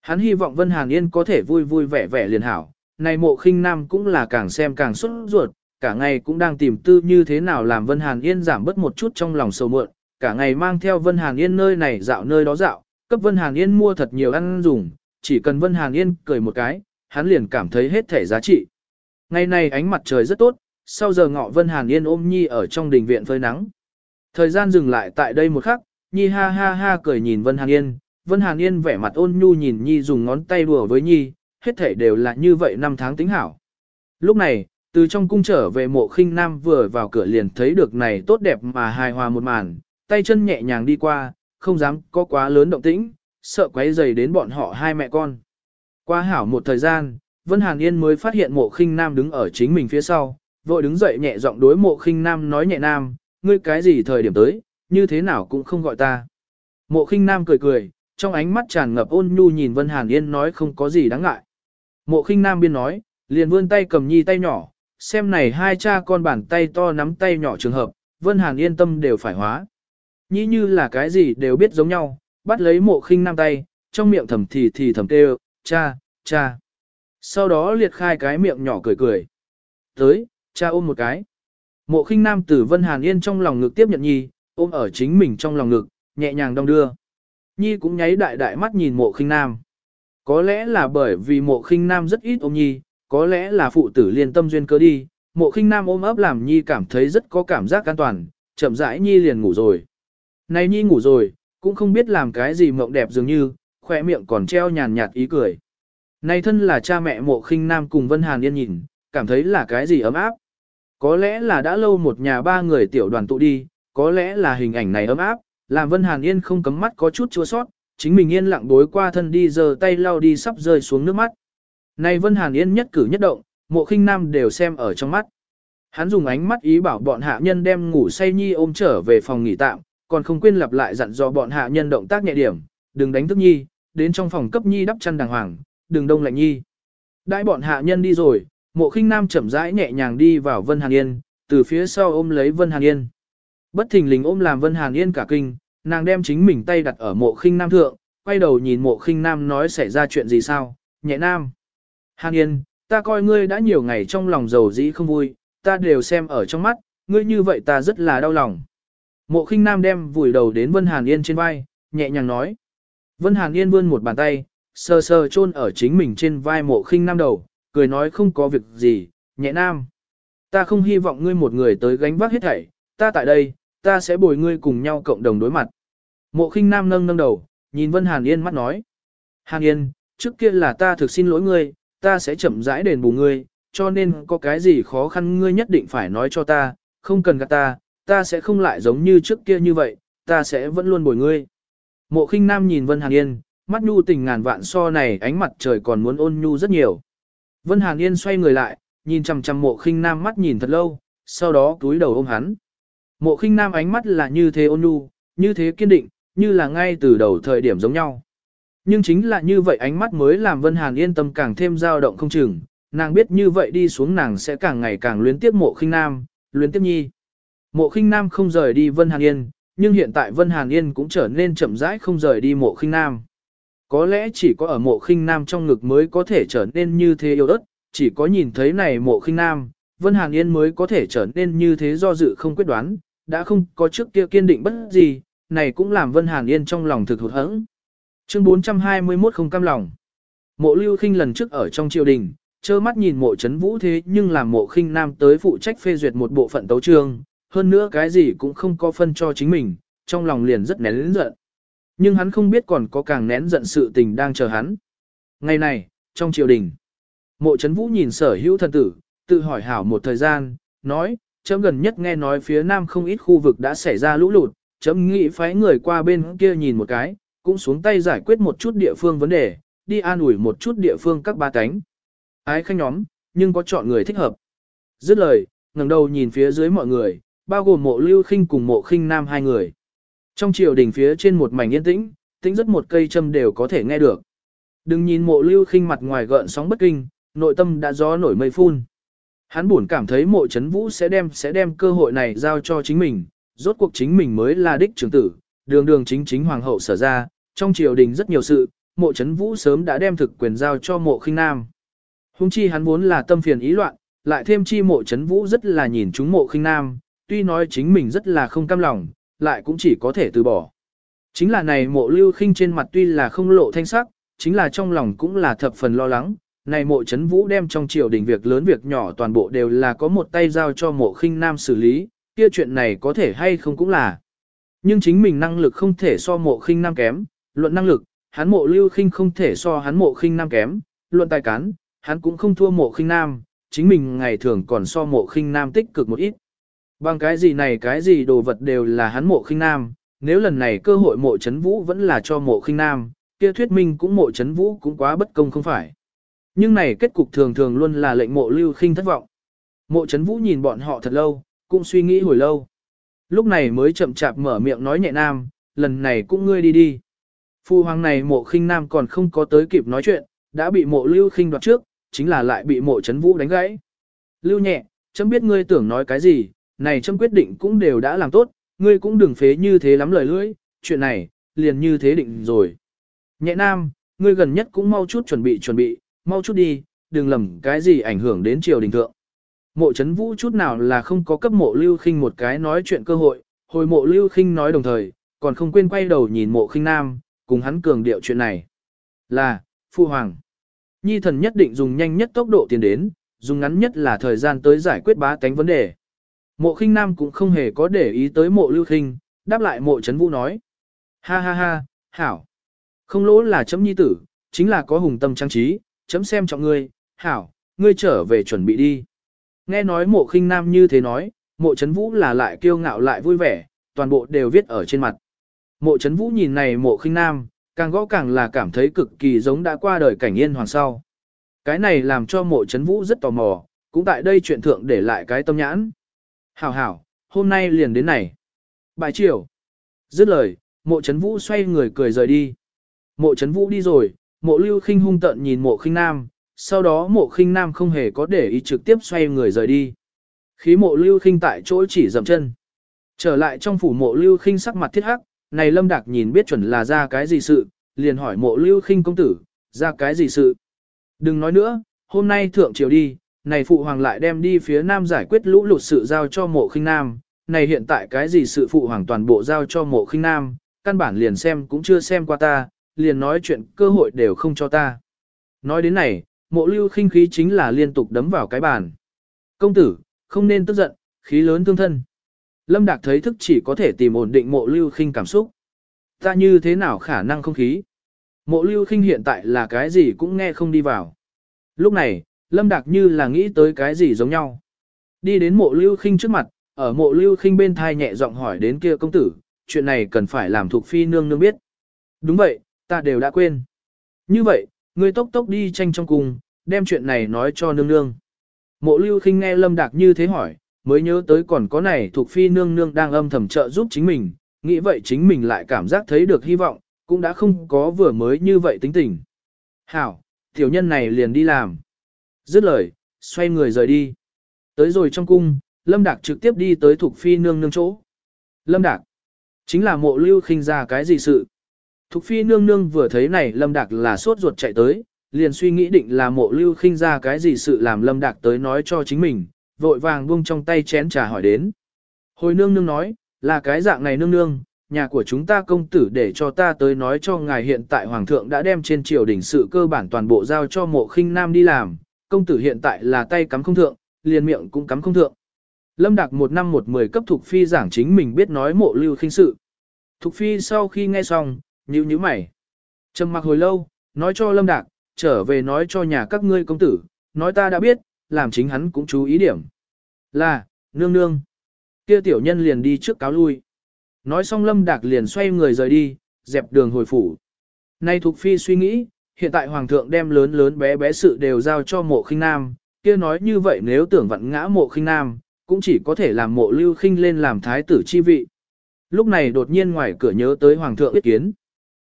Speaker 1: Hắn hy vọng Vân Hàn Yên có thể vui vui vẻ vẻ liền hảo, này mộ khinh nam cũng là càng xem càng xuất ruột, cả ngày cũng đang tìm tư như thế nào làm Vân Hàn Yên giảm bớt một chút trong lòng sầu mượn, cả ngày mang theo Vân Hàn Yên nơi này dạo nơi đó dạo, cấp Vân Hàn Yên mua thật nhiều ăn dùng, chỉ cần Vân Hàn Yên cười một cái, hắn liền cảm thấy hết thể giá trị. Ngày này ánh mặt trời rất tốt, sau giờ ngọ Vân Hàn Yên ôm Nhi ở trong đình viện phơi nắng. Thời gian dừng lại tại đây một khắc, Nhi ha ha ha cười nhìn Vân Hàn Yên, Vân Hàn Yên vẻ mặt ôn nhu nhìn Nhi dùng ngón tay đùa với Nhi, hết thể đều là như vậy năm tháng tính hảo. Lúc này, từ trong cung trở về mộ khinh nam vừa vào cửa liền thấy được này tốt đẹp mà hài hòa một màn, tay chân nhẹ nhàng đi qua, không dám có quá lớn động tĩnh, sợ quấy rầy đến bọn họ hai mẹ con. Qua hảo một thời gian, Vân Hàn Yên mới phát hiện mộ khinh nam đứng ở chính mình phía sau, vội đứng dậy nhẹ giọng đối mộ khinh nam nói nhẹ nam, ngươi cái gì thời điểm tới, như thế nào cũng không gọi ta. Mộ khinh nam cười cười, trong ánh mắt tràn ngập ôn nhu nhìn Vân Hàn Yên nói không có gì đáng ngại. Mộ khinh nam biên nói, liền vươn tay cầm nhi tay nhỏ, xem này hai cha con bàn tay to nắm tay nhỏ trường hợp, Vân Hàn yên tâm đều phải hóa. nhĩ như là cái gì đều biết giống nhau, bắt lấy mộ khinh nam tay, trong miệng thầm thì thì thầm kêu, cha, cha. Sau đó liệt khai cái miệng nhỏ cười cười. Tới, cha ôm một cái. Mộ khinh nam tử Vân Hàn Yên trong lòng ngực tiếp nhận Nhi, ôm ở chính mình trong lòng ngực, nhẹ nhàng đong đưa. Nhi cũng nháy đại đại mắt nhìn mộ khinh nam. Có lẽ là bởi vì mộ khinh nam rất ít ôm Nhi, có lẽ là phụ tử liên tâm duyên cớ đi, mộ khinh nam ôm ấp làm Nhi cảm thấy rất có cảm giác an toàn, chậm rãi Nhi liền ngủ rồi. Này Nhi ngủ rồi, cũng không biết làm cái gì mộng đẹp dường như, khỏe miệng còn treo nhàn nhạt ý cười. Này thân là cha mẹ mộ khinh nam cùng Vân Hàn Yên nhìn, cảm thấy là cái gì ấm áp. Có lẽ là đã lâu một nhà ba người tiểu đoàn tụ đi, có lẽ là hình ảnh này ấm áp, làm Vân Hàn Yên không cấm mắt có chút chua sót, chính mình yên lặng đối qua thân đi giờ tay lau đi sắp rơi xuống nước mắt. Này Vân Hàn Yên nhất cử nhất động, mộ khinh nam đều xem ở trong mắt. Hắn dùng ánh mắt ý bảo bọn hạ nhân đem ngủ say nhi ôm trở về phòng nghỉ tạm, còn không quên lặp lại dặn dò bọn hạ nhân động tác nhẹ điểm, đừng đánh thức nhi, đến trong phòng cấp nhi đắp chăn đàng hoàng, đừng đông lạnh nhi. Đãi bọn hạ nhân đi rồi, mộ khinh nam chậm rãi nhẹ nhàng đi vào Vân Hàn Yên, từ phía sau ôm lấy Vân Hàn Yên. Bất thình lình ôm làm Vân Hàn Yên cả kinh, nàng đem chính mình tay đặt ở mộ khinh nam thượng, quay đầu nhìn mộ khinh nam nói xảy ra chuyện gì sao, nhẹ nam. Hàn Yên, ta coi ngươi đã nhiều ngày trong lòng giàu dĩ không vui, ta đều xem ở trong mắt, ngươi như vậy ta rất là đau lòng. Mộ khinh nam đem vùi đầu đến Vân Hàn Yên trên vai, nhẹ nhàng nói. Vân Hàn Yên vươn một bàn tay, sờ sờ chôn ở chính mình trên vai mộ khinh nam đầu, cười nói không có việc gì, nhẹ nam. Ta không hy vọng ngươi một người tới gánh vác hết thảy, ta tại đây, ta sẽ bồi ngươi cùng nhau cộng đồng đối mặt. Mộ khinh nam nâng nâng đầu, nhìn Vân Hàn Yên mắt nói. Hàn Yên, trước kia là ta thực xin lỗi ngươi, ta sẽ chậm rãi đền bù ngươi, cho nên có cái gì khó khăn ngươi nhất định phải nói cho ta, không cần gạt ta, ta sẽ không lại giống như trước kia như vậy, ta sẽ vẫn luôn bồi ngươi. Mộ khinh nam nhìn Vân Hàn Yên, mắt nhu tình ngàn vạn so này ánh mặt trời còn muốn ôn nhu rất nhiều. Vân Hàn Yên xoay người lại, nhìn chằm chằm mộ khinh nam mắt nhìn thật lâu, sau đó túi đầu ôm hắn. Mộ khinh nam ánh mắt là như thế ôn nhu, như thế kiên định, như là ngay từ đầu thời điểm giống nhau. Nhưng chính là như vậy ánh mắt mới làm Vân Hàn yên tâm càng thêm dao động không chừng, nàng biết như vậy đi xuống nàng sẽ càng ngày càng luyến tiếp mộ khinh nam, luyến tiếp nhi. Mộ khinh nam không rời đi Vân Hàn Yên, nhưng hiện tại Vân Hàn Yên cũng trở nên chậm rãi không rời đi mộ khinh nam. Có lẽ chỉ có ở mộ khinh nam trong ngực mới có thể trở nên như thế yêu đất, chỉ có nhìn thấy này mộ khinh nam, Vân Hàn Yên mới có thể trở nên như thế do dự không quyết đoán, đã không có trước kia kiên định bất gì, này cũng làm Vân Hàn Yên trong lòng thực hụt hẫng. Chương 421 không cam lòng. Mộ Lưu Khinh lần trước ở trong triều đình, trơ mắt nhìn mộ chấn vũ thế nhưng làm mộ khinh nam tới phụ trách phê duyệt một bộ phận tấu trương, hơn nữa cái gì cũng không có phân cho chính mình, trong lòng liền rất nén giận. Nhưng hắn không biết còn có càng nén giận sự tình đang chờ hắn. Ngày này, trong triều đình, mộ chấn vũ nhìn sở hữu thần tử, tự hỏi hảo một thời gian, nói, chấm gần nhất nghe nói phía nam không ít khu vực đã xảy ra lũ lụt, chấm nghĩ phái người qua bên kia nhìn một cái, cũng xuống tay giải quyết một chút địa phương vấn đề, đi an ủi một chút địa phương các ba cánh. Ái khanh nhóm, nhưng có chọn người thích hợp. Dứt lời, ngẩng đầu nhìn phía dưới mọi người, bao gồm mộ lưu khinh cùng mộ khinh nam hai người. Trong triều đình phía trên một mảnh yên tĩnh, tĩnh rất một cây châm đều có thể nghe được. Đừng nhìn mộ lưu khinh mặt ngoài gợn sóng bất kinh, nội tâm đã gió nổi mây phun. Hắn buồn cảm thấy mộ chấn vũ sẽ đem sẽ đem cơ hội này giao cho chính mình, rốt cuộc chính mình mới là đích trưởng tử, đường đường chính chính hoàng hậu sở ra, trong triều đình rất nhiều sự, mộ chấn vũ sớm đã đem thực quyền giao cho mộ khinh nam. Hùng chi hắn vốn là tâm phiền ý loạn, lại thêm chi mộ chấn vũ rất là nhìn chúng mộ khinh nam, tuy nói chính mình rất là không cam lòng, lại cũng chỉ có thể từ bỏ. Chính là này mộ lưu khinh trên mặt tuy là không lộ thanh sắc, chính là trong lòng cũng là thập phần lo lắng. Này mộ chấn vũ đem trong triều đình việc lớn việc nhỏ toàn bộ đều là có một tay giao cho mộ khinh nam xử lý, kia chuyện này có thể hay không cũng là. Nhưng chính mình năng lực không thể so mộ khinh nam kém, luận năng lực, hắn mộ lưu khinh không thể so hắn mộ khinh nam kém, luận tài cán, hắn cũng không thua mộ khinh nam, chính mình ngày thường còn so mộ khinh nam tích cực một ít. Bằng cái gì này cái gì đồ vật đều là hắn mộ khinh nam, nếu lần này cơ hội mộ chấn vũ vẫn là cho mộ khinh nam, kia thuyết minh cũng mộ chấn vũ cũng quá bất công không phải. Nhưng này kết cục thường thường luôn là lệnh mộ lưu khinh thất vọng. Mộ chấn vũ nhìn bọn họ thật lâu, cũng suy nghĩ hồi lâu lúc này mới chậm chạp mở miệng nói nhẹ nam, lần này cũng ngươi đi đi. Phu hoàng này mộ khinh nam còn không có tới kịp nói chuyện, đã bị mộ lưu khinh đoạt trước, chính là lại bị mộ chấn vũ đánh gãy. Lưu nhẹ, chấm biết ngươi tưởng nói cái gì, này chấm quyết định cũng đều đã làm tốt, ngươi cũng đừng phế như thế lắm lời lưỡi, chuyện này, liền như thế định rồi. Nhẹ nam, ngươi gần nhất cũng mau chút chuẩn bị chuẩn bị, mau chút đi, đừng lầm cái gì ảnh hưởng đến triều đình thượng. Mộ chấn vũ chút nào là không có cấp mộ lưu khinh một cái nói chuyện cơ hội, hồi mộ lưu khinh nói đồng thời, còn không quên quay đầu nhìn mộ khinh nam, cùng hắn cường điệu chuyện này. Là, phu hoàng. Nhi thần nhất định dùng nhanh nhất tốc độ tiến đến, dùng ngắn nhất là thời gian tới giải quyết bá tánh vấn đề. Mộ khinh nam cũng không hề có để ý tới mộ lưu khinh, đáp lại mộ chấn vũ nói. Ha ha ha, hảo. Không lỗ là chấm nhi tử, chính là có hùng tâm trang trí, chấm xem trọng ngươi, hảo, ngươi trở về chuẩn bị đi. Nghe nói mộ khinh nam như thế nói, mộ chấn vũ là lại kiêu ngạo lại vui vẻ, toàn bộ đều viết ở trên mặt. Mộ chấn vũ nhìn này mộ khinh nam, càng gõ càng là cảm thấy cực kỳ giống đã qua đời cảnh yên hoàng sau. Cái này làm cho mộ chấn vũ rất tò mò, cũng tại đây chuyện thượng để lại cái tâm nhãn. Hảo hảo, hôm nay liền đến này. Bài chiều. Dứt lời, mộ chấn vũ xoay người cười rời đi. Mộ chấn vũ đi rồi, mộ lưu khinh hung tận nhìn mộ khinh nam, sau đó mộ khinh nam không hề có để ý trực tiếp xoay người rời đi. Khí mộ lưu khinh tại chỗ chỉ dậm chân. Trở lại trong phủ mộ lưu khinh sắc mặt thiết hắc, này lâm đạc nhìn biết chuẩn là ra cái gì sự, liền hỏi mộ lưu khinh công tử, ra cái gì sự. Đừng nói nữa, hôm nay thượng triều đi, này phụ hoàng lại đem đi phía nam giải quyết lũ lụt sự giao cho mộ khinh nam, này hiện tại cái gì sự phụ hoàng toàn bộ giao cho mộ khinh nam, căn bản liền xem cũng chưa xem qua ta, liền nói chuyện cơ hội đều không cho ta. Nói đến này, mộ lưu khinh khí chính là liên tục đấm vào cái bàn. Công tử, không nên tức giận, khí lớn tương thân. Lâm Đạc thấy thức chỉ có thể tìm ổn định mộ lưu khinh cảm xúc. Ta như thế nào khả năng không khí? Mộ lưu khinh hiện tại là cái gì cũng nghe không đi vào. Lúc này, Lâm Đạc như là nghĩ tới cái gì giống nhau. Đi đến mộ lưu khinh trước mặt, ở mộ lưu khinh bên thai nhẹ giọng hỏi đến kia công tử, chuyện này cần phải làm thuộc phi nương nương biết. Đúng vậy, ta đều đã quên. Như vậy, ngươi tốc tốc đi tranh trong cùng, đem chuyện này nói cho nương nương. Mộ lưu khinh nghe lâm đạc như thế hỏi, mới nhớ tới còn có này thuộc phi nương nương đang âm thầm trợ giúp chính mình, nghĩ vậy chính mình lại cảm giác thấy được hy vọng, cũng đã không có vừa mới như vậy tính tình. Hảo, tiểu nhân này liền đi làm. Dứt lời, xoay người rời đi. Tới rồi trong cung, Lâm Đạc trực tiếp đi tới thuộc phi nương nương chỗ. Lâm Đạc, chính là mộ lưu khinh ra cái gì sự. Thục phi nương nương vừa thấy này Lâm Đạc là sốt ruột chạy tới, liền suy nghĩ định là mộ lưu khinh ra cái gì sự làm Lâm Đạc tới nói cho chính mình, vội vàng buông trong tay chén trà hỏi đến. Hồi nương nương nói, là cái dạng này nương nương, nhà của chúng ta công tử để cho ta tới nói cho ngài hiện tại hoàng thượng đã đem trên triều đình sự cơ bản toàn bộ giao cho mộ khinh nam đi làm, công tử hiện tại là tay cắm không thượng, liền miệng cũng cắm không thượng. Lâm Đạc một năm một mười cấp Thục Phi giảng chính mình biết nói mộ lưu khinh sự. Thục Phi sau khi nghe xong, nhíu nhíu mày. Trầm mặc hồi lâu, nói cho Lâm Đạc, trở về nói cho nhà các ngươi công tử, nói ta đã biết, làm chính hắn cũng chú ý điểm. Là, nương nương. Kia tiểu nhân liền đi trước cáo lui. Nói xong Lâm Đạc liền xoay người rời đi, dẹp đường hồi phủ. Nay Thục Phi suy nghĩ, hiện tại Hoàng thượng đem lớn lớn bé bé sự đều giao cho mộ khinh nam, kia nói như vậy nếu tưởng vặn ngã mộ khinh nam, cũng chỉ có thể làm mộ lưu khinh lên làm thái tử chi vị. Lúc này đột nhiên ngoài cửa nhớ tới Hoàng thượng ý kiến.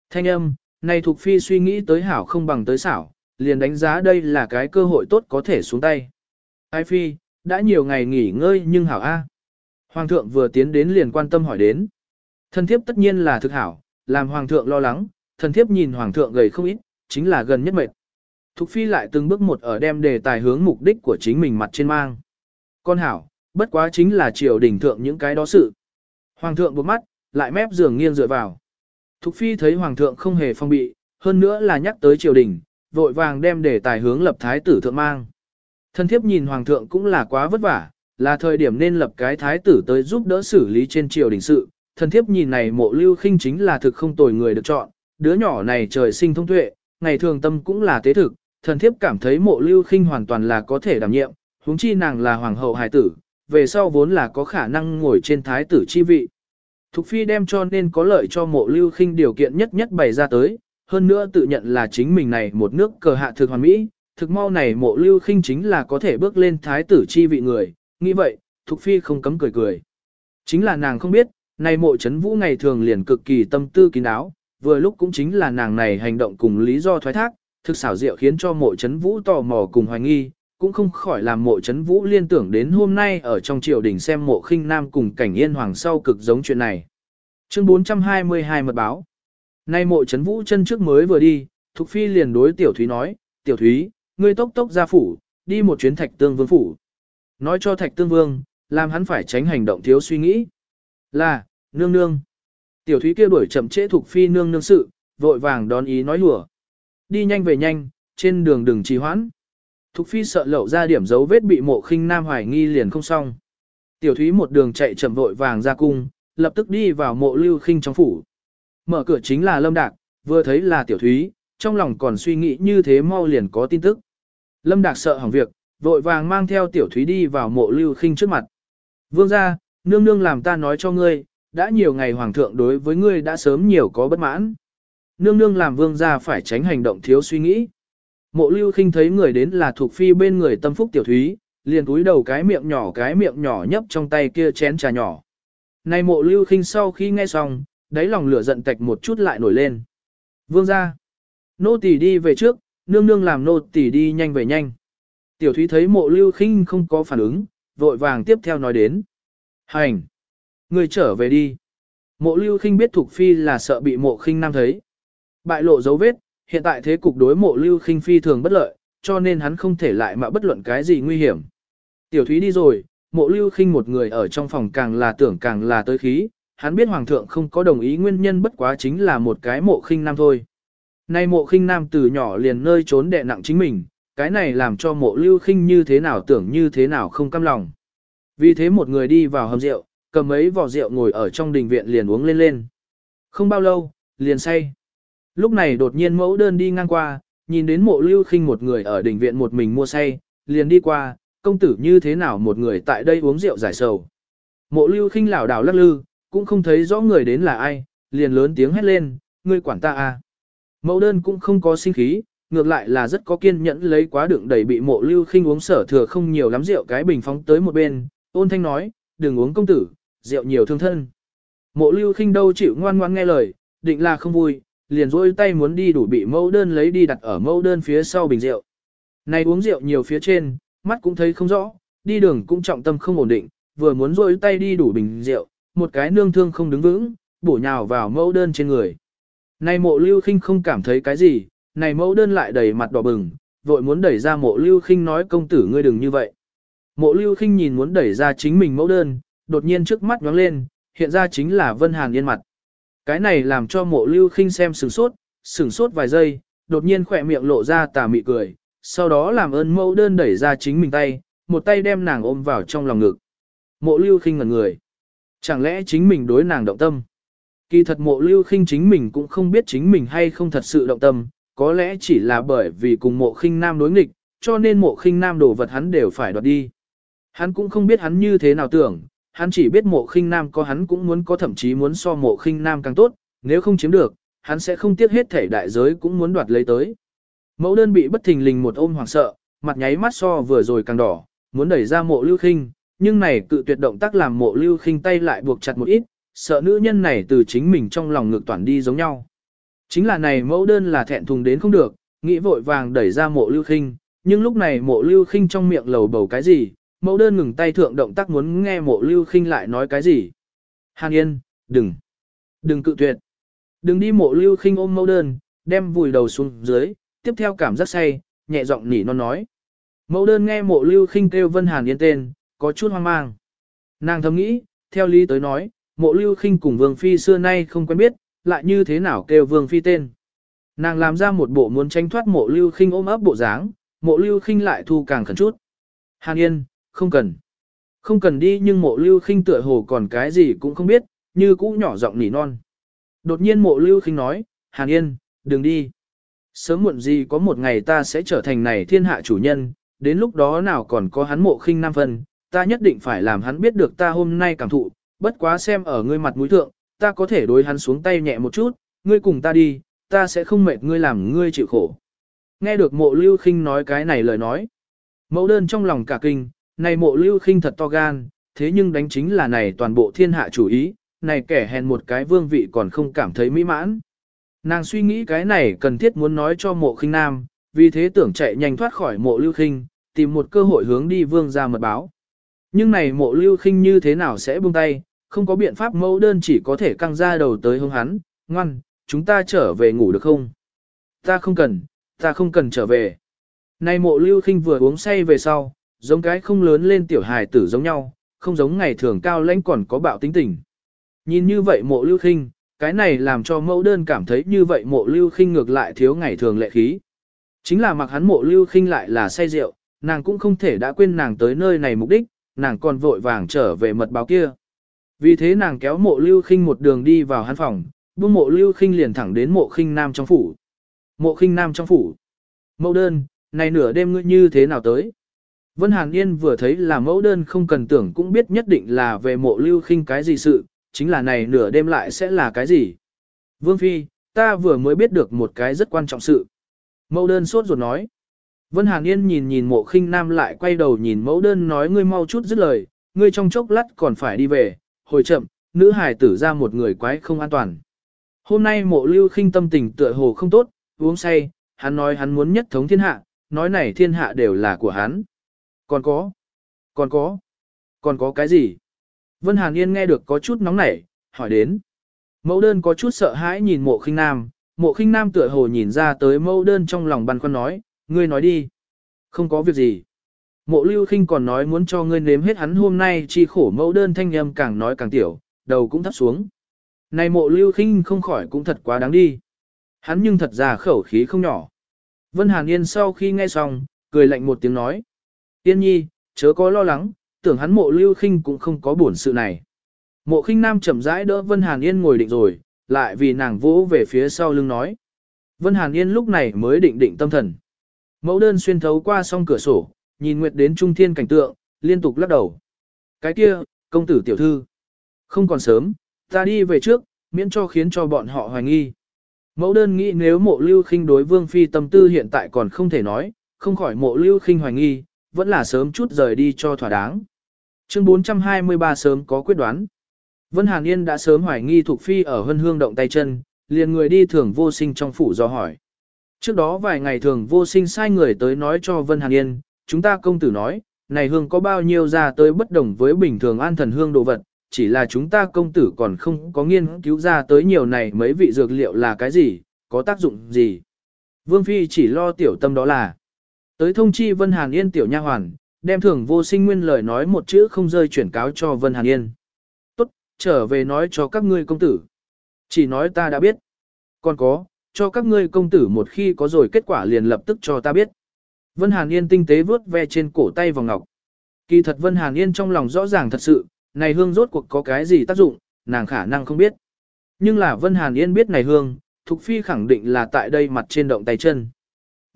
Speaker 1: Thanh âm, này Thục Phi suy nghĩ tới hảo không bằng tới xảo, liền đánh giá đây là cái cơ hội tốt có thể xuống tay. Ai Phi, đã nhiều ngày nghỉ ngơi nhưng hảo A. Hoàng thượng vừa tiến đến liền quan tâm hỏi đến. Thần thiếp tất nhiên là thực hảo, làm Hoàng thượng lo lắng, thần thiếp nhìn Hoàng thượng gầy không ít, chính là gần nhất mệt. Thục Phi lại từng bước một ở đem đề tài hướng mục đích của chính mình mặt trên mang. Con hảo, bất quá chính là triều đình thượng những cái đó sự. Hoàng thượng buộc mắt, lại mép giường nghiêng dựa vào. Thục phi thấy hoàng thượng không hề phong bị, hơn nữa là nhắc tới triều đình, vội vàng đem để tài hướng lập thái tử thượng mang. Thân thiếp nhìn hoàng thượng cũng là quá vất vả, là thời điểm nên lập cái thái tử tới giúp đỡ xử lý trên triều đình sự. Thân thiếp nhìn này mộ lưu khinh chính là thực không tồi người được chọn, đứa nhỏ này trời sinh thông tuệ, ngày thường tâm cũng là tế thực, thần thiếp cảm thấy mộ lưu khinh hoàn toàn là có thể đảm nhiệm, huống chi nàng là hoàng hậu hài tử, về sau vốn là có khả năng ngồi trên thái tử chi vị. Thục phi đem cho nên có lợi cho mộ lưu khinh điều kiện nhất nhất bày ra tới, hơn nữa tự nhận là chính mình này một nước cờ hạ thực hoàn mỹ, thực mau này mộ lưu khinh chính là có thể bước lên thái tử chi vị người, nghĩ vậy, Thục phi không cấm cười cười. Chính là nàng không biết, này mộ chấn vũ ngày thường liền cực kỳ tâm tư kín đáo, vừa lúc cũng chính là nàng này hành động cùng lý do thoái thác, thực xảo diệu khiến cho mộ chấn vũ tò mò cùng hoài nghi, cũng không khỏi làm mộ chấn vũ liên tưởng đến hôm nay ở trong triều đình xem mộ khinh nam cùng cảnh yên hoàng sau cực giống chuyện này. Chương 422 mật báo. Nay mộ chấn vũ chân trước mới vừa đi, Thục Phi liền đối Tiểu Thúy nói, Tiểu Thúy, ngươi tốc tốc ra phủ, đi một chuyến thạch tương vương phủ. Nói cho thạch tương vương, làm hắn phải tránh hành động thiếu suy nghĩ. Là, nương nương. Tiểu Thúy kia đuổi chậm trễ Thục Phi nương nương sự, vội vàng đón ý nói lùa. Đi nhanh về nhanh, trên đường đừng trì hoãn. Thục Phi sợ lậu ra điểm dấu vết bị mộ khinh nam hoài nghi liền không xong. Tiểu Thúy một đường chạy chậm vội vàng ra cung, lập tức đi vào mộ lưu khinh trong phủ. Mở cửa chính là Lâm Đạc, vừa thấy là Tiểu Thúy, trong lòng còn suy nghĩ như thế mau liền có tin tức. Lâm Đạc sợ hỏng việc, vội vàng mang theo Tiểu Thúy đi vào mộ lưu khinh trước mặt. Vương ra, nương nương làm ta nói cho ngươi, đã nhiều ngày hoàng thượng đối với ngươi đã sớm nhiều có bất mãn. Nương nương làm vương ra phải tránh hành động thiếu suy nghĩ. Mộ lưu khinh thấy người đến là thuộc phi bên người tâm phúc tiểu thúy, liền túi đầu cái miệng nhỏ cái miệng nhỏ nhấp trong tay kia chén trà nhỏ. Này mộ lưu khinh sau khi nghe xong, đáy lòng lửa giận tạch một chút lại nổi lên. Vương ra. Nô tỳ đi về trước, nương nương làm nô tỳ đi nhanh về nhanh. Tiểu thúy thấy mộ lưu khinh không có phản ứng, vội vàng tiếp theo nói đến. Hành. Người trở về đi. Mộ lưu khinh biết thuộc Phi là sợ bị mộ khinh nam thấy. Bại lộ dấu vết, hiện tại thế cục đối mộ lưu khinh phi thường bất lợi, cho nên hắn không thể lại mà bất luận cái gì nguy hiểm. Tiểu Thúy đi rồi, mộ lưu khinh một người ở trong phòng càng là tưởng càng là tới khí, hắn biết hoàng thượng không có đồng ý nguyên nhân bất quá chính là một cái mộ khinh nam thôi. Nay mộ khinh nam từ nhỏ liền nơi trốn đè nặng chính mình, cái này làm cho mộ lưu khinh như thế nào tưởng như thế nào không căm lòng. Vì thế một người đi vào hầm rượu, cầm mấy vỏ rượu ngồi ở trong đình viện liền uống lên lên. Không bao lâu, liền say. Lúc này đột nhiên mẫu đơn đi ngang qua, nhìn đến mộ lưu khinh một người ở đỉnh viện một mình mua say, liền đi qua, công tử như thế nào một người tại đây uống rượu giải sầu. Mộ lưu khinh lảo đảo lắc lư, cũng không thấy rõ người đến là ai, liền lớn tiếng hét lên, ngươi quản ta à. Mẫu đơn cũng không có sinh khí, ngược lại là rất có kiên nhẫn lấy quá đựng đầy bị mộ lưu khinh uống sở thừa không nhiều lắm rượu cái bình phóng tới một bên, ôn thanh nói, đừng uống công tử, rượu nhiều thương thân. Mộ lưu khinh đâu chịu ngoan ngoan nghe lời, định là không vui, liền rôi tay muốn đi đủ bị mẫu đơn lấy đi đặt ở mẫu đơn phía sau bình rượu. Này uống rượu nhiều phía trên, mắt cũng thấy không rõ, đi đường cũng trọng tâm không ổn định, vừa muốn rôi tay đi đủ bình rượu, một cái nương thương không đứng vững, bổ nhào vào mẫu đơn trên người. Này mộ lưu khinh không cảm thấy cái gì, này mẫu đơn lại đầy mặt đỏ bừng, vội muốn đẩy ra mộ lưu khinh nói công tử ngươi đừng như vậy. Mộ lưu khinh nhìn muốn đẩy ra chính mình mẫu đơn, đột nhiên trước mắt nhóng lên, hiện ra chính là Vân Hàn Yên mặt. Cái này làm cho mộ lưu khinh xem sửng sốt, sửng sốt vài giây, đột nhiên khỏe miệng lộ ra tà mị cười, sau đó làm ơn mẫu đơn đẩy ra chính mình tay, một tay đem nàng ôm vào trong lòng ngực. Mộ lưu khinh ngẩn người. Chẳng lẽ chính mình đối nàng động tâm? Kỳ thật mộ lưu khinh chính mình cũng không biết chính mình hay không thật sự động tâm, có lẽ chỉ là bởi vì cùng mộ khinh nam đối nghịch, cho nên mộ khinh nam đồ vật hắn đều phải đoạt đi. Hắn cũng không biết hắn như thế nào tưởng, hắn chỉ biết mộ khinh nam có hắn cũng muốn có thậm chí muốn so mộ khinh nam càng tốt, nếu không chiếm được, hắn sẽ không tiếc hết thể đại giới cũng muốn đoạt lấy tới. Mẫu đơn bị bất thình lình một ôm hoảng sợ, mặt nháy mắt so vừa rồi càng đỏ, muốn đẩy ra mộ lưu khinh, nhưng này cự tuyệt động tác làm mộ lưu khinh tay lại buộc chặt một ít, sợ nữ nhân này từ chính mình trong lòng ngược toàn đi giống nhau. Chính là này mẫu đơn là thẹn thùng đến không được, nghĩ vội vàng đẩy ra mộ lưu khinh, nhưng lúc này mộ lưu khinh trong miệng lầu bầu cái gì, mẫu đơn ngừng tay thượng động tác muốn nghe mộ lưu khinh lại nói cái gì. Hàn yên, đừng, đừng cự tuyệt. Đừng đi mộ lưu khinh ôm mẫu đơn, đem vùi đầu xuống dưới, tiếp theo cảm giác say, nhẹ giọng nỉ non nói. Mẫu đơn nghe mộ lưu khinh kêu Vân Hàn Yên tên, có chút hoang mang. Nàng thầm nghĩ, theo lý tới nói, mộ lưu khinh cùng Vương Phi xưa nay không quen biết, lại như thế nào kêu Vương Phi tên. Nàng làm ra một bộ muốn tranh thoát mộ lưu khinh ôm ấp bộ dáng, mộ lưu khinh lại thu càng khẩn chút. Hàn Yên, không cần. Không cần đi nhưng mộ lưu khinh tựa hồ còn cái gì cũng không biết, như cũ nhỏ giọng nỉ non. Đột nhiên mộ lưu khinh nói, Hàn Yên, đừng đi. Sớm muộn gì có một ngày ta sẽ trở thành này thiên hạ chủ nhân, đến lúc đó nào còn có hắn mộ khinh nam phân, ta nhất định phải làm hắn biết được ta hôm nay cảm thụ, bất quá xem ở ngươi mặt mũi thượng, ta có thể đối hắn xuống tay nhẹ một chút, ngươi cùng ta đi, ta sẽ không mệt ngươi làm ngươi chịu khổ. Nghe được mộ lưu khinh nói cái này lời nói. Mẫu đơn trong lòng cả kinh, này mộ lưu khinh thật to gan, thế nhưng đánh chính là này toàn bộ thiên hạ chủ ý, này kẻ hèn một cái vương vị còn không cảm thấy mỹ mãn. Nàng suy nghĩ cái này cần thiết muốn nói cho mộ khinh nam, vì thế tưởng chạy nhanh thoát khỏi mộ lưu khinh, tìm một cơ hội hướng đi vương ra mật báo. Nhưng này mộ lưu khinh như thế nào sẽ buông tay, không có biện pháp mẫu đơn chỉ có thể căng ra đầu tới hướng hắn, ngoan, chúng ta trở về ngủ được không? Ta không cần, ta không cần trở về. Này mộ lưu khinh vừa uống say về sau, giống cái không lớn lên tiểu hài tử giống nhau, không giống ngày thường cao lãnh còn có bạo tính tình. Nhìn như vậy mộ lưu khinh, cái này làm cho mẫu đơn cảm thấy như vậy mộ lưu khinh ngược lại thiếu ngày thường lệ khí. Chính là mặc hắn mộ lưu khinh lại là say rượu, nàng cũng không thể đã quên nàng tới nơi này mục đích, nàng còn vội vàng trở về mật báo kia. Vì thế nàng kéo mộ lưu khinh một đường đi vào hắn phòng, buông mộ lưu khinh liền thẳng đến mộ khinh nam trong phủ. Mộ khinh nam trong phủ. Mẫu đơn, này nửa đêm ngươi như thế nào tới? Vân Hàn Yên vừa thấy là mẫu đơn không cần tưởng cũng biết nhất định là về mộ lưu khinh cái gì sự, chính là này nửa đêm lại sẽ là cái gì. Vương Phi, ta vừa mới biết được một cái rất quan trọng sự. Mẫu đơn sốt ruột nói. Vân Hàn Yên nhìn nhìn mộ khinh nam lại quay đầu nhìn mẫu đơn nói ngươi mau chút dứt lời, ngươi trong chốc lát còn phải đi về, hồi chậm, nữ hài tử ra một người quái không an toàn. Hôm nay mộ lưu khinh tâm tình tựa hồ không tốt, uống say, hắn nói hắn muốn nhất thống thiên hạ, nói này thiên hạ đều là của hắn. Còn có, còn có, còn có cái gì? Vân Hàn Yên nghe được có chút nóng nảy, hỏi đến. Mẫu đơn có chút sợ hãi nhìn mộ khinh nam, mộ khinh nam tựa hồ nhìn ra tới mẫu đơn trong lòng băn khoăn nói, ngươi nói đi. Không có việc gì. Mộ lưu khinh còn nói muốn cho ngươi nếm hết hắn hôm nay chi khổ mẫu đơn thanh âm càng nói càng tiểu, đầu cũng thấp xuống. Này mộ lưu khinh không khỏi cũng thật quá đáng đi. Hắn nhưng thật ra khẩu khí không nhỏ. Vân Hàn Yên sau khi nghe xong, cười lạnh một tiếng nói. Yên nhi, chớ có lo lắng, tưởng hắn mộ lưu khinh cũng không có buồn sự này. Mộ khinh nam chậm rãi đỡ Vân Hàn Yên ngồi định rồi, lại vì nàng vỗ về phía sau lưng nói. Vân Hàn Yên lúc này mới định định tâm thần. Mẫu đơn xuyên thấu qua song cửa sổ, nhìn nguyệt đến trung thiên cảnh tượng, liên tục lắc đầu. Cái kia, công tử tiểu thư. Không còn sớm, ta đi về trước, miễn cho khiến cho bọn họ hoài nghi. Mẫu đơn nghĩ nếu mộ lưu khinh đối vương phi tâm tư hiện tại còn không thể nói, không khỏi mộ lưu khinh hoài nghi, vẫn là sớm chút rời đi cho thỏa đáng. Chương 423 sớm có quyết đoán. Vân Hàn Yên đã sớm hoài nghi Thục phi ở hân hương động tay chân, liền người đi thường vô sinh trong phủ do hỏi. Trước đó vài ngày thường vô sinh sai người tới nói cho Vân Hàn Yên, chúng ta công tử nói, này hương có bao nhiêu ra tới bất đồng với bình thường an thần hương đồ vật, chỉ là chúng ta công tử còn không có nghiên cứu ra tới nhiều này mấy vị dược liệu là cái gì, có tác dụng gì. Vương Phi chỉ lo tiểu tâm đó là tới thông chi Vân Hàn Yên tiểu nha hoàn, đem thưởng vô sinh nguyên lời nói một chữ không rơi chuyển cáo cho Vân Hàn Yên. Tốt, trở về nói cho các ngươi công tử. Chỉ nói ta đã biết. Còn có, cho các ngươi công tử một khi có rồi kết quả liền lập tức cho ta biết. Vân Hàn Yên tinh tế vướt ve trên cổ tay vòng ngọc. Kỳ thật Vân Hàn Yên trong lòng rõ ràng thật sự, này hương rốt cuộc có cái gì tác dụng, nàng khả năng không biết. Nhưng là Vân Hàn Yên biết này hương, Thục Phi khẳng định là tại đây mặt trên động tay chân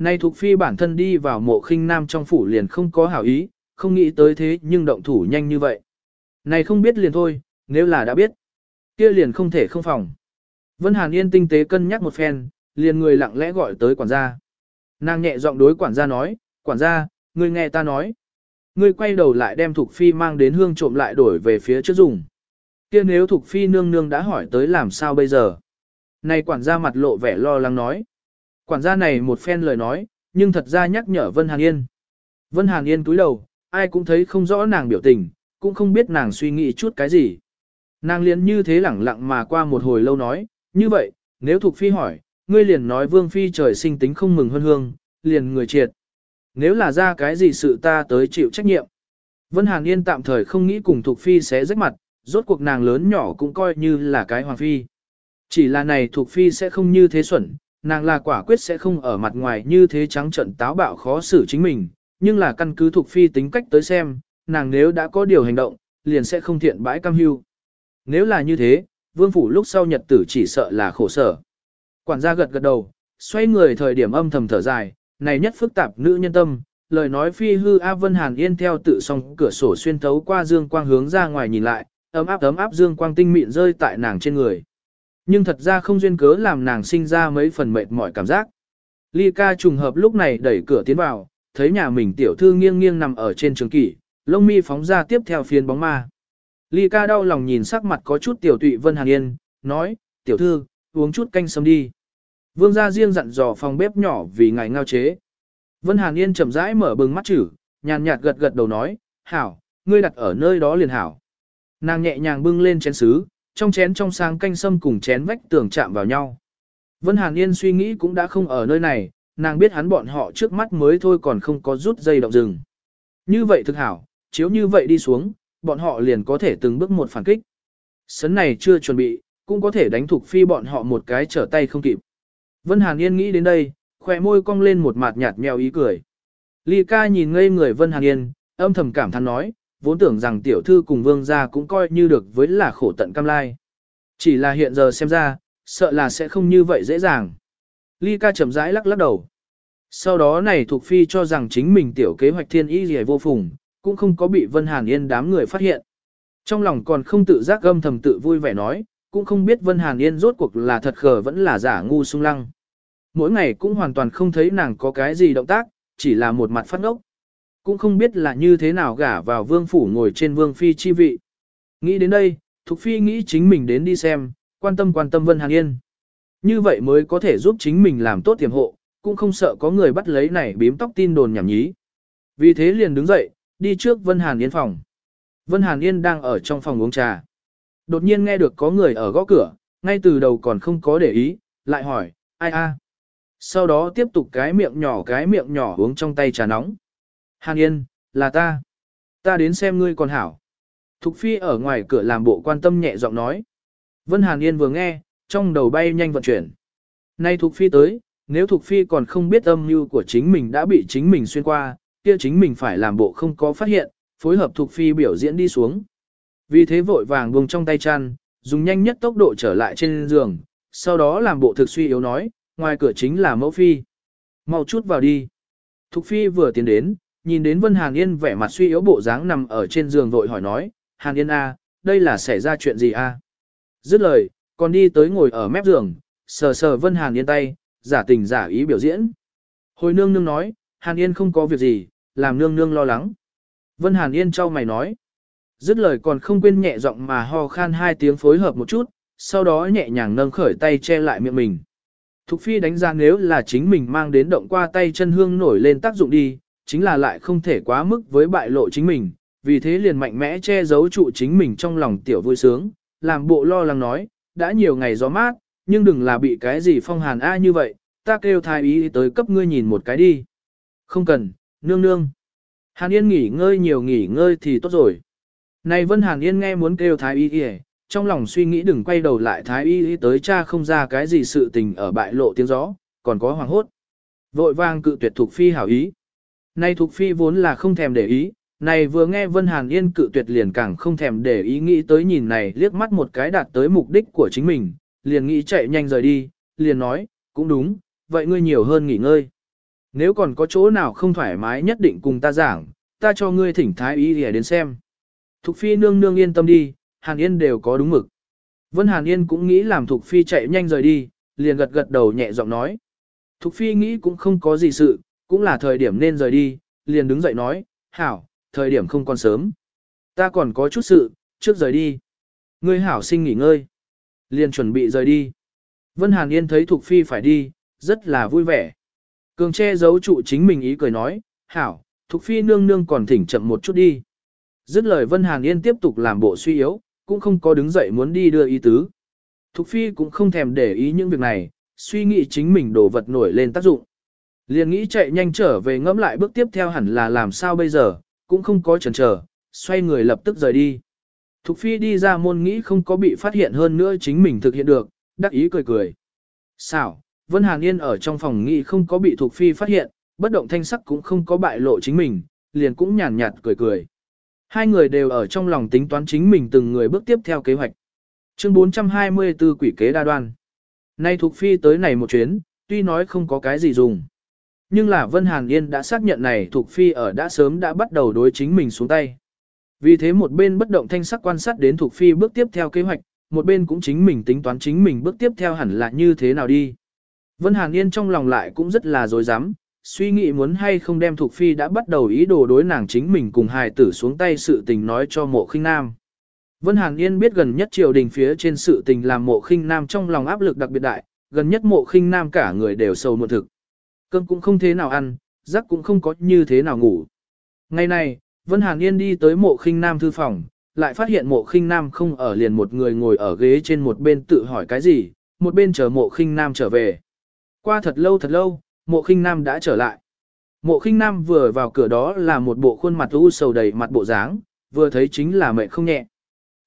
Speaker 1: nay Thục Phi bản thân đi vào mộ khinh nam trong phủ liền không có hảo ý, không nghĩ tới thế nhưng động thủ nhanh như vậy. Này không biết liền thôi, nếu là đã biết, kia liền không thể không phòng. Vân Hàn Yên tinh tế cân nhắc một phen, liền người lặng lẽ gọi tới quản gia. Nàng nhẹ giọng đối quản gia nói, quản gia, ngươi nghe ta nói. Ngươi quay đầu lại đem Thục Phi mang đến hương trộm lại đổi về phía trước dùng. kia nếu Thục Phi nương nương đã hỏi tới làm sao bây giờ. Này quản gia mặt lộ vẻ lo lắng nói. Quản gia này một phen lời nói, nhưng thật ra nhắc nhở Vân Hàn Yên. Vân Hàn Yên cúi đầu, ai cũng thấy không rõ nàng biểu tình, cũng không biết nàng suy nghĩ chút cái gì. Nàng liền như thế lẳng lặng mà qua một hồi lâu nói, như vậy, nếu Thục Phi hỏi, ngươi liền nói Vương Phi trời sinh tính không mừng hơn hương, liền người triệt. Nếu là ra cái gì sự ta tới chịu trách nhiệm. Vân Hàn Yên tạm thời không nghĩ cùng Thục Phi sẽ rách mặt, rốt cuộc nàng lớn nhỏ cũng coi như là cái Hoàng Phi. Chỉ là này Thục Phi sẽ không như thế xuẩn, nàng là quả quyết sẽ không ở mặt ngoài như thế trắng trận táo bạo khó xử chính mình, nhưng là căn cứ thuộc Phi tính cách tới xem, nàng nếu đã có điều hành động, liền sẽ không thiện bãi cam hưu. Nếu là như thế, Vương Phủ lúc sau nhật tử chỉ sợ là khổ sở. Quản gia gật gật đầu, xoay người thời điểm âm thầm thở dài, này nhất phức tạp nữ nhân tâm, lời nói phi hư A Vân Hàn Yên theo tự song cửa sổ xuyên thấu qua dương quang hướng ra ngoài nhìn lại, ấm áp ấm áp dương quang tinh mịn rơi tại nàng trên người. Nhưng thật ra không duyên cớ làm nàng sinh ra mấy phần mệt mỏi cảm giác. Ly ca trùng hợp lúc này đẩy cửa tiến vào, thấy nhà mình tiểu thư nghiêng nghiêng nằm ở trên trường kỷ, lông mi phóng ra tiếp theo phiên bóng ma. Ly ca đau lòng nhìn sắc mặt có chút tiểu tụy Vân Hàn Yên, nói, tiểu thư, uống chút canh sâm đi. Vương gia riêng dặn dò phòng bếp nhỏ vì ngài ngao chế. Vân Hàn Yên chậm rãi mở bừng mắt chữ, nhàn nhạt gật gật đầu nói, hảo, ngươi đặt ở nơi đó liền hảo. Nàng nhẹ nhàng bưng lên chén sứ, trong chén trong sáng canh sâm cùng chén vách tường chạm vào nhau. Vân Hàn Yên suy nghĩ cũng đã không ở nơi này, nàng biết hắn bọn họ trước mắt mới thôi còn không có rút dây động rừng. Như vậy thực hảo, chiếu như vậy đi xuống, bọn họ liền có thể từng bước một phản kích. Sấn này chưa chuẩn bị, cũng có thể đánh thục phi bọn họ một cái trở tay không kịp. Vân Hàn Yên nghĩ đến đây, khỏe môi cong lên một mặt nhạt mèo ý cười. Ly ca nhìn ngây người Vân Hàn Yên, âm thầm cảm thán nói, vốn tưởng rằng tiểu thư cùng vương gia cũng coi như được với là khổ tận cam lai. Chỉ là hiện giờ xem ra, sợ là sẽ không như vậy dễ dàng. Ly ca chậm rãi lắc lắc đầu. Sau đó này thuộc phi cho rằng chính mình tiểu kế hoạch thiên y gì vô phùng, cũng không có bị Vân Hàn Yên đám người phát hiện. Trong lòng còn không tự giác gâm thầm tự vui vẻ nói, cũng không biết Vân Hàn Yên rốt cuộc là thật khờ vẫn là giả ngu sung lăng. Mỗi ngày cũng hoàn toàn không thấy nàng có cái gì động tác, chỉ là một mặt phát ngốc. Cũng không biết là như thế nào gả vào vương phủ ngồi trên vương phi chi vị. Nghĩ đến đây, Thục Phi nghĩ chính mình đến đi xem, quan tâm quan tâm Vân Hàn Yên. Như vậy mới có thể giúp chính mình làm tốt tiềm hộ, cũng không sợ có người bắt lấy này bím tóc tin đồn nhảm nhí. Vì thế liền đứng dậy, đi trước Vân Hàn Yên phòng. Vân Hàn Yên đang ở trong phòng uống trà. Đột nhiên nghe được có người ở gõ cửa, ngay từ đầu còn không có để ý, lại hỏi, ai a? Sau đó tiếp tục cái miệng nhỏ cái miệng nhỏ uống trong tay trà nóng. Hàn Yên, là ta. Ta đến xem ngươi còn hảo. Thục Phi ở ngoài cửa làm bộ quan tâm nhẹ giọng nói. Vân Hàn Yên vừa nghe, trong đầu bay nhanh vận chuyển. Nay Thục Phi tới, nếu Thục Phi còn không biết âm mưu của chính mình đã bị chính mình xuyên qua, kia chính mình phải làm bộ không có phát hiện, phối hợp Thục Phi biểu diễn đi xuống. Vì thế vội vàng buông trong tay chăn, dùng nhanh nhất tốc độ trở lại trên giường, sau đó làm bộ thực suy yếu nói, ngoài cửa chính là mẫu phi. Mau chút vào đi. Thục phi vừa tiến đến, nhìn đến Vân Hàn Yên vẻ mặt suy yếu bộ dáng nằm ở trên giường vội hỏi nói, Hàn Yên A, đây là xảy ra chuyện gì A? Dứt lời, còn đi tới ngồi ở mép giường, sờ sờ Vân Hàn Yên tay, giả tình giả ý biểu diễn. Hồi nương nương nói, Hàn Yên không có việc gì, làm nương nương lo lắng. Vân Hàn Yên trao mày nói. Dứt lời còn không quên nhẹ giọng mà ho khan hai tiếng phối hợp một chút, sau đó nhẹ nhàng nâng khởi tay che lại miệng mình. Thục Phi đánh giá nếu là chính mình mang đến động qua tay chân hương nổi lên tác dụng đi, chính là lại không thể quá mức với bại lộ chính mình, vì thế liền mạnh mẽ che giấu trụ chính mình trong lòng tiểu vui sướng, làm bộ lo lắng nói, đã nhiều ngày gió mát, nhưng đừng là bị cái gì phong hàn a như vậy, ta kêu thái ý tới cấp ngươi nhìn một cái đi. Không cần, nương nương. Hàn Yên nghỉ ngơi nhiều nghỉ ngơi thì tốt rồi. Này Vân Hàn Yên nghe muốn kêu thái y kìa, trong lòng suy nghĩ đừng quay đầu lại thái y y tới cha không ra cái gì sự tình ở bại lộ tiếng gió, còn có hoàng hốt. Vội vang cự tuyệt thuộc phi hảo ý. Nay Thục phi vốn là không thèm để ý, này vừa nghe Vân Hàn Yên cự tuyệt liền càng không thèm để ý nghĩ tới nhìn này liếc mắt một cái đạt tới mục đích của chính mình, liền nghĩ chạy nhanh rời đi, liền nói, cũng đúng, vậy ngươi nhiều hơn nghỉ ngơi. Nếu còn có chỗ nào không thoải mái nhất định cùng ta giảng, ta cho ngươi thỉnh thái y để đến xem. Thục phi nương nương yên tâm đi, Hàn Yên đều có đúng mực. Vân Hàn Yên cũng nghĩ làm Thục phi chạy nhanh rời đi, liền gật gật đầu nhẹ giọng nói. Thục phi nghĩ cũng không có gì sự, cũng là thời điểm nên rời đi, liền đứng dậy nói, hảo, thời điểm không còn sớm. Ta còn có chút sự, trước rời đi. Ngươi hảo sinh nghỉ ngơi. Liền chuẩn bị rời đi. Vân Hàn Yên thấy Thục phi phải đi, rất là vui vẻ. Cường che giấu trụ chính mình ý cười nói, hảo, Thục phi nương nương còn thỉnh chậm một chút đi. Dứt lời Vân Hàn Yên tiếp tục làm bộ suy yếu, cũng không có đứng dậy muốn đi đưa ý tứ. Thục Phi cũng không thèm để ý những việc này, suy nghĩ chính mình đổ vật nổi lên tác dụng. Liền nghĩ chạy nhanh trở về ngẫm lại bước tiếp theo hẳn là làm sao bây giờ, cũng không có chần chờ, xoay người lập tức rời đi. Thục Phi đi ra môn nghĩ không có bị phát hiện hơn nữa chính mình thực hiện được, đắc ý cười cười. Sao, Vân Hàn Yên ở trong phòng nghĩ không có bị Thục Phi phát hiện, bất động thanh sắc cũng không có bại lộ chính mình, liền cũng nhàn nhạt cười cười. Hai người đều ở trong lòng tính toán chính mình từng người bước tiếp theo kế hoạch. Chương 424 quỷ kế đa đoan. Nay Thục Phi tới này một chuyến, tuy nói không có cái gì dùng. Nhưng là Vân Hàn Yên đã xác nhận này thuộc Phi ở đã sớm đã bắt đầu đối chính mình xuống tay. Vì thế một bên bất động thanh sắc quan sát đến thuộc Phi bước tiếp theo kế hoạch, một bên cũng chính mình tính toán chính mình bước tiếp theo hẳn là như thế nào đi. Vân Hàn Yên trong lòng lại cũng rất là dối rắm suy nghĩ muốn hay không đem Thục Phi đã bắt đầu ý đồ đối nàng chính mình cùng hài tử xuống tay sự tình nói cho mộ khinh nam. Vân Hàn Yên biết gần nhất triều đình phía trên sự tình làm mộ khinh nam trong lòng áp lực đặc biệt đại, gần nhất mộ khinh nam cả người đều sầu muộn thực. Cơm cũng không thế nào ăn, giấc cũng không có như thế nào ngủ. Ngày này, Vân Hàn Yên đi tới mộ khinh nam thư phòng, lại phát hiện mộ khinh nam không ở liền một người ngồi ở ghế trên một bên tự hỏi cái gì, một bên chờ mộ khinh nam trở về. Qua thật lâu thật lâu, mộ khinh nam đã trở lại. Mộ khinh nam vừa vào cửa đó là một bộ khuôn mặt u sầu đầy mặt bộ dáng, vừa thấy chính là mệt không nhẹ.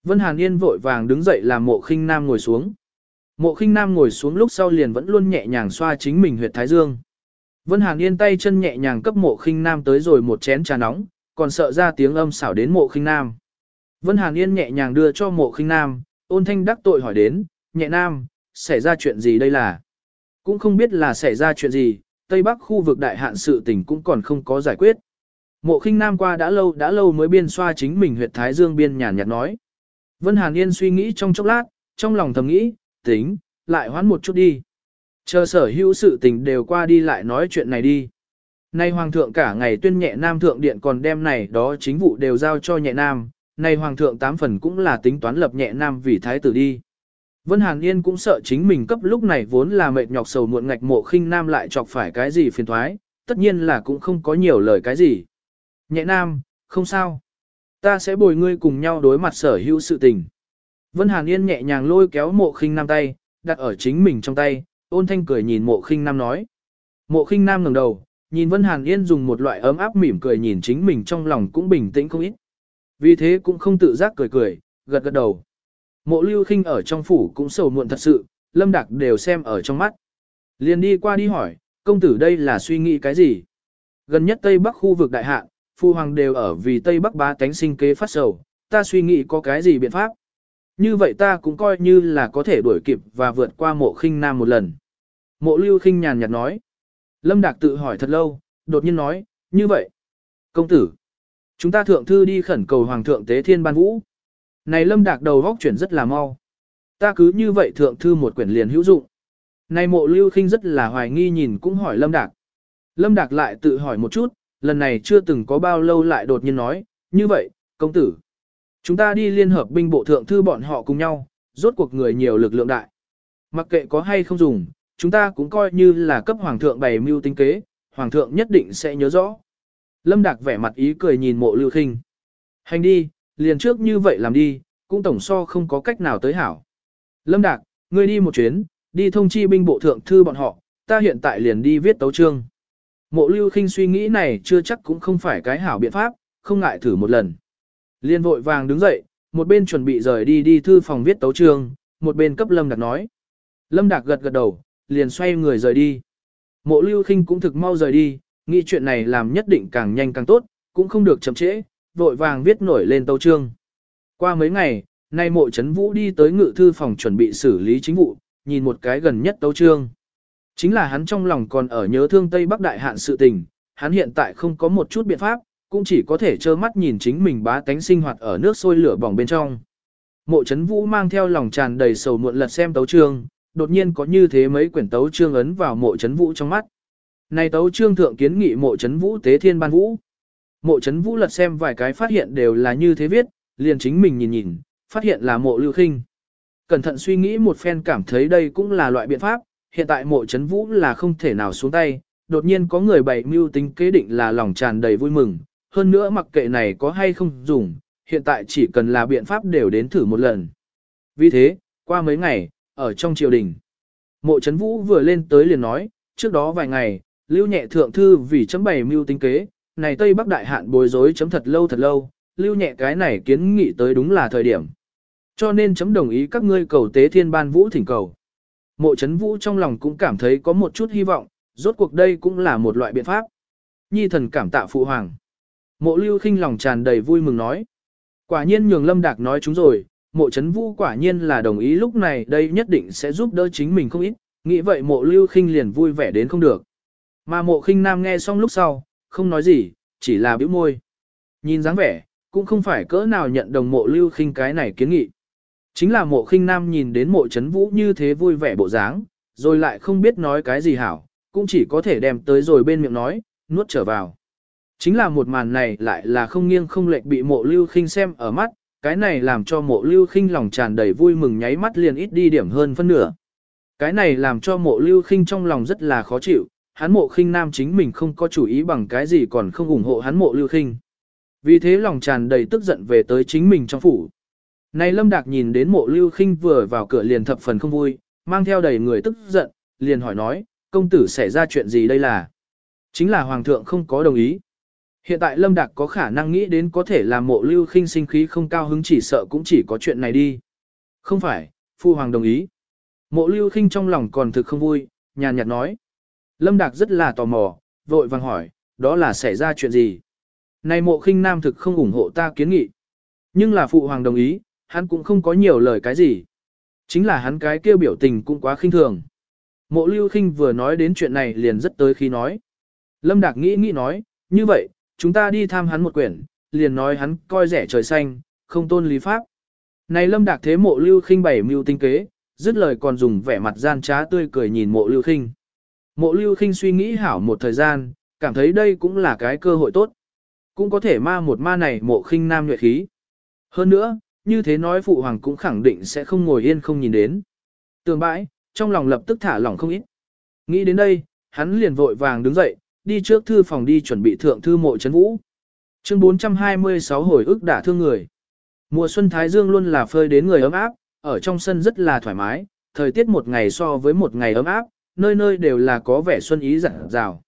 Speaker 1: Vân Hàn Yên vội vàng đứng dậy làm mộ khinh nam ngồi xuống. Mộ khinh nam ngồi xuống lúc sau liền vẫn luôn nhẹ nhàng xoa chính mình huyệt thái dương. Vân Hàn Yên tay chân nhẹ nhàng cấp mộ khinh nam tới rồi một chén trà nóng, còn sợ ra tiếng âm xảo đến mộ khinh nam. Vân Hàn Yên nhẹ nhàng đưa cho mộ khinh nam, ôn thanh đắc tội hỏi đến, nhẹ nam, xảy ra chuyện gì đây là? Cũng không biết là xảy ra chuyện gì, Tây Bắc khu vực đại hạn sự tình cũng còn không có giải quyết. Mộ khinh nam qua đã lâu đã lâu mới biên xoa chính mình huyệt thái dương biên nhàn nhạt nói. Vân Hàn Yên suy nghĩ trong chốc lát, trong lòng thầm nghĩ, tính, lại hoán một chút đi. Chờ sở hữu sự tình đều qua đi lại nói chuyện này đi. Nay Hoàng thượng cả ngày tuyên nhẹ nam thượng điện còn đem này đó chính vụ đều giao cho nhẹ nam, nay Hoàng thượng tám phần cũng là tính toán lập nhẹ nam vì thái tử đi. Vân Hàn Yên cũng sợ chính mình cấp lúc này vốn là mệt nhọc sầu muộn ngạch mộ khinh nam lại chọc phải cái gì phiền thoái, tất nhiên là cũng không có nhiều lời cái gì. Nhẹ nam, không sao. Ta sẽ bồi ngươi cùng nhau đối mặt sở hữu sự tình. Vân Hàn Yên nhẹ nhàng lôi kéo mộ khinh nam tay, đặt ở chính mình trong tay, ôn thanh cười nhìn mộ khinh nam nói. Mộ khinh nam ngẩng đầu, nhìn Vân Hàn Yên dùng một loại ấm áp mỉm cười nhìn chính mình trong lòng cũng bình tĩnh không ít. Vì thế cũng không tự giác cười cười, gật gật đầu. Mộ lưu khinh ở trong phủ cũng sầu muộn thật sự, lâm đặc đều xem ở trong mắt. Liền đi qua đi hỏi, công tử đây là suy nghĩ cái gì? Gần nhất Tây Bắc khu vực đại hạ, phu hoàng đều ở vì Tây Bắc bá tánh sinh kế phát sầu, ta suy nghĩ có cái gì biện pháp? Như vậy ta cũng coi như là có thể đuổi kịp và vượt qua mộ khinh nam một lần. Mộ lưu khinh nhàn nhạt nói. Lâm Đạc tự hỏi thật lâu, đột nhiên nói, như vậy. Công tử, chúng ta thượng thư đi khẩn cầu Hoàng thượng Tế Thiên Ban Vũ. Này Lâm Đạc đầu góc chuyển rất là mau. Ta cứ như vậy thượng thư một quyển liền hữu dụng. Này mộ lưu khinh rất là hoài nghi nhìn cũng hỏi Lâm Đạc. Lâm Đạc lại tự hỏi một chút, lần này chưa từng có bao lâu lại đột nhiên nói, như vậy, công tử. Chúng ta đi liên hợp binh bộ thượng thư bọn họ cùng nhau, rốt cuộc người nhiều lực lượng đại. Mặc kệ có hay không dùng, chúng ta cũng coi như là cấp hoàng thượng bày mưu tính kế, hoàng thượng nhất định sẽ nhớ rõ. Lâm Đạc vẻ mặt ý cười nhìn mộ lưu khinh. Hành đi, liền trước như vậy làm đi, cũng tổng so không có cách nào tới hảo. Lâm Đạc, ngươi đi một chuyến, đi thông chi binh bộ thượng thư bọn họ, ta hiện tại liền đi viết tấu chương. Mộ lưu khinh suy nghĩ này chưa chắc cũng không phải cái hảo biện pháp, không ngại thử một lần. Liên vội vàng đứng dậy, một bên chuẩn bị rời đi đi thư phòng viết tấu chương, một bên cấp Lâm Đạc nói. Lâm Đạc gật gật đầu, liền xoay người rời đi. Mộ lưu khinh cũng thực mau rời đi, nghĩ chuyện này làm nhất định càng nhanh càng tốt, cũng không được chậm trễ, vội vàng viết nổi lên tấu chương. Qua mấy ngày, nay mộ chấn vũ đi tới ngự thư phòng chuẩn bị xử lý chính vụ, nhìn một cái gần nhất tấu chương. Chính là hắn trong lòng còn ở nhớ thương Tây Bắc Đại hạn sự tình, hắn hiện tại không có một chút biện pháp, cũng chỉ có thể trơ mắt nhìn chính mình bá tánh sinh hoạt ở nước sôi lửa bỏng bên trong. Mộ chấn vũ mang theo lòng tràn đầy sầu muộn lật xem tấu chương, đột nhiên có như thế mấy quyển tấu chương ấn vào mộ chấn vũ trong mắt. Này tấu chương thượng kiến nghị mộ chấn vũ tế thiên ban vũ. Mộ chấn vũ lật xem vài cái phát hiện đều là như thế viết, liền chính mình nhìn nhìn, phát hiện là mộ lưu khinh. Cẩn thận suy nghĩ một phen cảm thấy đây cũng là loại biện pháp, hiện tại mộ chấn vũ là không thể nào xuống tay, đột nhiên có người bày mưu tính kế định là lòng tràn đầy vui mừng, hơn nữa mặc kệ này có hay không dùng, hiện tại chỉ cần là biện pháp đều đến thử một lần. Vì thế, qua mấy ngày, ở trong triều đình. Mộ Trấn Vũ vừa lên tới liền nói, trước đó vài ngày, lưu nhẹ thượng thư vì chấm bày mưu tính kế, này Tây Bắc đại hạn bối rối chấm thật lâu thật lâu, lưu nhẹ cái này kiến nghị tới đúng là thời điểm. Cho nên chấm đồng ý các ngươi cầu tế thiên ban vũ thỉnh cầu. Mộ Trấn Vũ trong lòng cũng cảm thấy có một chút hy vọng, rốt cuộc đây cũng là một loại biện pháp. Nhi thần cảm tạ phụ hoàng. Mộ lưu khinh lòng tràn đầy vui mừng nói. Quả nhiên nhường lâm đạc nói chúng rồi, mộ chấn vũ quả nhiên là đồng ý lúc này đây nhất định sẽ giúp đỡ chính mình không ít, nghĩ vậy mộ lưu khinh liền vui vẻ đến không được. Mà mộ khinh nam nghe xong lúc sau, không nói gì, chỉ là bĩu môi. Nhìn dáng vẻ, cũng không phải cỡ nào nhận đồng mộ lưu khinh cái này kiến nghị. Chính là mộ khinh nam nhìn đến mộ chấn vũ như thế vui vẻ bộ dáng, rồi lại không biết nói cái gì hảo, cũng chỉ có thể đem tới rồi bên miệng nói, nuốt trở vào. Chính là một màn này lại là không nghiêng không lệch bị mộ lưu khinh xem ở mắt, cái này làm cho mộ lưu khinh lòng tràn đầy vui mừng nháy mắt liền ít đi điểm hơn phân nửa. Cái này làm cho mộ lưu khinh trong lòng rất là khó chịu, hắn mộ khinh nam chính mình không có chủ ý bằng cái gì còn không ủng hộ hắn mộ lưu khinh. Vì thế lòng tràn đầy tức giận về tới chính mình trong phủ. Này Lâm Đạc nhìn đến mộ lưu khinh vừa vào cửa liền thập phần không vui, mang theo đầy người tức giận, liền hỏi nói, công tử xảy ra chuyện gì đây là? Chính là hoàng thượng không có đồng ý. Hiện tại Lâm Đạc có khả năng nghĩ đến có thể làm mộ lưu khinh sinh khí không cao hứng chỉ sợ cũng chỉ có chuyện này đi. Không phải, phu hoàng đồng ý. Mộ lưu khinh trong lòng còn thực không vui, nhàn nhạt nói. Lâm Đạc rất là tò mò, vội vàng hỏi, đó là xảy ra chuyện gì? Này mộ khinh nam thực không ủng hộ ta kiến nghị. Nhưng là phụ hoàng đồng ý, hắn cũng không có nhiều lời cái gì. Chính là hắn cái kêu biểu tình cũng quá khinh thường. Mộ lưu khinh vừa nói đến chuyện này liền rất tới khi nói. Lâm Đạc nghĩ nghĩ nói, như vậy, chúng ta đi tham hắn một quyển, liền nói hắn coi rẻ trời xanh, không tôn lý pháp. Này Lâm Đạc thế mộ lưu khinh bảy mưu tinh kế, dứt lời còn dùng vẻ mặt gian trá tươi cười nhìn mộ lưu khinh. Mộ lưu khinh suy nghĩ hảo một thời gian, cảm thấy đây cũng là cái cơ hội tốt. Cũng có thể ma một ma này mộ khinh nam nhuệ khí. Hơn nữa, như thế nói phụ hoàng cũng khẳng định sẽ không ngồi yên không nhìn đến. Tường bãi, trong lòng lập tức thả lỏng không ít. Nghĩ đến đây, hắn liền vội vàng đứng dậy, đi trước thư phòng đi chuẩn bị thượng thư mộ chấn vũ. Chương 426 hồi ức đã thương người. Mùa xuân Thái Dương luôn là phơi đến người ấm áp, ở trong sân rất là thoải mái, thời tiết một ngày so với một ngày ấm áp, nơi nơi đều là có vẻ xuân ý rạng rào.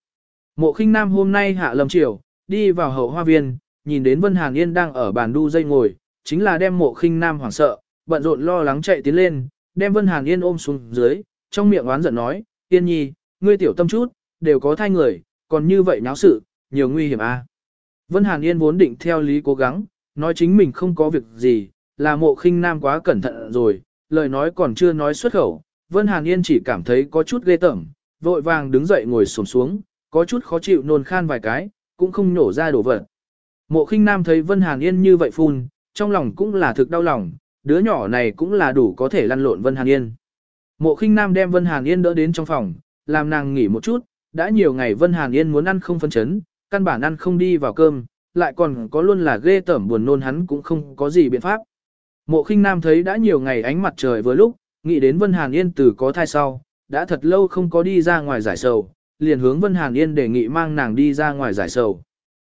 Speaker 1: Mộ khinh nam hôm nay hạ lâm chiều, đi vào hậu hoa viên, nhìn đến Vân Hàn Yên đang ở bàn đu dây ngồi, chính là đem mộ khinh nam hoảng sợ, bận rộn lo lắng chạy tiến lên, đem Vân Hàn Yên ôm xuống dưới, trong miệng oán giận nói, Yên nhi, ngươi tiểu tâm chút, đều có thai người, còn như vậy náo sự, nhiều nguy hiểm a. À? Vân Hàn Yên vốn định theo lý cố gắng, nói chính mình không có việc gì, là mộ khinh nam quá cẩn thận rồi, lời nói còn chưa nói xuất khẩu, Vân Hàn Yên chỉ cảm thấy có chút ghê tởm, vội vàng đứng dậy ngồi xổm xuống, có chút khó chịu nôn khan vài cái, cũng không nổ ra đổ vật. Mộ khinh nam thấy Vân Hàn Yên như vậy phun, trong lòng cũng là thực đau lòng, đứa nhỏ này cũng là đủ có thể lăn lộn Vân Hàn Yên. Mộ khinh nam đem Vân Hàn Yên đỡ đến trong phòng, làm nàng nghỉ một chút, đã nhiều ngày Vân Hàn Yên muốn ăn không phân chấn, căn bản ăn không đi vào cơm, lại còn có luôn là ghê tởm buồn nôn hắn cũng không có gì biện pháp. Mộ khinh nam thấy đã nhiều ngày ánh mặt trời vừa lúc, nghĩ đến Vân Hàn Yên từ có thai sau, đã thật lâu không có đi ra ngoài giải sầu, liền hướng Vân Hàn Yên đề nghị mang nàng đi ra ngoài giải sầu.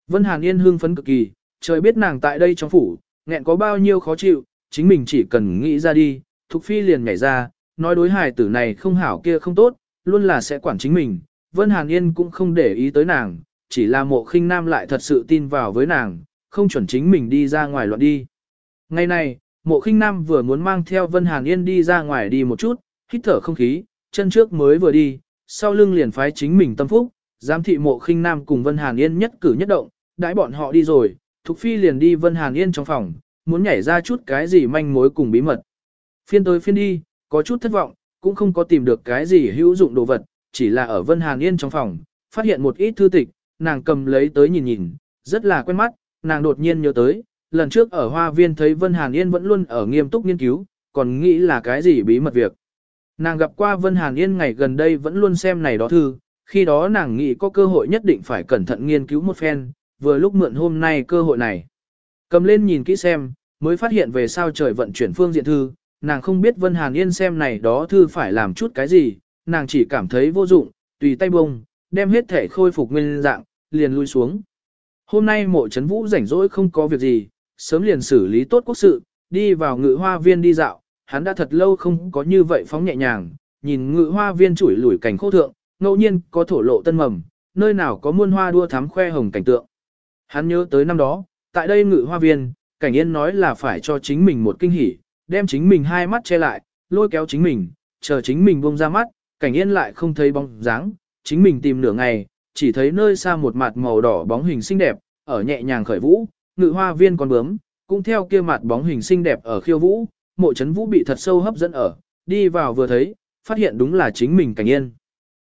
Speaker 1: Vân Hàn Yên hưng phấn cực kỳ, trời biết nàng tại đây trong phủ, nghẹn có bao nhiêu khó chịu, chính mình chỉ cần nghĩ ra đi, Thục Phi liền nhảy ra, nói đối hài tử này không hảo kia không tốt, luôn là sẽ quản chính mình. Vân Hàn Yên cũng không để ý tới nàng, chỉ là mộ khinh nam lại thật sự tin vào với nàng, không chuẩn chính mình đi ra ngoài loạn đi. Ngày này, mộ khinh nam vừa muốn mang theo Vân Hàn Yên đi ra ngoài đi một chút, hít thở không khí, chân trước mới vừa đi, sau lưng liền phái chính mình tâm phúc, giám thị mộ khinh nam cùng Vân Hàn Yên nhất cử nhất động, đãi bọn họ đi rồi, Thục Phi liền đi Vân Hàn Yên trong phòng, muốn nhảy ra chút cái gì manh mối cùng bí mật. Phiên tới phiên đi, có chút thất vọng, cũng không có tìm được cái gì hữu dụng đồ vật, chỉ là ở Vân Hàn Yên trong phòng, phát hiện một ít thư tịch, nàng cầm lấy tới nhìn nhìn, rất là quen mắt, nàng đột nhiên nhớ tới, lần trước ở hoa viên thấy Vân Hàn Yên vẫn luôn ở nghiêm túc nghiên cứu, còn nghĩ là cái gì bí mật việc. Nàng gặp qua Vân Hàn Yên ngày gần đây vẫn luôn xem này đó thư, khi đó nàng nghĩ có cơ hội nhất định phải cẩn thận nghiên cứu một phen, vừa lúc mượn hôm nay cơ hội này. Cầm lên nhìn kỹ xem, mới phát hiện về sao trời vận chuyển phương diện thư, nàng không biết Vân Hàn Yên xem này đó thư phải làm chút cái gì, nàng chỉ cảm thấy vô dụng, tùy tay bông, đem hết thể khôi phục nguyên dạng, liền lui xuống. Hôm nay mộ chấn vũ rảnh rỗi không có việc gì, sớm liền xử lý tốt quốc sự, đi vào ngự hoa viên đi dạo, hắn đã thật lâu không có như vậy phóng nhẹ nhàng, nhìn ngự hoa viên chủi lủi cảnh khô thượng, ngẫu nhiên có thổ lộ tân mầm, nơi nào có muôn hoa đua thắm khoe hồng cảnh tượng. Hắn nhớ tới năm đó, tại đây ngự hoa viên, cảnh yên nói là phải cho chính mình một kinh hỉ, đem chính mình hai mắt che lại, lôi kéo chính mình, chờ chính mình buông ra mắt, cảnh yên lại không thấy bóng dáng, chính mình tìm nửa ngày, chỉ thấy nơi xa một mặt màu đỏ bóng hình xinh đẹp, ở nhẹ nhàng khởi vũ, ngự hoa viên con bướm, cũng theo kia mặt bóng hình xinh đẹp ở khiêu vũ, mộ chấn vũ bị thật sâu hấp dẫn ở, đi vào vừa thấy, phát hiện đúng là chính mình cảnh yên.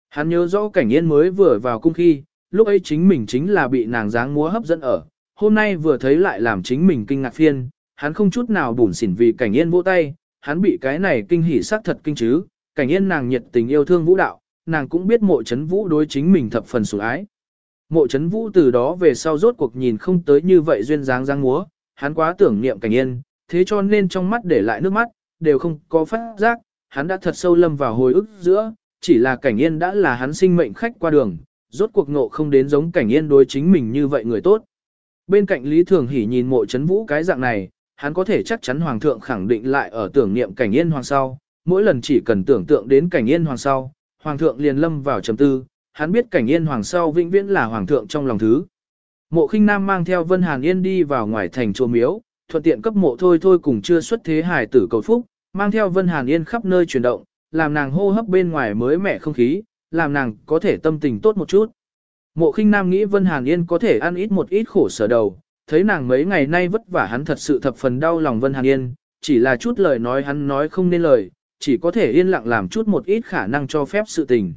Speaker 1: Hắn nhớ rõ cảnh yên mới vừa vào cung khi, lúc ấy chính mình chính là bị nàng dáng múa hấp dẫn ở, hôm nay vừa thấy lại làm chính mình kinh ngạc phiên, hắn không chút nào bủn xỉn vì cảnh yên vỗ tay, hắn bị cái này kinh hỉ sắc thật kinh chứ, cảnh yên nàng nhiệt tình yêu thương vũ đạo, nàng cũng biết mộ chấn vũ đối chính mình thập phần sủng ái. Mộ chấn vũ từ đó về sau rốt cuộc nhìn không tới như vậy duyên dáng dáng múa, hắn quá tưởng niệm cảnh yên, thế cho nên trong mắt để lại nước mắt, đều không có phát giác, hắn đã thật sâu lâm vào hồi ức giữa, chỉ là cảnh yên đã là hắn sinh mệnh khách qua đường, rốt cuộc ngộ không đến giống cảnh yên đối chính mình như vậy người tốt. Bên cạnh Lý Thường Hỷ nhìn mộ chấn vũ cái dạng này, hắn có thể chắc chắn Hoàng thượng khẳng định lại ở tưởng niệm cảnh yên hoàng sau, mỗi lần chỉ cần tưởng tượng đến cảnh yên hoàng sau, Hoàng thượng liền lâm vào trầm tư, hắn biết cảnh yên hoàng sau vĩnh viễn là Hoàng thượng trong lòng thứ. Mộ khinh nam mang theo Vân Hàn Yên đi vào ngoài thành chùa miếu, thuận tiện cấp mộ thôi thôi cùng chưa xuất thế hài tử cầu phúc, mang theo Vân Hàn Yên khắp nơi chuyển động, làm nàng hô hấp bên ngoài mới mẻ không khí, làm nàng có thể tâm tình tốt một chút. Mộ khinh nam nghĩ Vân Hàn Yên có thể ăn ít một ít khổ sở đầu, thấy nàng mấy ngày nay vất vả hắn thật sự thập phần đau lòng Vân Hàn Yên, chỉ là chút lời nói hắn nói không nên lời, chỉ có thể yên lặng làm chút một ít khả năng cho phép sự tình.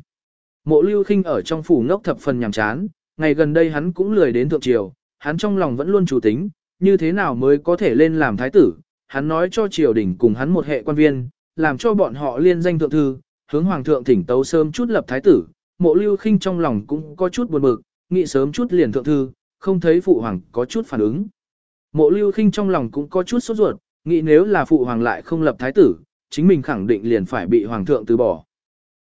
Speaker 1: Mộ lưu khinh ở trong phủ ngốc thập phần nhàm chán, ngày gần đây hắn cũng lười đến thượng triều, hắn trong lòng vẫn luôn chủ tính, như thế nào mới có thể lên làm thái tử, hắn nói cho triều đình cùng hắn một hệ quan viên, làm cho bọn họ liên danh thượng thư, hướng hoàng thượng thỉnh tấu sớm chút lập thái tử, mộ lưu khinh trong lòng cũng có chút buồn bực, nghĩ sớm chút liền thượng thư, không thấy phụ hoàng có chút phản ứng. Mộ lưu khinh trong lòng cũng có chút sốt ruột, nghĩ nếu là phụ hoàng lại không lập thái tử, chính mình khẳng định liền phải bị hoàng thượng từ bỏ.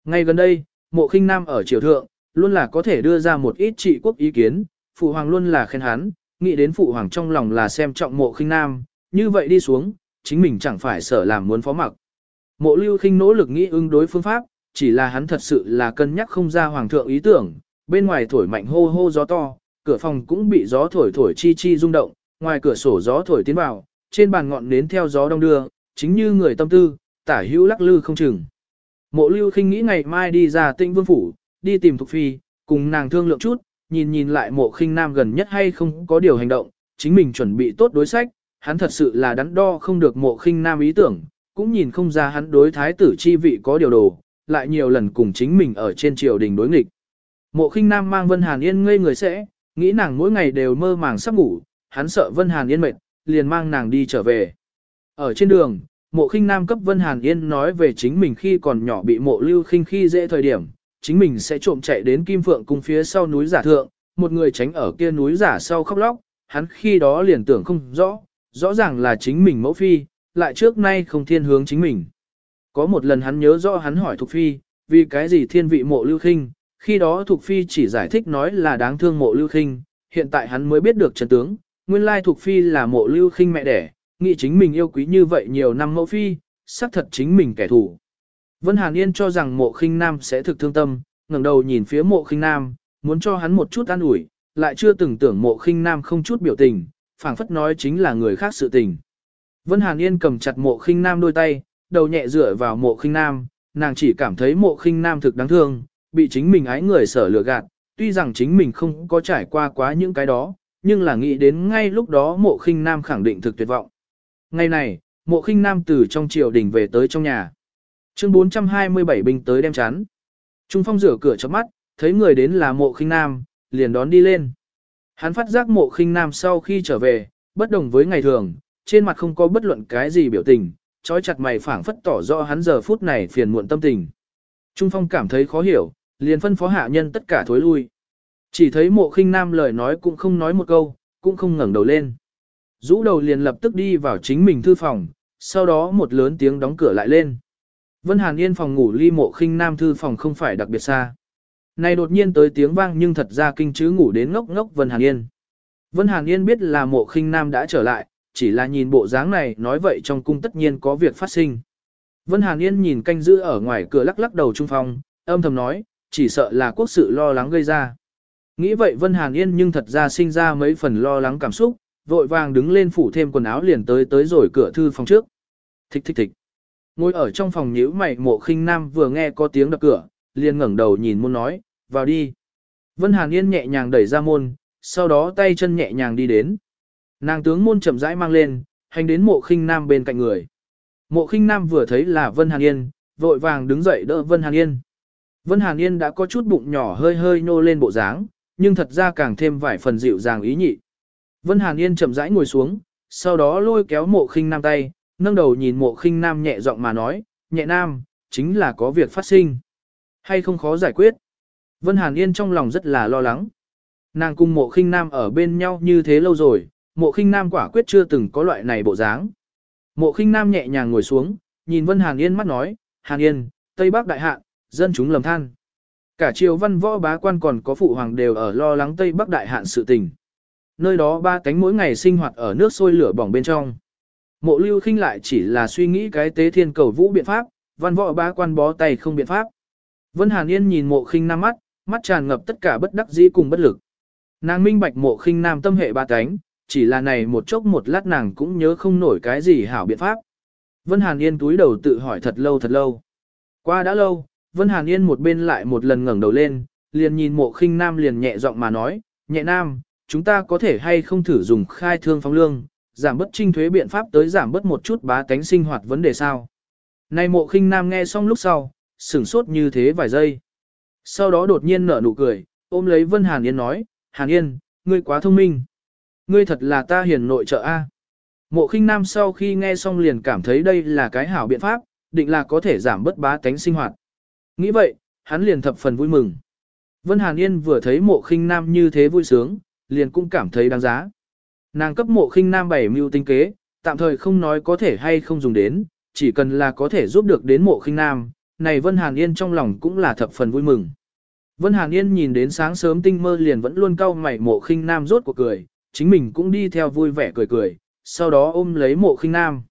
Speaker 1: Ngay gần đây, mộ khinh nam ở triều thượng, luôn là có thể đưa ra một ít trị quốc ý kiến, phụ hoàng luôn là khen hắn, nghĩ đến phụ hoàng trong lòng là xem trọng mộ khinh nam, như vậy đi xuống, chính mình chẳng phải sợ làm muốn phó mặc. Mộ lưu khinh nỗ lực nghĩ ứng đối phương pháp, chỉ là hắn thật sự là cân nhắc không ra hoàng thượng ý tưởng, bên ngoài thổi mạnh hô hô gió to, cửa phòng cũng bị gió thổi thổi chi chi rung động, ngoài cửa sổ gió thổi tiến vào, trên bàn ngọn nến theo gió đông đưa, chính như người tâm tư, tả hữu lắc lư không chừng. Mộ lưu khinh nghĩ ngày mai đi ra tinh vương phủ, đi tìm Thục Phi, cùng nàng thương lượng chút, nhìn nhìn lại mộ khinh nam gần nhất hay không có điều hành động, chính mình chuẩn bị tốt đối sách, hắn thật sự là đắn đo không được mộ khinh nam ý tưởng, cũng nhìn không ra hắn đối thái tử chi vị có điều đồ, lại nhiều lần cùng chính mình ở trên triều đình đối nghịch. Mộ khinh nam mang Vân Hàn Yên ngây người sẽ, nghĩ nàng mỗi ngày đều mơ màng sắp ngủ, hắn sợ Vân Hàn Yên mệt, liền mang nàng đi trở về. Ở trên đường, mộ khinh nam cấp Vân Hàn Yên nói về chính mình khi còn nhỏ bị mộ lưu khinh khi dễ thời điểm, chính mình sẽ trộm chạy đến Kim Phượng cung phía sau núi giả thượng, một người tránh ở kia núi giả sau khóc lóc, hắn khi đó liền tưởng không rõ, rõ ràng là chính mình mẫu phi, lại trước nay không thiên hướng chính mình. Có một lần hắn nhớ rõ hắn hỏi Thục Phi, vì cái gì thiên vị mộ lưu khinh, khi đó Thục Phi chỉ giải thích nói là đáng thương mộ lưu khinh, hiện tại hắn mới biết được chân tướng, nguyên lai Thục Phi là mộ lưu khinh mẹ đẻ, nghĩ chính mình yêu quý như vậy nhiều năm mẫu phi, xác thật chính mình kẻ thù. Vân Hàn Yên cho rằng mộ khinh nam sẽ thực thương tâm, ngẩng đầu nhìn phía mộ khinh nam, muốn cho hắn một chút an ủi, lại chưa từng tưởng mộ khinh nam không chút biểu tình, phảng phất nói chính là người khác sự tình. Vân Hàn Yên cầm chặt mộ khinh nam đôi tay, đầu nhẹ dựa vào mộ khinh nam, nàng chỉ cảm thấy mộ khinh nam thực đáng thương, bị chính mình ái người sở lừa gạt, tuy rằng chính mình không có trải qua quá những cái đó, nhưng là nghĩ đến ngay lúc đó mộ khinh nam khẳng định thực tuyệt vọng. Ngày này, mộ khinh nam từ trong triều đình về tới trong nhà. Chương 427 binh tới đem chán. Trung phong rửa cửa chớp mắt, thấy người đến là mộ khinh nam, liền đón đi lên. Hắn phát giác mộ khinh nam sau khi trở về, bất đồng với ngày thường, trên mặt không có bất luận cái gì biểu tình, trói chặt mày phảng phất tỏ rõ hắn giờ phút này phiền muộn tâm tình. Trung phong cảm thấy khó hiểu, liền phân phó hạ nhân tất cả thối lui. Chỉ thấy mộ khinh nam lời nói cũng không nói một câu, cũng không ngẩng đầu lên. Rũ đầu liền lập tức đi vào chính mình thư phòng, sau đó một lớn tiếng đóng cửa lại lên. Vân Hàn Yên phòng ngủ ly mộ khinh nam thư phòng không phải đặc biệt xa. Này đột nhiên tới tiếng vang nhưng thật ra kinh chứ ngủ đến ngốc ngốc Vân Hàn Yên. Vân Hàn Yên biết là mộ khinh nam đã trở lại, chỉ là nhìn bộ dáng này nói vậy trong cung tất nhiên có việc phát sinh. Vân Hàn Yên nhìn canh giữ ở ngoài cửa lắc lắc đầu trung phòng, âm thầm nói, chỉ sợ là quốc sự lo lắng gây ra. Nghĩ vậy Vân Hàn Yên nhưng thật ra sinh ra mấy phần lo lắng cảm xúc, vội vàng đứng lên phủ thêm quần áo liền tới tới rồi cửa thư phòng trước. Thích thích thích. Ngồi ở trong phòng nhíu mày mộ khinh nam vừa nghe có tiếng đập cửa, liền ngẩng đầu nhìn môn nói, vào đi. Vân Hàn Yên nhẹ nhàng đẩy ra môn, sau đó tay chân nhẹ nhàng đi đến. Nàng tướng môn chậm rãi mang lên, hành đến mộ khinh nam bên cạnh người. Mộ khinh nam vừa thấy là Vân Hàn Yên, vội vàng đứng dậy đỡ Vân Hàn Yên. Vân Hàn Yên đã có chút bụng nhỏ hơi hơi nô lên bộ dáng, nhưng thật ra càng thêm vài phần dịu dàng ý nhị. Vân Hàn Yên chậm rãi ngồi xuống, sau đó lôi kéo mộ khinh nam tay, nâng đầu nhìn mộ khinh nam nhẹ giọng mà nói, nhẹ nam, chính là có việc phát sinh. hay không khó giải quyết. Vân Hàn Yên trong lòng rất là lo lắng. Nàng cùng mộ khinh nam ở bên nhau như thế lâu rồi, mộ khinh nam quả quyết chưa từng có loại này bộ dáng. Mộ khinh nam nhẹ nhàng ngồi xuống, nhìn Vân Hàn Yên mắt nói, Hàn Yên, Tây Bắc đại hạn, dân chúng lầm than. Cả triều văn võ bá quan còn có phụ hoàng đều ở lo lắng Tây Bắc đại hạn sự tình. Nơi đó ba cánh mỗi ngày sinh hoạt ở nước sôi lửa bỏng bên trong. Mộ lưu khinh lại chỉ là suy nghĩ cái tế thiên cầu vũ biện pháp, văn võ ba quan bó tay không biện pháp. Vân Hàn Yên nhìn mộ khinh nam mắt, mắt tràn ngập tất cả bất đắc dĩ cùng bất lực. Nàng minh bạch mộ khinh nam tâm hệ ba cánh, chỉ là này một chốc một lát nàng cũng nhớ không nổi cái gì hảo biện pháp. Vân Hàn Yên túi đầu tự hỏi thật lâu thật lâu. Qua đã lâu, Vân Hàn Yên một bên lại một lần ngẩng đầu lên, liền nhìn mộ khinh nam liền nhẹ giọng mà nói, nhẹ nam, chúng ta có thể hay không thử dùng khai thương phóng lương, giảm bất trinh thuế biện pháp tới giảm bớt một chút bá tánh sinh hoạt vấn đề sao. Này mộ khinh nam nghe xong lúc sau, sửng sốt như thế vài giây. Sau đó đột nhiên nở nụ cười, ôm lấy Vân Hàn Yên nói, Hàn Yên, ngươi quá thông minh. Ngươi thật là ta hiền nội trợ A. Mộ khinh nam sau khi nghe xong liền cảm thấy đây là cái hảo biện pháp, định là có thể giảm bớt bá tánh sinh hoạt. Nghĩ vậy, hắn liền thập phần vui mừng. Vân Hàn Yên vừa thấy mộ khinh nam như thế vui sướng, liền cũng cảm thấy đáng giá. Nàng cấp mộ khinh nam bảy mưu tinh kế, tạm thời không nói có thể hay không dùng đến, chỉ cần là có thể giúp được đến mộ khinh nam, này Vân Hàn Yên trong lòng cũng là thập phần vui mừng. Vân Hàn Yên nhìn đến sáng sớm tinh mơ liền vẫn luôn cau mày mộ khinh nam rốt cuộc cười, chính mình cũng đi theo vui vẻ cười cười, sau đó ôm lấy mộ khinh nam.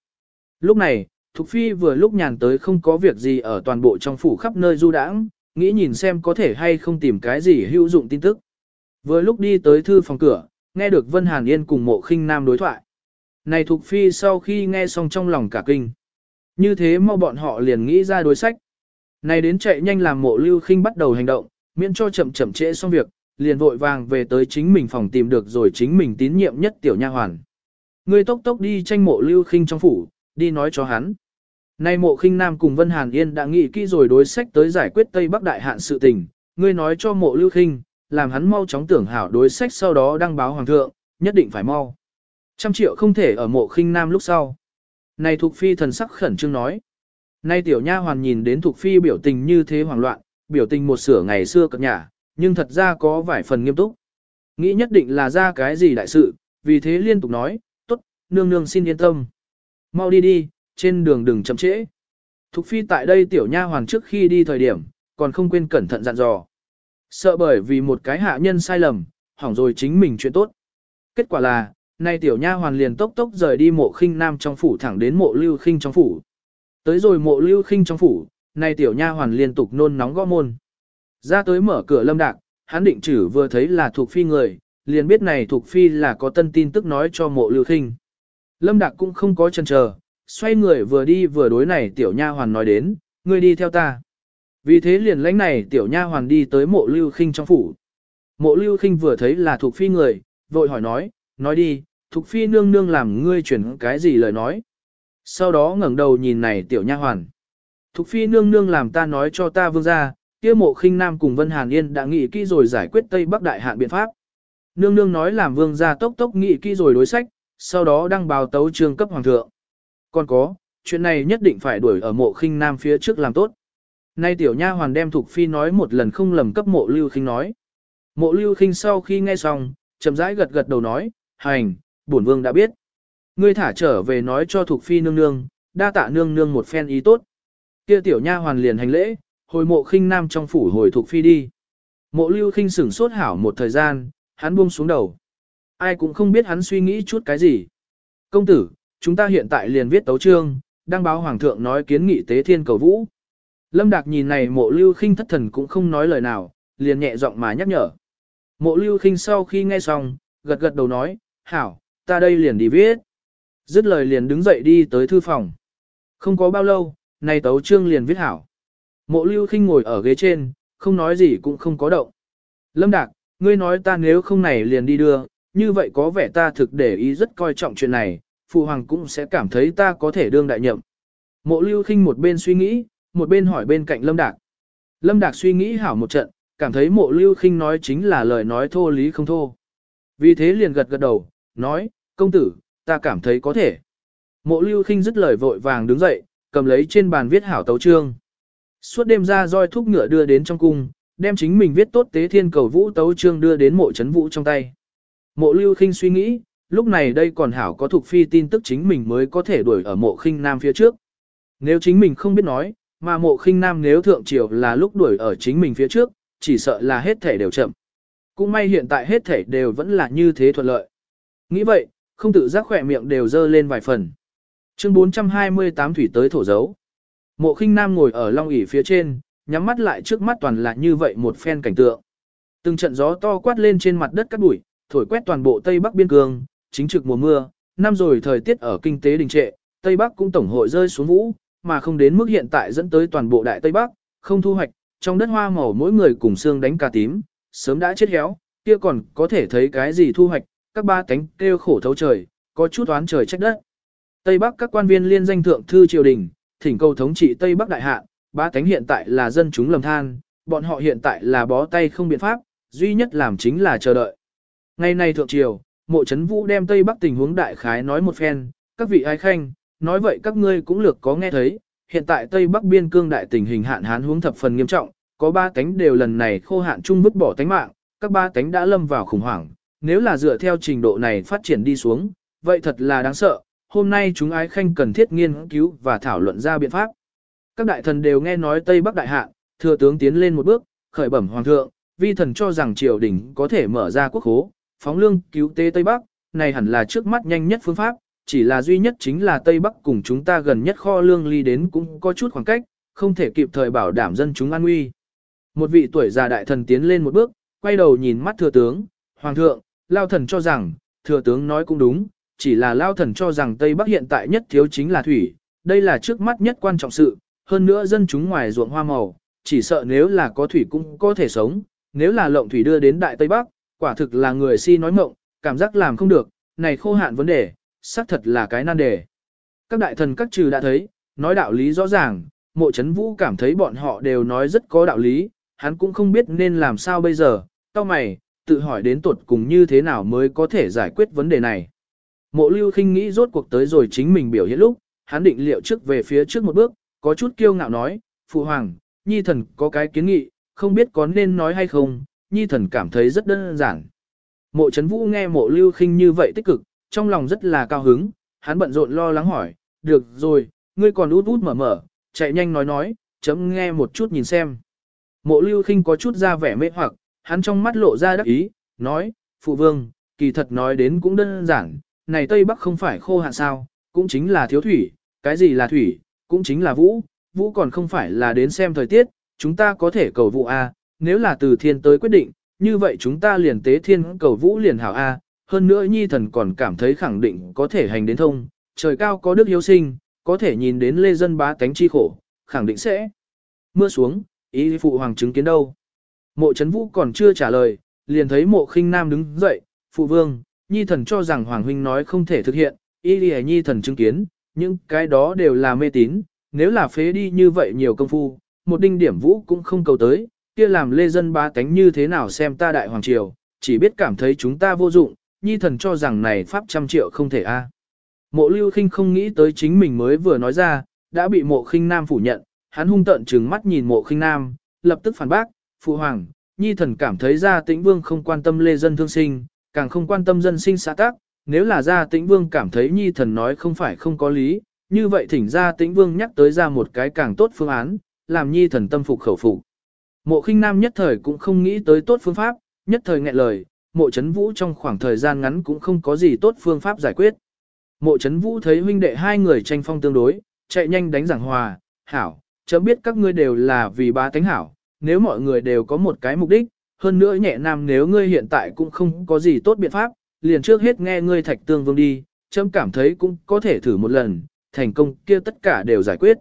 Speaker 1: Lúc này, Thục Phi vừa lúc nhàn tới không có việc gì ở toàn bộ trong phủ khắp nơi du đãng, nghĩ nhìn xem có thể hay không tìm cái gì hữu dụng tin tức. Vừa lúc đi tới thư phòng cửa, nghe được Vân Hàn Yên cùng mộ khinh nam đối thoại. Này Thục Phi sau khi nghe xong trong lòng cả kinh. Như thế mau bọn họ liền nghĩ ra đối sách. Này đến chạy nhanh làm mộ lưu khinh bắt đầu hành động, miễn cho chậm chậm trễ xong việc, liền vội vàng về tới chính mình phòng tìm được rồi chính mình tín nhiệm nhất tiểu nha hoàn. Ngươi tốc tốc đi tranh mộ lưu khinh trong phủ, đi nói cho hắn. Nay mộ khinh nam cùng Vân Hàn Yên đã nghĩ kỹ rồi đối sách tới giải quyết Tây Bắc Đại hạn sự tình, ngươi nói cho mộ lưu khinh, làm hắn mau chóng tưởng hảo đối sách sau đó đăng báo hoàng thượng, nhất định phải mau. Trăm triệu không thể ở mộ khinh nam lúc sau. Này Thục Phi thần sắc khẩn trương nói. Nay tiểu nha hoàn nhìn đến Thục Phi biểu tình như thế hoảng loạn, biểu tình một sửa ngày xưa cập nhà nhưng thật ra có vài phần nghiêm túc. Nghĩ nhất định là ra cái gì đại sự, vì thế liên tục nói, tốt, nương nương xin yên tâm. Mau đi đi, trên đường đừng chậm trễ. Thục phi tại đây tiểu nha hoàn trước khi đi thời điểm, còn không quên cẩn thận dặn dò. Sợ bởi vì một cái hạ nhân sai lầm, hỏng rồi chính mình chuyện tốt. Kết quả là, nay tiểu nha hoàn liền tốc tốc rời đi mộ khinh nam trong phủ thẳng đến mộ lưu khinh trong phủ. Tới rồi mộ lưu khinh trong phủ, nay tiểu nha hoàn liên tục nôn nóng gõ môn. Ra tới mở cửa lâm đạc, hắn định chử vừa thấy là thuộc phi người, liền biết này thuộc phi là có tân tin tức nói cho mộ lưu khinh. Lâm đạc cũng không có chần chờ, xoay người vừa đi vừa đối này tiểu nha hoàn nói đến, ngươi đi theo ta. Vì thế liền lãnh này tiểu nha hoàn đi tới mộ lưu khinh trong phủ. Mộ lưu khinh vừa thấy là thuộc phi người, vội hỏi nói, nói đi, thuộc phi nương nương làm ngươi chuyển cái gì lời nói. Sau đó ngẩng đầu nhìn này tiểu nha hoàn. Thục phi nương nương làm ta nói cho ta vương ra, kia mộ khinh nam cùng Vân Hàn Yên đã nghĩ kỹ rồi giải quyết Tây Bắc đại hạn biện pháp. Nương nương nói làm vương ra tốc tốc nghĩ kỹ rồi đối sách, sau đó đăng báo tấu trương cấp hoàng thượng. Còn có, chuyện này nhất định phải đuổi ở mộ khinh nam phía trước làm tốt. Nay tiểu nha hoàn đem Thục Phi nói một lần không lầm cấp mộ lưu khinh nói. Mộ lưu khinh sau khi nghe xong, chậm rãi gật gật đầu nói, hành, bổn vương đã biết. Ngươi thả trở về nói cho Thục Phi nương nương, đa tạ nương nương một phen ý tốt. Kia tiểu nha hoàn liền hành lễ, hồi mộ khinh nam trong phủ hồi Thục Phi đi. Mộ lưu khinh sửng sốt hảo một thời gian, hắn buông xuống đầu. Ai cũng không biết hắn suy nghĩ chút cái gì. Công tử, chúng ta hiện tại liền viết tấu trương, đăng báo hoàng thượng nói kiến nghị tế thiên cầu vũ. Lâm Đạc nhìn này mộ lưu khinh thất thần cũng không nói lời nào, liền nhẹ giọng mà nhắc nhở. Mộ lưu khinh sau khi nghe xong, gật gật đầu nói, hảo, ta đây liền đi viết. Dứt lời liền đứng dậy đi tới thư phòng. Không có bao lâu, này tấu trương liền viết hảo. Mộ lưu khinh ngồi ở ghế trên, không nói gì cũng không có động. Lâm Đạc, ngươi nói ta nếu không này liền đi đưa, như vậy có vẻ ta thực để ý rất coi trọng chuyện này, phụ hoàng cũng sẽ cảm thấy ta có thể đương đại nhậm. Mộ lưu khinh một bên suy nghĩ, một bên hỏi bên cạnh Lâm Đạc. Lâm Đạc suy nghĩ hảo một trận, cảm thấy mộ lưu khinh nói chính là lời nói thô lý không thô. Vì thế liền gật gật đầu, nói, công tử, ta cảm thấy có thể. Mộ lưu khinh dứt lời vội vàng đứng dậy, cầm lấy trên bàn viết hảo tấu trương. Suốt đêm ra roi thúc ngựa đưa đến trong cung, đem chính mình viết tốt tế thiên cầu vũ tấu trương đưa đến mộ chấn vũ trong tay. Mộ lưu khinh suy nghĩ, lúc này đây còn hảo có thuộc phi tin tức chính mình mới có thể đuổi ở mộ khinh nam phía trước. Nếu chính mình không biết nói, mà mộ khinh nam nếu thượng triều là lúc đuổi ở chính mình phía trước, chỉ sợ là hết thể đều chậm. Cũng may hiện tại hết thể đều vẫn là như thế thuận lợi. Nghĩ vậy, không tự giác khỏe miệng đều dơ lên vài phần. Chương 428 thủy tới thổ dấu. Mộ khinh nam ngồi ở long ỷ phía trên, nhắm mắt lại trước mắt toàn là như vậy một phen cảnh tượng. Từng trận gió to quát lên trên mặt đất cát bụi, thổi quét toàn bộ Tây Bắc biên cương, chính trực mùa mưa, năm rồi thời tiết ở kinh tế đình trệ, Tây Bắc cũng tổng hội rơi xuống vũ, mà không đến mức hiện tại dẫn tới toàn bộ đại Tây Bắc, không thu hoạch, trong đất hoa màu mỗi người cùng xương đánh cà tím, sớm đã chết héo, kia còn có thể thấy cái gì thu hoạch, các ba cánh kêu khổ thấu trời, có chút oán trời trách đất. Tây Bắc các quan viên liên danh thượng thư triều đình, thỉnh cầu thống trị Tây Bắc đại hạ, ba cánh hiện tại là dân chúng lầm than, bọn họ hiện tại là bó tay không biện pháp, duy nhất làm chính là chờ đợi. Ngày nay thượng triều, mộ chấn vũ đem Tây Bắc tình huống đại khái nói một phen, các vị ái khanh, nói vậy các ngươi cũng lược có nghe thấy, hiện tại Tây Bắc biên cương đại tình hình hạn hán huống thập phần nghiêm trọng, có ba cánh đều lần này khô hạn chung vứt bỏ tánh mạng, các ba cánh đã lâm vào khủng hoảng, nếu là dựa theo trình độ này phát triển đi xuống, vậy thật là đáng sợ, hôm nay chúng ái khanh cần thiết nghiên cứu và thảo luận ra biện pháp. Các đại thần đều nghe nói Tây Bắc đại hạn, thừa tướng tiến lên một bước, khởi bẩm hoàng thượng, vi thần cho rằng triều đình có thể mở ra quốc hố, phóng lương cứu tế Tây Bắc, này hẳn là trước mắt nhanh nhất phương pháp, chỉ là duy nhất chính là Tây Bắc cùng chúng ta gần nhất kho lương ly đến cũng có chút khoảng cách, không thể kịp thời bảo đảm dân chúng an nguy. Một vị tuổi già đại thần tiến lên một bước, quay đầu nhìn mắt thừa tướng, hoàng thượng, lao thần cho rằng, thừa tướng nói cũng đúng, chỉ là lao thần cho rằng Tây Bắc hiện tại nhất thiếu chính là thủy, đây là trước mắt nhất quan trọng sự, hơn nữa dân chúng ngoài ruộng hoa màu, chỉ sợ nếu là có thủy cũng có thể sống, nếu là lộng thủy đưa đến Đại Tây Bắc, quả thực là người si nói mộng, cảm giác làm không được, này khô hạn vấn đề, xác thật là cái nan đề. Các đại thần các trừ đã thấy, nói đạo lý rõ ràng, mộ chấn vũ cảm thấy bọn họ đều nói rất có đạo lý, hắn cũng không biết nên làm sao bây giờ, tao mày, tự hỏi đến tuột cùng như thế nào mới có thể giải quyết vấn đề này. Mộ lưu khinh nghĩ rốt cuộc tới rồi chính mình biểu hiện lúc, hắn định liệu trước về phía trước một bước, có chút kiêu ngạo nói, Phụ Hoàng, Nhi thần có cái kiến nghị, không biết có nên nói hay không, Nhi thần cảm thấy rất đơn giản. Mộ Trấn Vũ nghe mộ lưu khinh như vậy tích cực, trong lòng rất là cao hứng, hắn bận rộn lo lắng hỏi, được rồi, ngươi còn út út mở mở, chạy nhanh nói nói, chấm nghe một chút nhìn xem. Mộ lưu khinh có chút ra vẻ mê hoặc, hắn trong mắt lộ ra đắc ý, nói, Phụ Vương, kỳ thật nói đến cũng đơn giản, này Tây Bắc không phải khô hạn sao, cũng chính là thiếu thủy, cái gì là thủy, cũng chính là vũ, vũ còn không phải là đến xem thời tiết, chúng ta có thể cầu vũ A, nếu là từ thiên tới quyết định, như vậy chúng ta liền tế thiên cầu vũ liền hảo A, hơn nữa nhi thần còn cảm thấy khẳng định có thể hành đến thông, trời cao có đức hiếu sinh, có thể nhìn đến lê dân bá tánh chi khổ, khẳng định sẽ. Mưa xuống, ý phụ hoàng chứng kiến đâu. Mộ chấn vũ còn chưa trả lời, liền thấy mộ khinh nam đứng dậy, phụ vương, nhi thần cho rằng hoàng huynh nói không thể thực hiện, ý lì nhi thần chứng kiến, những cái đó đều là mê tín, nếu là phế đi như vậy nhiều công phu, một đinh điểm vũ cũng không cầu tới, kia làm lê dân ba cánh như thế nào xem ta đại hoàng triều, chỉ biết cảm thấy chúng ta vô dụng, nhi thần cho rằng này pháp trăm triệu không thể a. Mộ lưu khinh không nghĩ tới chính mình mới vừa nói ra, đã bị mộ khinh nam phủ nhận, hắn hung tận trừng mắt nhìn mộ khinh nam, lập tức phản bác, phụ hoàng, nhi thần cảm thấy gia tĩnh vương không quan tâm lê dân thương sinh, càng không quan tâm dân sinh xã tác, nếu là gia tĩnh vương cảm thấy nhi thần nói không phải không có lý, như vậy thỉnh gia tĩnh vương nhắc tới ra một cái càng tốt phương án, làm nhi thần tâm phục khẩu phục. Mộ khinh nam nhất thời cũng không nghĩ tới tốt phương pháp, nhất thời nghẹn lời, mộ chấn vũ trong khoảng thời gian ngắn cũng không có gì tốt phương pháp giải quyết. Mộ chấn vũ thấy huynh đệ hai người tranh phong tương đối, chạy nhanh đánh giảng hòa, hảo, chấm biết các ngươi đều là vì ba tánh hảo, nếu mọi người đều có một cái mục đích, hơn nữa nhẹ nam nếu ngươi hiện tại cũng không có gì tốt biện pháp, liền trước hết nghe ngươi thạch tương vương đi, chấm cảm thấy cũng có thể thử một lần, thành công kia tất cả đều giải quyết.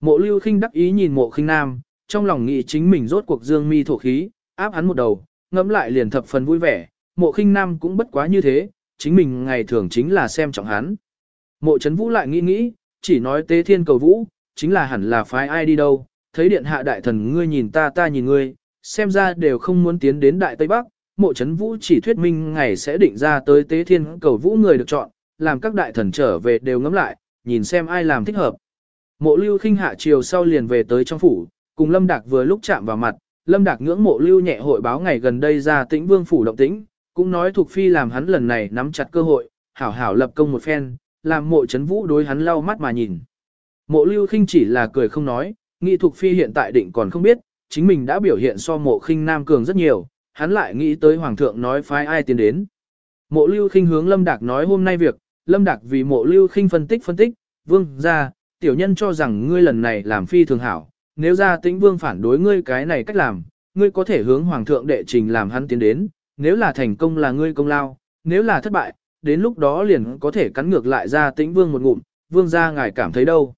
Speaker 1: Mộ lưu khinh đắc ý nhìn mộ khinh nam, trong lòng nghĩ chính mình rốt cuộc dương mi thổ khí, áp hắn một đầu, ngẫm lại liền thập phần vui vẻ, mộ khinh nam cũng bất quá như thế, chính mình ngày thường chính là xem trọng hắn. Mộ chấn vũ lại nghĩ nghĩ, chỉ nói tế thiên cầu vũ, chính là hẳn là phái ai đi đâu, thấy điện hạ đại thần ngươi nhìn ta ta nhìn ngươi, xem ra đều không muốn tiến đến đại Tây Bắc, mộ chấn vũ chỉ thuyết minh ngày sẽ định ra tới tế thiên cầu vũ người được chọn, làm các đại thần trở về đều ngẫm lại, nhìn xem ai làm thích hợp. Mộ lưu khinh hạ chiều sau liền về tới trong phủ, Cùng Lâm Đạc vừa lúc chạm vào mặt, Lâm Đạc ngưỡng mộ lưu nhẹ hội báo ngày gần đây ra tĩnh vương phủ động tĩnh, cũng nói thuộc phi làm hắn lần này nắm chặt cơ hội, hảo hảo lập công một phen, làm mộ chấn vũ đối hắn lau mắt mà nhìn. Mộ lưu khinh chỉ là cười không nói, nghĩ thuộc phi hiện tại định còn không biết, chính mình đã biểu hiện so mộ khinh nam cường rất nhiều, hắn lại nghĩ tới hoàng thượng nói phái ai tiến đến. Mộ lưu khinh hướng Lâm Đạc nói hôm nay việc, Lâm Đạc vì mộ lưu khinh phân tích phân tích, vương ra, tiểu nhân cho rằng ngươi lần này làm phi thường hảo, nếu ra tĩnh vương phản đối ngươi cái này cách làm, ngươi có thể hướng hoàng thượng đệ trình làm hắn tiến đến, nếu là thành công là ngươi công lao, nếu là thất bại, đến lúc đó liền có thể cắn ngược lại ra tĩnh vương một ngụm, vương ra ngài cảm thấy đâu.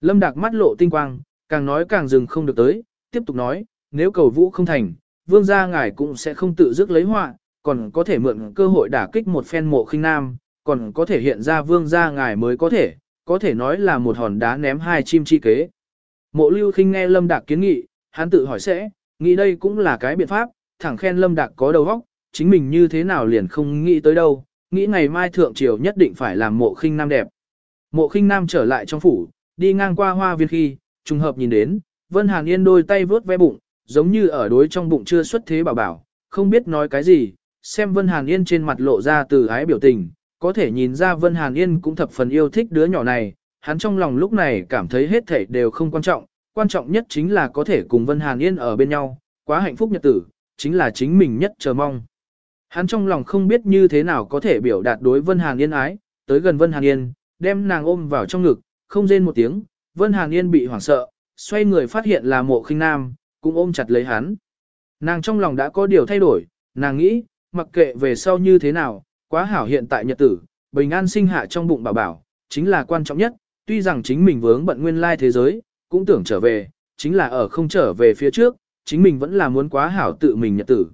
Speaker 1: Lâm Đạc mắt lộ tinh quang, càng nói càng dừng không được tới, tiếp tục nói, nếu cầu vũ không thành, vương gia ngài cũng sẽ không tự dứt lấy họa, còn có thể mượn cơ hội đả kích một phen mộ khinh nam, còn có thể hiện ra vương gia ngài mới có thể, có thể nói là một hòn đá ném hai chim chi kế. Mộ lưu khinh nghe Lâm Đạc kiến nghị, hắn tự hỏi sẽ, nghĩ đây cũng là cái biện pháp, thẳng khen Lâm Đạc có đầu óc, chính mình như thế nào liền không nghĩ tới đâu, nghĩ ngày mai thượng triều nhất định phải làm mộ khinh nam đẹp. Mộ khinh nam trở lại trong phủ, đi ngang qua hoa viên khi, trùng hợp nhìn đến, Vân Hàn Yên đôi tay vướt ve bụng, giống như ở đối trong bụng chưa xuất thế bảo bảo, không biết nói cái gì, xem Vân Hàn Yên trên mặt lộ ra từ ái biểu tình, có thể nhìn ra Vân Hàn Yên cũng thập phần yêu thích đứa nhỏ này, hắn trong lòng lúc này cảm thấy hết thảy đều không quan trọng, quan trọng nhất chính là có thể cùng Vân Hàn Yên ở bên nhau, quá hạnh phúc nhật tử, chính là chính mình nhất chờ mong. Hắn trong lòng không biết như thế nào có thể biểu đạt đối Vân Hàn Yên ái, tới gần Vân Hàn Yên, đem nàng ôm vào trong ngực, không rên một tiếng, Vân Hàn Yên bị hoảng sợ, xoay người phát hiện là mộ khinh nam, cũng ôm chặt lấy hắn. Nàng trong lòng đã có điều thay đổi, nàng nghĩ, mặc kệ về sau như thế nào, quá hảo hiện tại nhật tử, bình an sinh hạ trong bụng bảo bảo, chính là quan trọng nhất, tuy rằng chính mình vướng bận nguyên lai thế giới, cũng tưởng trở về, chính là ở không trở về phía trước, chính mình vẫn là muốn quá hảo tự mình nhật tử.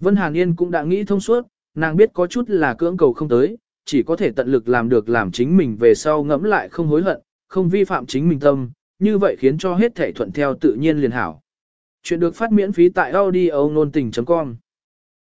Speaker 1: Vân Hàn Yên cũng đã nghĩ thông suốt, nàng biết có chút là cưỡng cầu không tới, chỉ có thể tận lực làm được làm chính mình về sau ngẫm lại không hối hận, không vi phạm chính mình tâm, như vậy khiến cho hết thể thuận theo tự nhiên liền hảo. Chuyện được phát miễn phí tại audio nôn tình.com